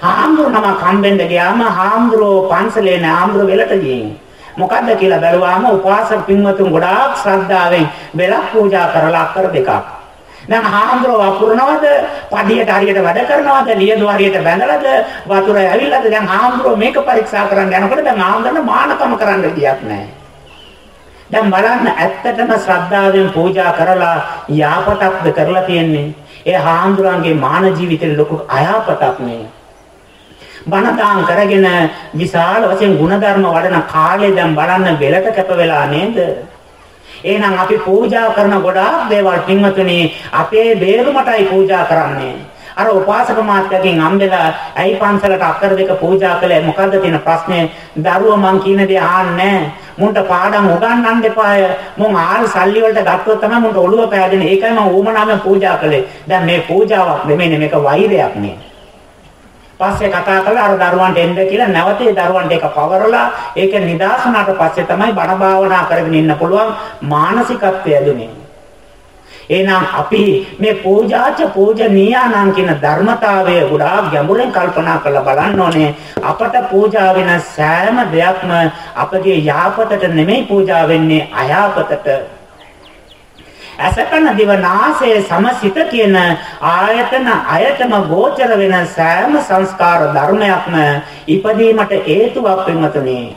[SPEAKER 3] හාමුදුරුවම කම්බෙන්ද ගියාම හාමුදුරුවෝ පන්සලේ නාමුදුර වෙලට ගිහින් මොකද්ද කියලා බැලුවාම උපාසක පින්වතුන් ගොඩාක් ශ්‍රද්ධාවෙන් වෙලක් පූජා කරලා අක්කර දෙකක් දැන් හාමුදුරුවෝ වපුරනවද? පඩියට හරියට වැඩ කරනවද? ලියදු හරියට බැඳලාද? වතුර ඇවිල්ලාද? දැන් හාමුදුරුවෝ මේක පරීක්ෂා කරන්න යනකොට දැන් හාමුදුරන මානකම කරන්න විදියක් නැහැ. දැන් බලන්න ඇත්තටම ශ්‍රද්ධාවෙන් පූජා කරලා යාපතක්ද කරලා තියෙන්නේ. ඒ හාමුදුරන්ගේ මාන ජීවිතේ ලොකු අයාපතක් නේ. බණදාන් කරගෙන විශාල වශයෙන් ಗುಣධර්ම වඩන කාලේ දැන් බලන්න වෙලට කැප වෙලා නේද? එහෙනම් අපි පූජා කරන ගොඩාක් දේවල් පින්වතුනි අපේ බේරුමටයි පූජා කරන්නේ. අර උපාසක මාත්‍යගෙන් අම්බෙලා ඇයි පන්සලට අක්කර දෙක පූජා කළේ මොකද්ද තියෙන ප්‍රශ්නේ? දරුවා මං කියන දේ ආන්නේ මුන්ට පාඩම් උගන්වන්න එපාය. මුන් ආල් සල්ලි වලට ගත්තොත් තමයි මුන්ට ඔළුව පෑදෙන්නේ. ඒකයි මම ඌමනාමෙන් පූජා කළේ. දැන් මේ පූජාවක් නෙමෙයි මේක වෛරයක් නේ. පස්සේ කතා කරලා අර දරුවන්ට එන්න කියලා නැවතේ දරුවන්ට ඒක පවරලා ඒක නිදාසුනාට පස්සේ තමයි බණ භාවනා කරගෙන ඉන්න පුළුවන් මානසිකත්වය ඇදුනේ. එහෙනම් අපි මේ පූජාච පූජනීයානම් කියන ධර්මතාවය ගොඩාක් ගැඹුරෙන් කල්පනා කරලා බලන්න ඕනේ. අපට පූජා වෙන සෑම දෙයක්ම අපගේ යාපතට නෙමෙයි පූජා වෙන්නේ අයාපතට. අසකන දිවනාසය සමසිත කියන ආයතන අයතම ගෝචර වෙන සෑම සංස්කාර ධර්මයක්ම ඉපදීමට හේතුවක් වෙනතුනේ.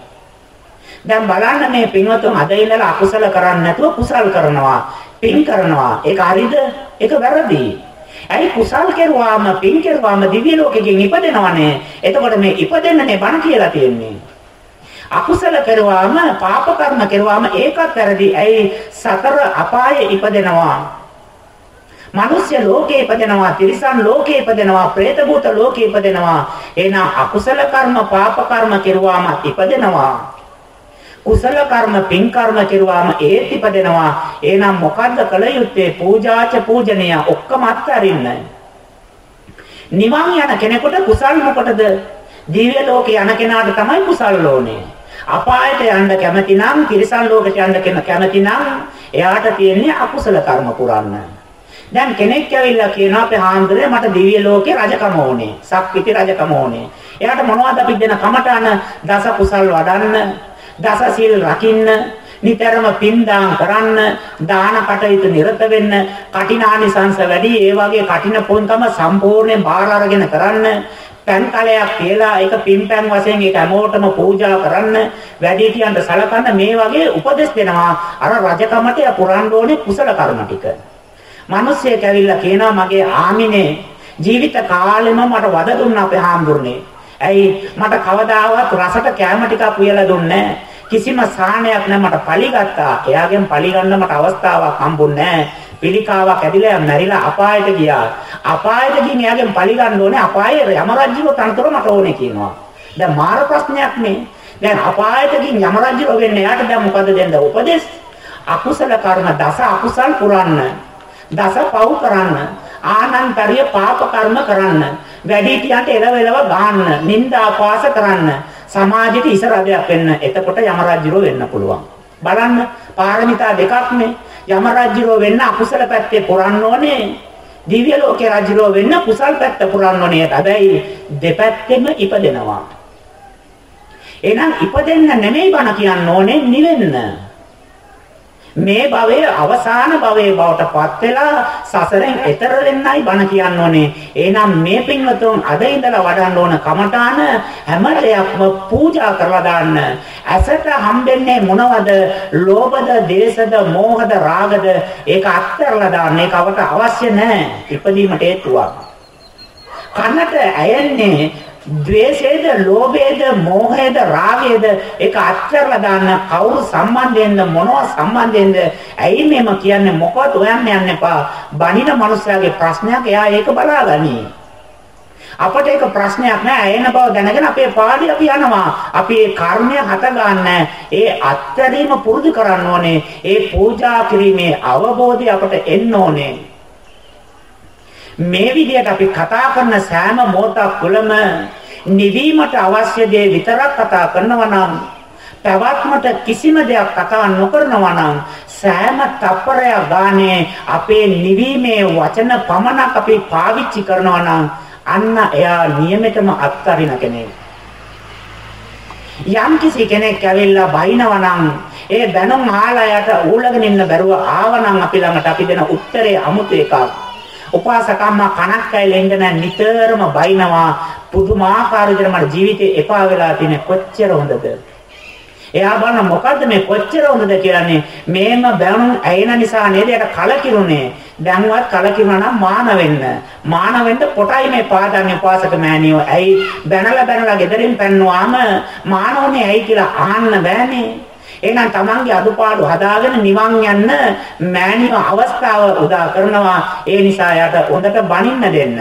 [SPEAKER 3] දැන් බලන්න මේ පින්වතුන් අද ඉඳලා අකුසල කරන්නේ නැතුව කුසල් කරනවා, පින් කරනවා. ඒක හරිද? ඒක වැරදි. ඇයි කුසල් කෙරුවාම පින් කෙරුවාම දිව්‍ය ලෝකෙකින් ඉපදෙනවනේ. එතකොට මේ ඉපදෙන්නනේ බණ කියලා තියෙන්නේ. අකුසල කරුවාම පාප කර්ම කරුවාම ඒකත් වැරදි. ඇයි සතර අපායේ ඉපදෙනවා. මනුෂ්‍ය ලෝකේ ඉපදෙනවා, තිරිසන් ලෝකේ ඉපදෙනවා, പ്രേත භූත ලෝකේ ඉපදෙනවා. එහෙනම් අකුසල කර්ම, පාප කර්ම කරුවාම ඉපදෙනවා. කුසල කර්ම, පින් කර්ම කරුවාම ඒත් ඉපදෙනවා. එහෙනම් මොකද්ද කළ යුත්තේ? පූජාච පූජනීය ඔක්කොම අත්හරින්න. නිවන් යන කෙනෙකුට කුසල් මොකටද? දිව්‍ය ලෝකේ යන කෙනාට තමයි කුසල් ඕනේ. අපායට යන්න කැමති නම් තිරිසන් ලෝකයට යන්න කැමති නම් එයාට තියෙන්නේ අකුසල කර්ම පුරන්න. දැන් කෙනෙක් ඇවිල්ලා කියනවා අපේ හාමුදුරේ මට දිව්‍ය ලෝකේ රජකම ඕනේ. සක්විති රජකම ඕනේ. එයාට මොනවද අපි දෙන කමටහන දස කුසල් වඩන්න, දස සීල් රකින්න, නිතරම පින්දාම් කරන්න, දාන කටයුතු නිරත වෙන්න, කටිනානිසංශ වැඩි, ඒ වගේ කටින පොන්කම සම්පූර්ණයෙන් බාර අරගෙන කරන්න, පෑන් කලයක් කියලා ඒක පින්පෑන් වශයෙන් ඒක හැමෝටම පූජා කරන්න වැඩිහිටියන්ට සලකන්න මේ වගේ උපදෙස් දෙනවා අර රජකමට පුරන්න ඕනේ කුසල කර්ම ටික. මිනිස්සෙක් ඇවිල්ලා කියනවා මගේ ආමිනේ ජීවිත කාලෙම මට වද දුන්නා අපේ හාමුදුරනේ. ඇයි මට කවදාවත් රසට කැම ටිකක් උයලා දුන්නේ කිසිම සාහනයක් නැ මට පලි ගත්තා. එයාගෙන් පලි ගන්න මට අවස්ථාවක් හම්බුන්නේ නැහැ. පිළිකාවක් ඇදිලා මැරිලා අපායට ගියා. අපායට ගිහින් එයාගෙන් පලි ගන්න ඕනේ අපායේ යම රජුව තනතුර මට ඕනේ කියනවා. දැන් මාර ප්‍රශ්නයක් නේ. දැන් අපායට ගිහින් යම රජුව වෙන්නේ එයාට දැන් මොකද දෙන්න උපදේශ? අකුසල කර්ම දස අකුසල් පුරන්න. දස පව් කරන්න. ආනන්තරිය පාප කර්ම කරන්න. වැඩිහිටියන්ට එලවෙලව ගන්න. නිന്ദා පාස කරන්න. සමාජයට ඉසරදයක් වෙන්න. එතකොට යම රජුව වෙන්න පුළුවන්. බලන්න පාරමිතා දෙකක් නේ. යම රජුරෝ වෙන්න අකුසල පැත්තේ පුරන්න ඕනේ. දිව්‍ය ලෝකේ රජුරෝ වෙන්න කුසල් පැත්ත පුරන්න ඕනේ. හැබැයි දෙපැත්තෙම ඉපදෙනවා. එහෙනම් ඉපදෙන්න නෙමෙයි බණ කියන්න ඕනේ නිවෙන්න. මේ භවයේ අවසාන භවයේ බවට පත් වෙලා සසරෙන් එතර වෙන්නයි බණ කියන්න ඕනේ. එහෙනම් මේ පින්වතුන් අද ඉඳලා වඩන්න ඕන කමඨාන හැම දෙයක්ම පූජා කරලා දාන්න. ඇසට හම්බෙන්නේ මොනවද? ලෝභද, දේශද, මෝහද, රාගද? ඒක අත්හැරලා දාන්න. ඒක අපට අවශ්‍ය නැහැ. ඉපදීමට හේතුවක්. කනට ඇයෙන්නේ ද්වේෂයේද, ලෝභයේද, මෝහයේද, රාගයේද ඒක අත්හැරලා දාන්න කවුරු සම්බන්ධයෙන්ද මොනවා සම්බන්ධයෙන්ද? ඇයි මේම කියන්නේ මොකවත් හොයන්න යන්න එපා. බණින මනුස්සයාගේ ප්‍රශ්නයක් එයා ඒක බලාගනි. අපට ඒක ප්‍රශ්නයක් නෑ එන බව දැනගෙන අපේ පාඩි අපි යනවා අපි ඒ කර්මය හට ගන්න ඒ අත්හැරීම පුරුදු කරන්න ඕනේ ඒ පූජා කිරීමේ අවබෝධය අපට එන්න ඕනේ මේ විදිහට අපි කතා කරන සෑම මොහොතක් තුළම නිවීමට අවශ්‍ය දේ විතරක් කතා කරනවා නම් පැවැත්මට කිසිම දෙයක් කතා නොකරනවා නම් සෑම තප්පරයක් ගානේ අපේ නිවීමේ වචන පමණක් අපි පාවිච්චි කරනවා නම් අන්න එයා නියමෙටම අත්හරින කෙනෙක්. යම් කිසි කෙනෙක් ඇවිල්ලා බයිනවා නම් ඒ දැනුම් ආලයට ඌලගෙන ඉන්න බැරුව ආවනම් අපි ළඟට අපි දෙන උත්තරේ අමුතු එකක්. උපාසකම්ම කණක් ඇයිලෙන්න නැ නිතරම බයිනවා. පුදුමාකාර විදිහට මට ජීවිතේ එපා වෙලා තියෙන කොච්චර හොඳද? එයා බලන මොකද්ද මේ කොච්චර හොඳද කියන්නේ? මේම බැනුම් ඇයින නිසා නේද යට කලකිරුනේ. දැන්වත් කලකිරුණා නම් මාන වෙන්න. මාන වෙන්න පොටයි මේ පාදන්නේ උපාසක මෑණියෝ. ඇයි? බැනලා බැනලා gederin පැන්නුවාම මානෝනේ ඇයි කියලා අහන්න බෑනේ. එහෙනම් Tamange අදුපාඩු හදාගෙන නිවන් යන්න මෑණියෝ අවස්ථාව උදා කරනවා ඒ නිසා යාට හොඳට බනින්න දෙන්න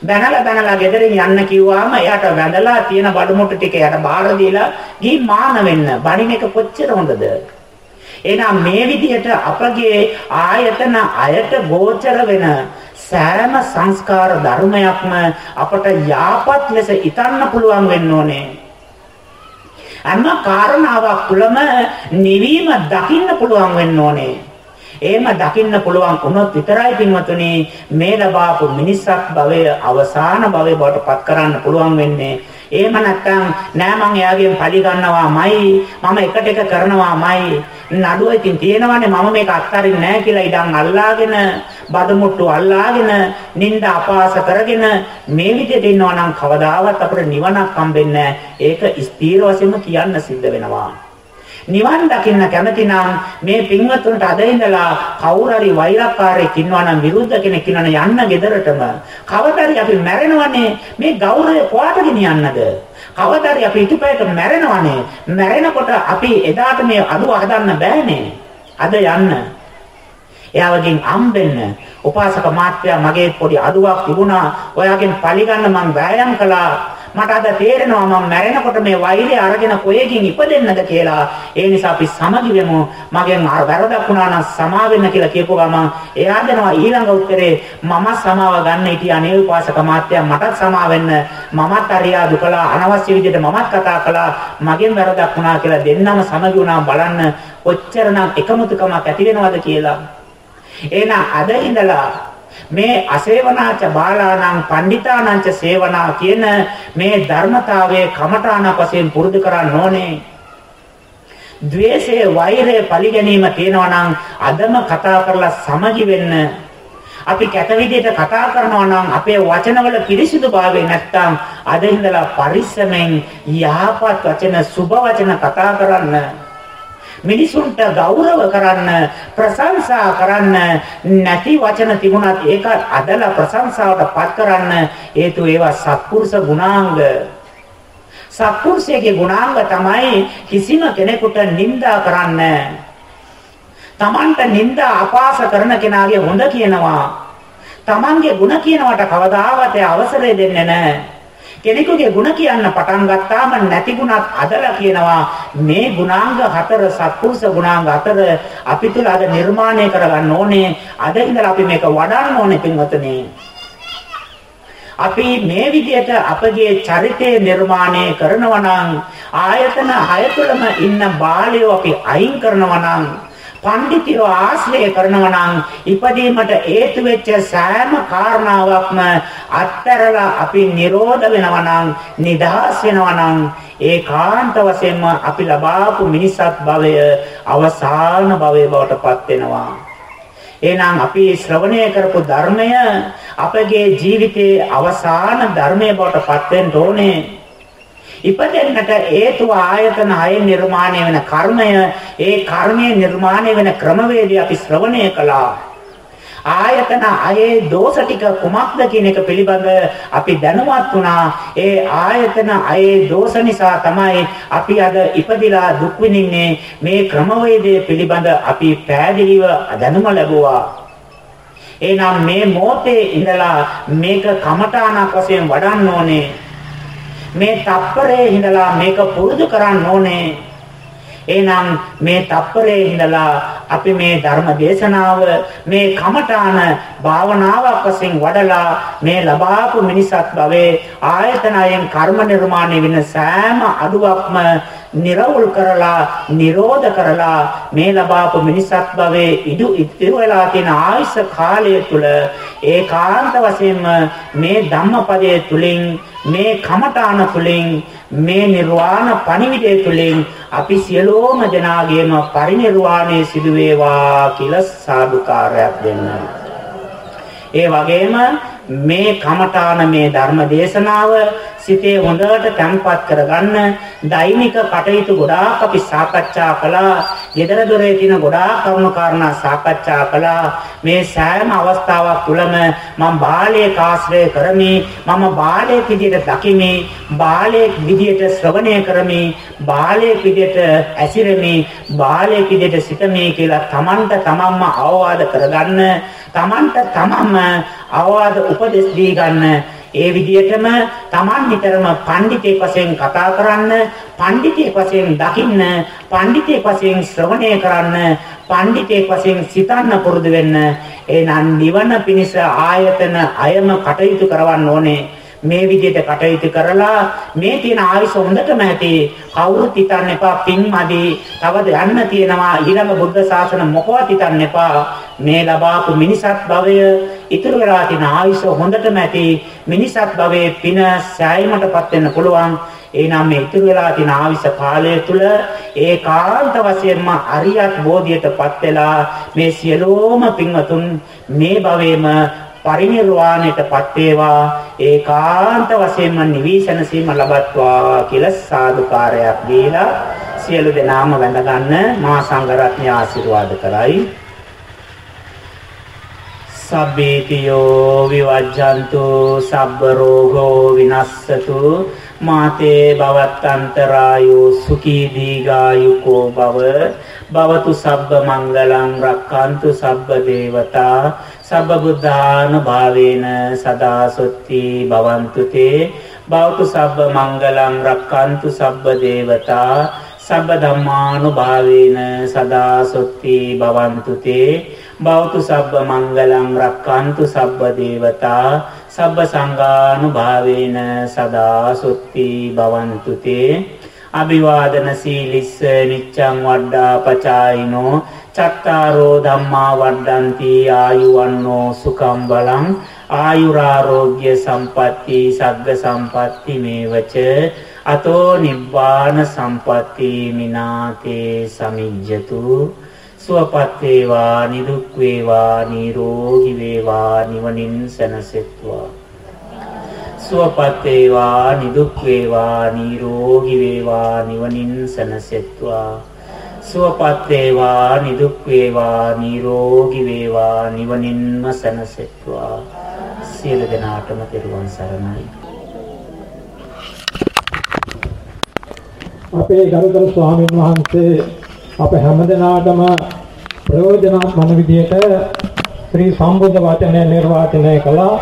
[SPEAKER 3] බැනලා බැනලා ගෙදරින් යන්න කිව්වාම එයාට වැඳලා තියෙන බඩමුට්ටු ටික එයාට බාර දීලා ගිහින් මාන වෙන්න. බණින එක කොච්චර හොඳද? එහෙනම් මේ විදිහට අපගේ ආයතන අයට ගෝචර වෙන සෑම සංස්කාර ධර්මයක්ම අපට යාපත් ලෙස ඉතන්න පුළුවන් වෙන්න ඕනේ. හැම කාරණාවක් තුළම නිවීම දකින්න පුළුවන් වෙන්න ඕනේ. එහෙම දකින්න පුළුවන් වුණොත් විතරයි පින්වතුනි මේ ලබාපු මිනිස්සක් භවය අවසාන භවය බවට පත් කරන්න පුළුවන් වෙන්නේ. එහෙම නැත්නම් නෑ මං එයාගෙන් පඩි ගන්නවාමයි මම එකට එක කරනවාමයි නඩුව ඉතින් තියෙනවානේ මම මේක අත්හරින්නේ නෑ කියලා ඉඩම් අල්ලාගෙන බඩමුට්ටු අල්ලාගෙන නිନ୍ଦ අපාස කරගෙන මේ විදිහට ඉන්නවා නම් කවදාවත් අපිට නිවනක් හම්බෙන්නේ ඒක ස්ථීර වශයෙන්ම කියන්න සිද්ධ වෙනවා. නිවන් දකින්න කැමති නම් මේ පින්වත්තුන්ට අද ඉඳලා කවුරු හරි වෛරක්කාරයෙක් ඉන්නවා නම් විරුද්ධ කෙනෙක් ඉන්නවා නම් යන්න ගෙදරටම කවදාරි අපි මැරෙනවනේ. මේ ගෞරවය කොහාට ගෙනියන්නද? කවදාරි අපි ඉතිපයට මැරෙනවනේ. මැරෙනකොට අපි එදාට මේ අඩුව හදන්න බෑනේ. අද යන්න. එයාගෙන් අම්බෙන්න. උපාසක මාත්‍යා මගේ පොඩි අඩුවක් තිබුණා. ඔයාගෙන් පරිගන්න මං වෑයම් කළා. මට අද තේරෙනවා මම මැරෙනකොට මේ වෛරය අරගෙන කොහෙකින් ඉපදෙන්නද කියලා. ඒ නිසා අපි සමගි වෙමු. මගෙන් වැරදක් වුණා නම් සමා වෙන්න කියලා කියපුව ගමන් එයා දෙනවා ඊළඟ උත්තරේ මම සමාව ගන්න හිටිය අනේ උපාසක මාත්‍යා මටත් සමා වෙන්න. මමත් අරියා දුකලා අනවශ්‍ය විදිහට මමත් කතා කළා. මගෙන් වැරදක් වුණා කියලා දෙන්නම සමගි වුණා බලන්න කොච්චරනම් එකමුතුකමක් ඇති වෙනවද කියලා. එහෙනම් අද ඉඳලා මේ අසේවනාච බාලාණං පණ්ඩිතානංච සේවනා කියන මේ ධර්මතාවයේ කමඨාන වශයෙන් පුරුදු කරන්න ඕනේ. ද්වේෂය, වෛරය, පරිගැනීම තියෙනවා නම් අදම කතා කරලා සමගි වෙන්න. අපි කැත විදිහට කතා කරනවා නම් අපේ වචනවල පිරිසිදුභාවය නැත්තම් අද ඉඳලා පරිස්සමෙන් යහපත් වචන, සුබ වචන කතා කරන්න. මිනිසුන්ට ගෞරව කරන්න ප්‍රශංසා කරන්න නැති වචන තිබුණත් ඒක අදලා ප්‍රශංසාවට පත් කරන්න හේතු ඒවා සත්පුරුෂ ගුණාංග. සත්පුරුෂයේ ගුණාංග තමයි කිසිම කෙනෙකුට නිඳා කරන්න. තමන්ට නිඳා අපාස කරන කෙනාගේ හොඳ කියනවා. තමන්ගේ ಗುಣ කියනවට කවදාවත් අවසරය දෙන්නේ නැහැ. කෙනෙකුගේ ಗುಣ කියන්න පටන් ගත්තාම නැති ಗುಣත් අදලා කියනවා මේ ගුණාංග හතර සත්පුරුෂ ගුණාංග හතර අපි තුල අද නිර්මාණය කරගන්න ඕනේ. අද ඉඳලා අපි මේක වඩන්න ඕනේ පින්වත්නි. අපි මේ විදිහට අපගේ චරිතය නිර්මාණය කරනවා නම් ආයතන හය තුළම ඉන්න බාලයෝ අපි අයින් කරනවා නම් පඬිතිව ආශ්‍රය කරනවා නම් ඉපදීමට හේතු වෙච්ච සෑම කාරණාවක්ම අත්හැරලා අපි නිරෝධ වෙනවා නම් නිදහස් වෙනවා නම් ඒකාන්ත වශයෙන්ම අපි ලබාපු මිනිසත් භවය අවසාන භවය බවට පත් වෙනවා. එහෙනම් අපි ශ්‍රවණය කරපු ධර්මය අපගේ ජීවිතයේ අවසාන ධර්මය බවට පත් වෙන්න ඕනේ. ඉපදෙන්නට හේතුව ආයතන හය නිර්මාණය වෙන කර්මය ඒ කර්මයේ නිර්මාණය වෙන ක්‍රමවේදය අපි ශ්‍රවණය කළා ආයතන අයේ දෝෂ ටික කුමක්ද කියන එක පිළිබඳ අපි දැනුවත් වුණා. ඒ ආයතන අයේ දෝෂ නිසා තමයි අපි අද ඉපදිලා දුක් විඳින්නේ. මේ ක්‍රමවේදය පිළිබඳ අපි පැහැදිලිව දැනුම ලැබුවා. එහෙනම් මේ මොහොතේ ඉඳලා මේක කමඨාණක් වශයෙන් වඩන්න ඕනේ. මේ තප්පරේ ඉඳලා මේක පුරුදු කරන්න ඕනේ. එහෙනම් මේ තප්පරේ ඉඳලා අපි මේ ධර්ම දේශනාව මේ කමඨාන භාවනාවක් වශයෙන් වඩලා මේ ලබාපු මිනිසත් භවයේ ආයතනයෙන් කර්ම නිර්මාණය වෙන සෑම අඩුවක්ම නිරවුල් කරලා නිරෝධ කරලා මේ ලබාපු මිනිසත් භවයේ ඉදු ඉතිරි වෙලා තියෙන ආයුෂ කාලය තුල ඒකාන්ත වශයෙන්ම මේ ධම්මපදයේ තුලින් මේ කමඨාන තුලින් මේ නිර්වාණ පණිවිඩය තුලින් අපි සියලෝම දෙනාගේම පරිනිර්වාණය සිදු වේවා කියලා සාදුකාරයක් දෙන්න. ඒ වගේම මේ කමඨාන මේ ධර්ම දේශනාව සිතේ හොඳට තැම්පත් කරගන්න දෛනික කටයුතු ගොඩාක් අපි සාකච්ඡා කළා. gedara dore තියෙන ගොඩාක් කරුණු කාරණා සාකච්ඡා කළා. මේ සෑම අවස්ථාවක් තුළම මම බාලයේ ආශ්‍රය කරමි. මම බාලයේ විදියට දකිමි. බාලයේ විදියට ශ්‍රවණය කරමි. බාලයේ විදියට ඇසිරෙමි. බාලයේ විදියට සිතමි කියලා Tamanට තමන්ම අවවාද කරගන්න. Tamanට තමන්ම අවවාද උපදෙස් දී ගන්න ඒ විදිහටම Taman නිතරම පඬිතෙක් වශයෙන් කතා කරන්න, පඬිතෙක් වශයෙන් දකින්න, පඬිතෙක් වශයෙන් ශ්‍රවණය කරන්න, පඬිතෙක් වශයෙන් සිතන්න පුරුදු වෙන්න. එහෙනම් නිවන පිණිස ආයතන අයම කටයුතු කරවන්න ඕනේ. මේ විදිහට කටයුතු කරලා මේ තියෙන ආයස හොඳටම ඇති. කවුරුත් හිතන්න එපා පින්මදි තවද යන්න තියෙනවා. ඊළඟ බුද්ධ ශාසන මොකවත් හිතන්න එපා. මේ ලබාපු මිනිසත් භවය ඉතුරු වෙලා තියෙන ආයස හොඳටම ඇති. මිනිසත් භවයේ පින සෑයීමටපත් වෙන්න පුළුවන්. එනම් මේ ඉතුරු වෙලා තියෙන ආවිස කාලය තුල ඒකාන්ත වශයෙන්ම අරියත් බෝධියටපත් වෙලා මේ සියලෝම පින්වතුන් මේ භවයේම පරිනිර්වාණයටපත් වේවා. ඒකාන්ත වශයෙන්ම නිවිසන සීම ලබත්වා කියලා සාදුකාරයක් දීලා සියලු දෙනාම වැඳ ගන්න මා සංඝරත්නය ආශිර්වාද කරයි. සබ්බේතියෝ විවජ්ජන්තු සබ්බ රෝගෝ විනස්සතු මාතේ භවත්තන්තරායෝ සුඛී දීගායුකෝ භව. භවතු සබ්බ මංගලං රක්칸තු සබ්බ දේවතා. සබ්බ බුද්ධාන භාවේන සදා සොත්ති භවන්තු තේ. භවතු සබ්බ මංගලං රක්칸තු සබ්බ දේවතා. සබ්බ ධම්මානුභාවේන සදා සොත්ති භවන්තු තේ. භවතු සබ්බ මංගලං රක්칸තු සබ්බ දේවතා. සබ්බ සංඝානුභාවේන සදා සොත්ති භවන්තු තේ. අභිවාදන සීලිස්ස නිච්ඡං වඩ්ඩා පචායිනෝ චත්තාරෝ ධම්මා වඩ්ඩಂತಿ ආයුවන්නෝ සුඛං බලං ආයුරාෝග්‍ය සම්පatti සග්ග සම්පatti මේවච අතෝ නිබ්බාන සම්පatti මිනාතේ සමිජ්ජතු සුවපත් වේවා නිදුක් වේවා නිරෝගී වේවා නිවනින් සැනසෙත්වා. සුවපත් වේවා නිදුක් වේවා නිරෝගී වේවා නිවනින් සැනසෙත්වා. සුවපත් වේවා නිදුක් වේවා නිරෝගී වේවා නිවනින්ම සැනසෙත්වා. සියලු දෙනාටම තෙරුවන් සරණයි.
[SPEAKER 1] අපේ ගරුතර ස්වාමීන් වහන්සේ අප හැමදෙනාටම ප්‍රයෝජනවත් වන විදිහට ශ්‍රී සම්බුද්ධ වචනය නිර්වාචනය කළා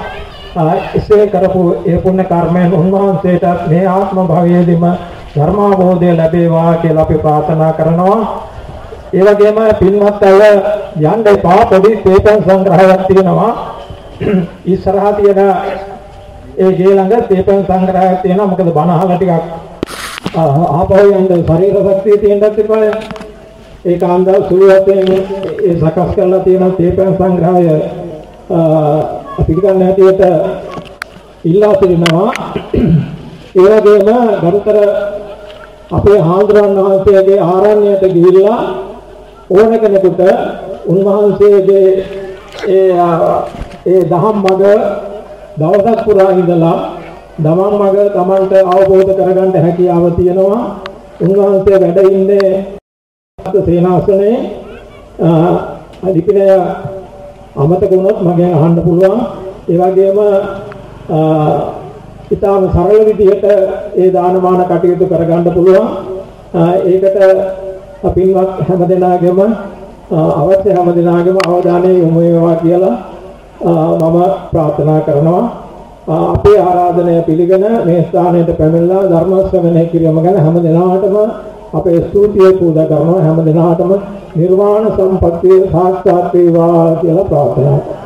[SPEAKER 1] එසේ කරපු ඒ පුණ්‍ය කර්මයන් උන්වහන්සේට මේ ආත්ම භවයේදීම ධර්මාභෝධය ලැබේවා කියලා අපි ප්‍රාර්ථනා කරනවා. ඒ වගේම පින්වත් අය යන්න එපා පොඩි තේපන් සංග්‍රහයක් තියෙනවා. ඉස්සරහා තියෙන ඒ ගේ ළඟ තේපන් සංග්‍රහයක් තියෙනවා. මොකද බණ අහලා ටිකක් ආපහු යන්න ශරීර ශක්තිය තියෙන්නත් එපා. ඒක ආන්දා සුළුවතෙන් ඒ සකස් කරලා තියෙන තේපන් සංග්‍රහය පිළිගන්න හැටියට ඉල්ලා සිටිනවා. ඒ වගේම ගරුතර අපේ හාමුදුරන් වහන්සේගේ ආරණ්‍යයට ගිහිල්ලා ඕන කෙනෙකුට උන්වහන්සේගේ ඒ ඒ දහම් මඟ දවසක් පුරා ඉඳලා දමම් මඟ Tamanට අවබෝධ කරගන්න හැකියාව තියෙනවා උන්වහන්සේ වැඩ ඉන්නේ සේනාසනේ අධිපිනය අමතක වුණොත් මගෙන් අහන්න පුළුවන්. ඒ වගේම ඉතාම සරල විදිහට ඒ දානමාන කටයුතු කරගන්න පුළුවන්. ඒකට අපින්වත් හැමදෙනාගේම අවශ්‍ය හැමදෙනාගේම අවධානය යොමු වේවා කියලා මම ප්‍රාර්ථනා කරනවා. අපේ ආරාධනය පිළිගෙන මේ ස්ථානයට පැමිණලා ධර්ම ශ්‍රවණය කිරීම ගැන හැම දිනාටම අපේ ස්තුතිය පූජා කරනවා හැම දිනාටම නිර්වාණ සම්පත්තිය සාක්ෂාත් වේවා කියලා ප්‍රාර්ථනා කරනවා.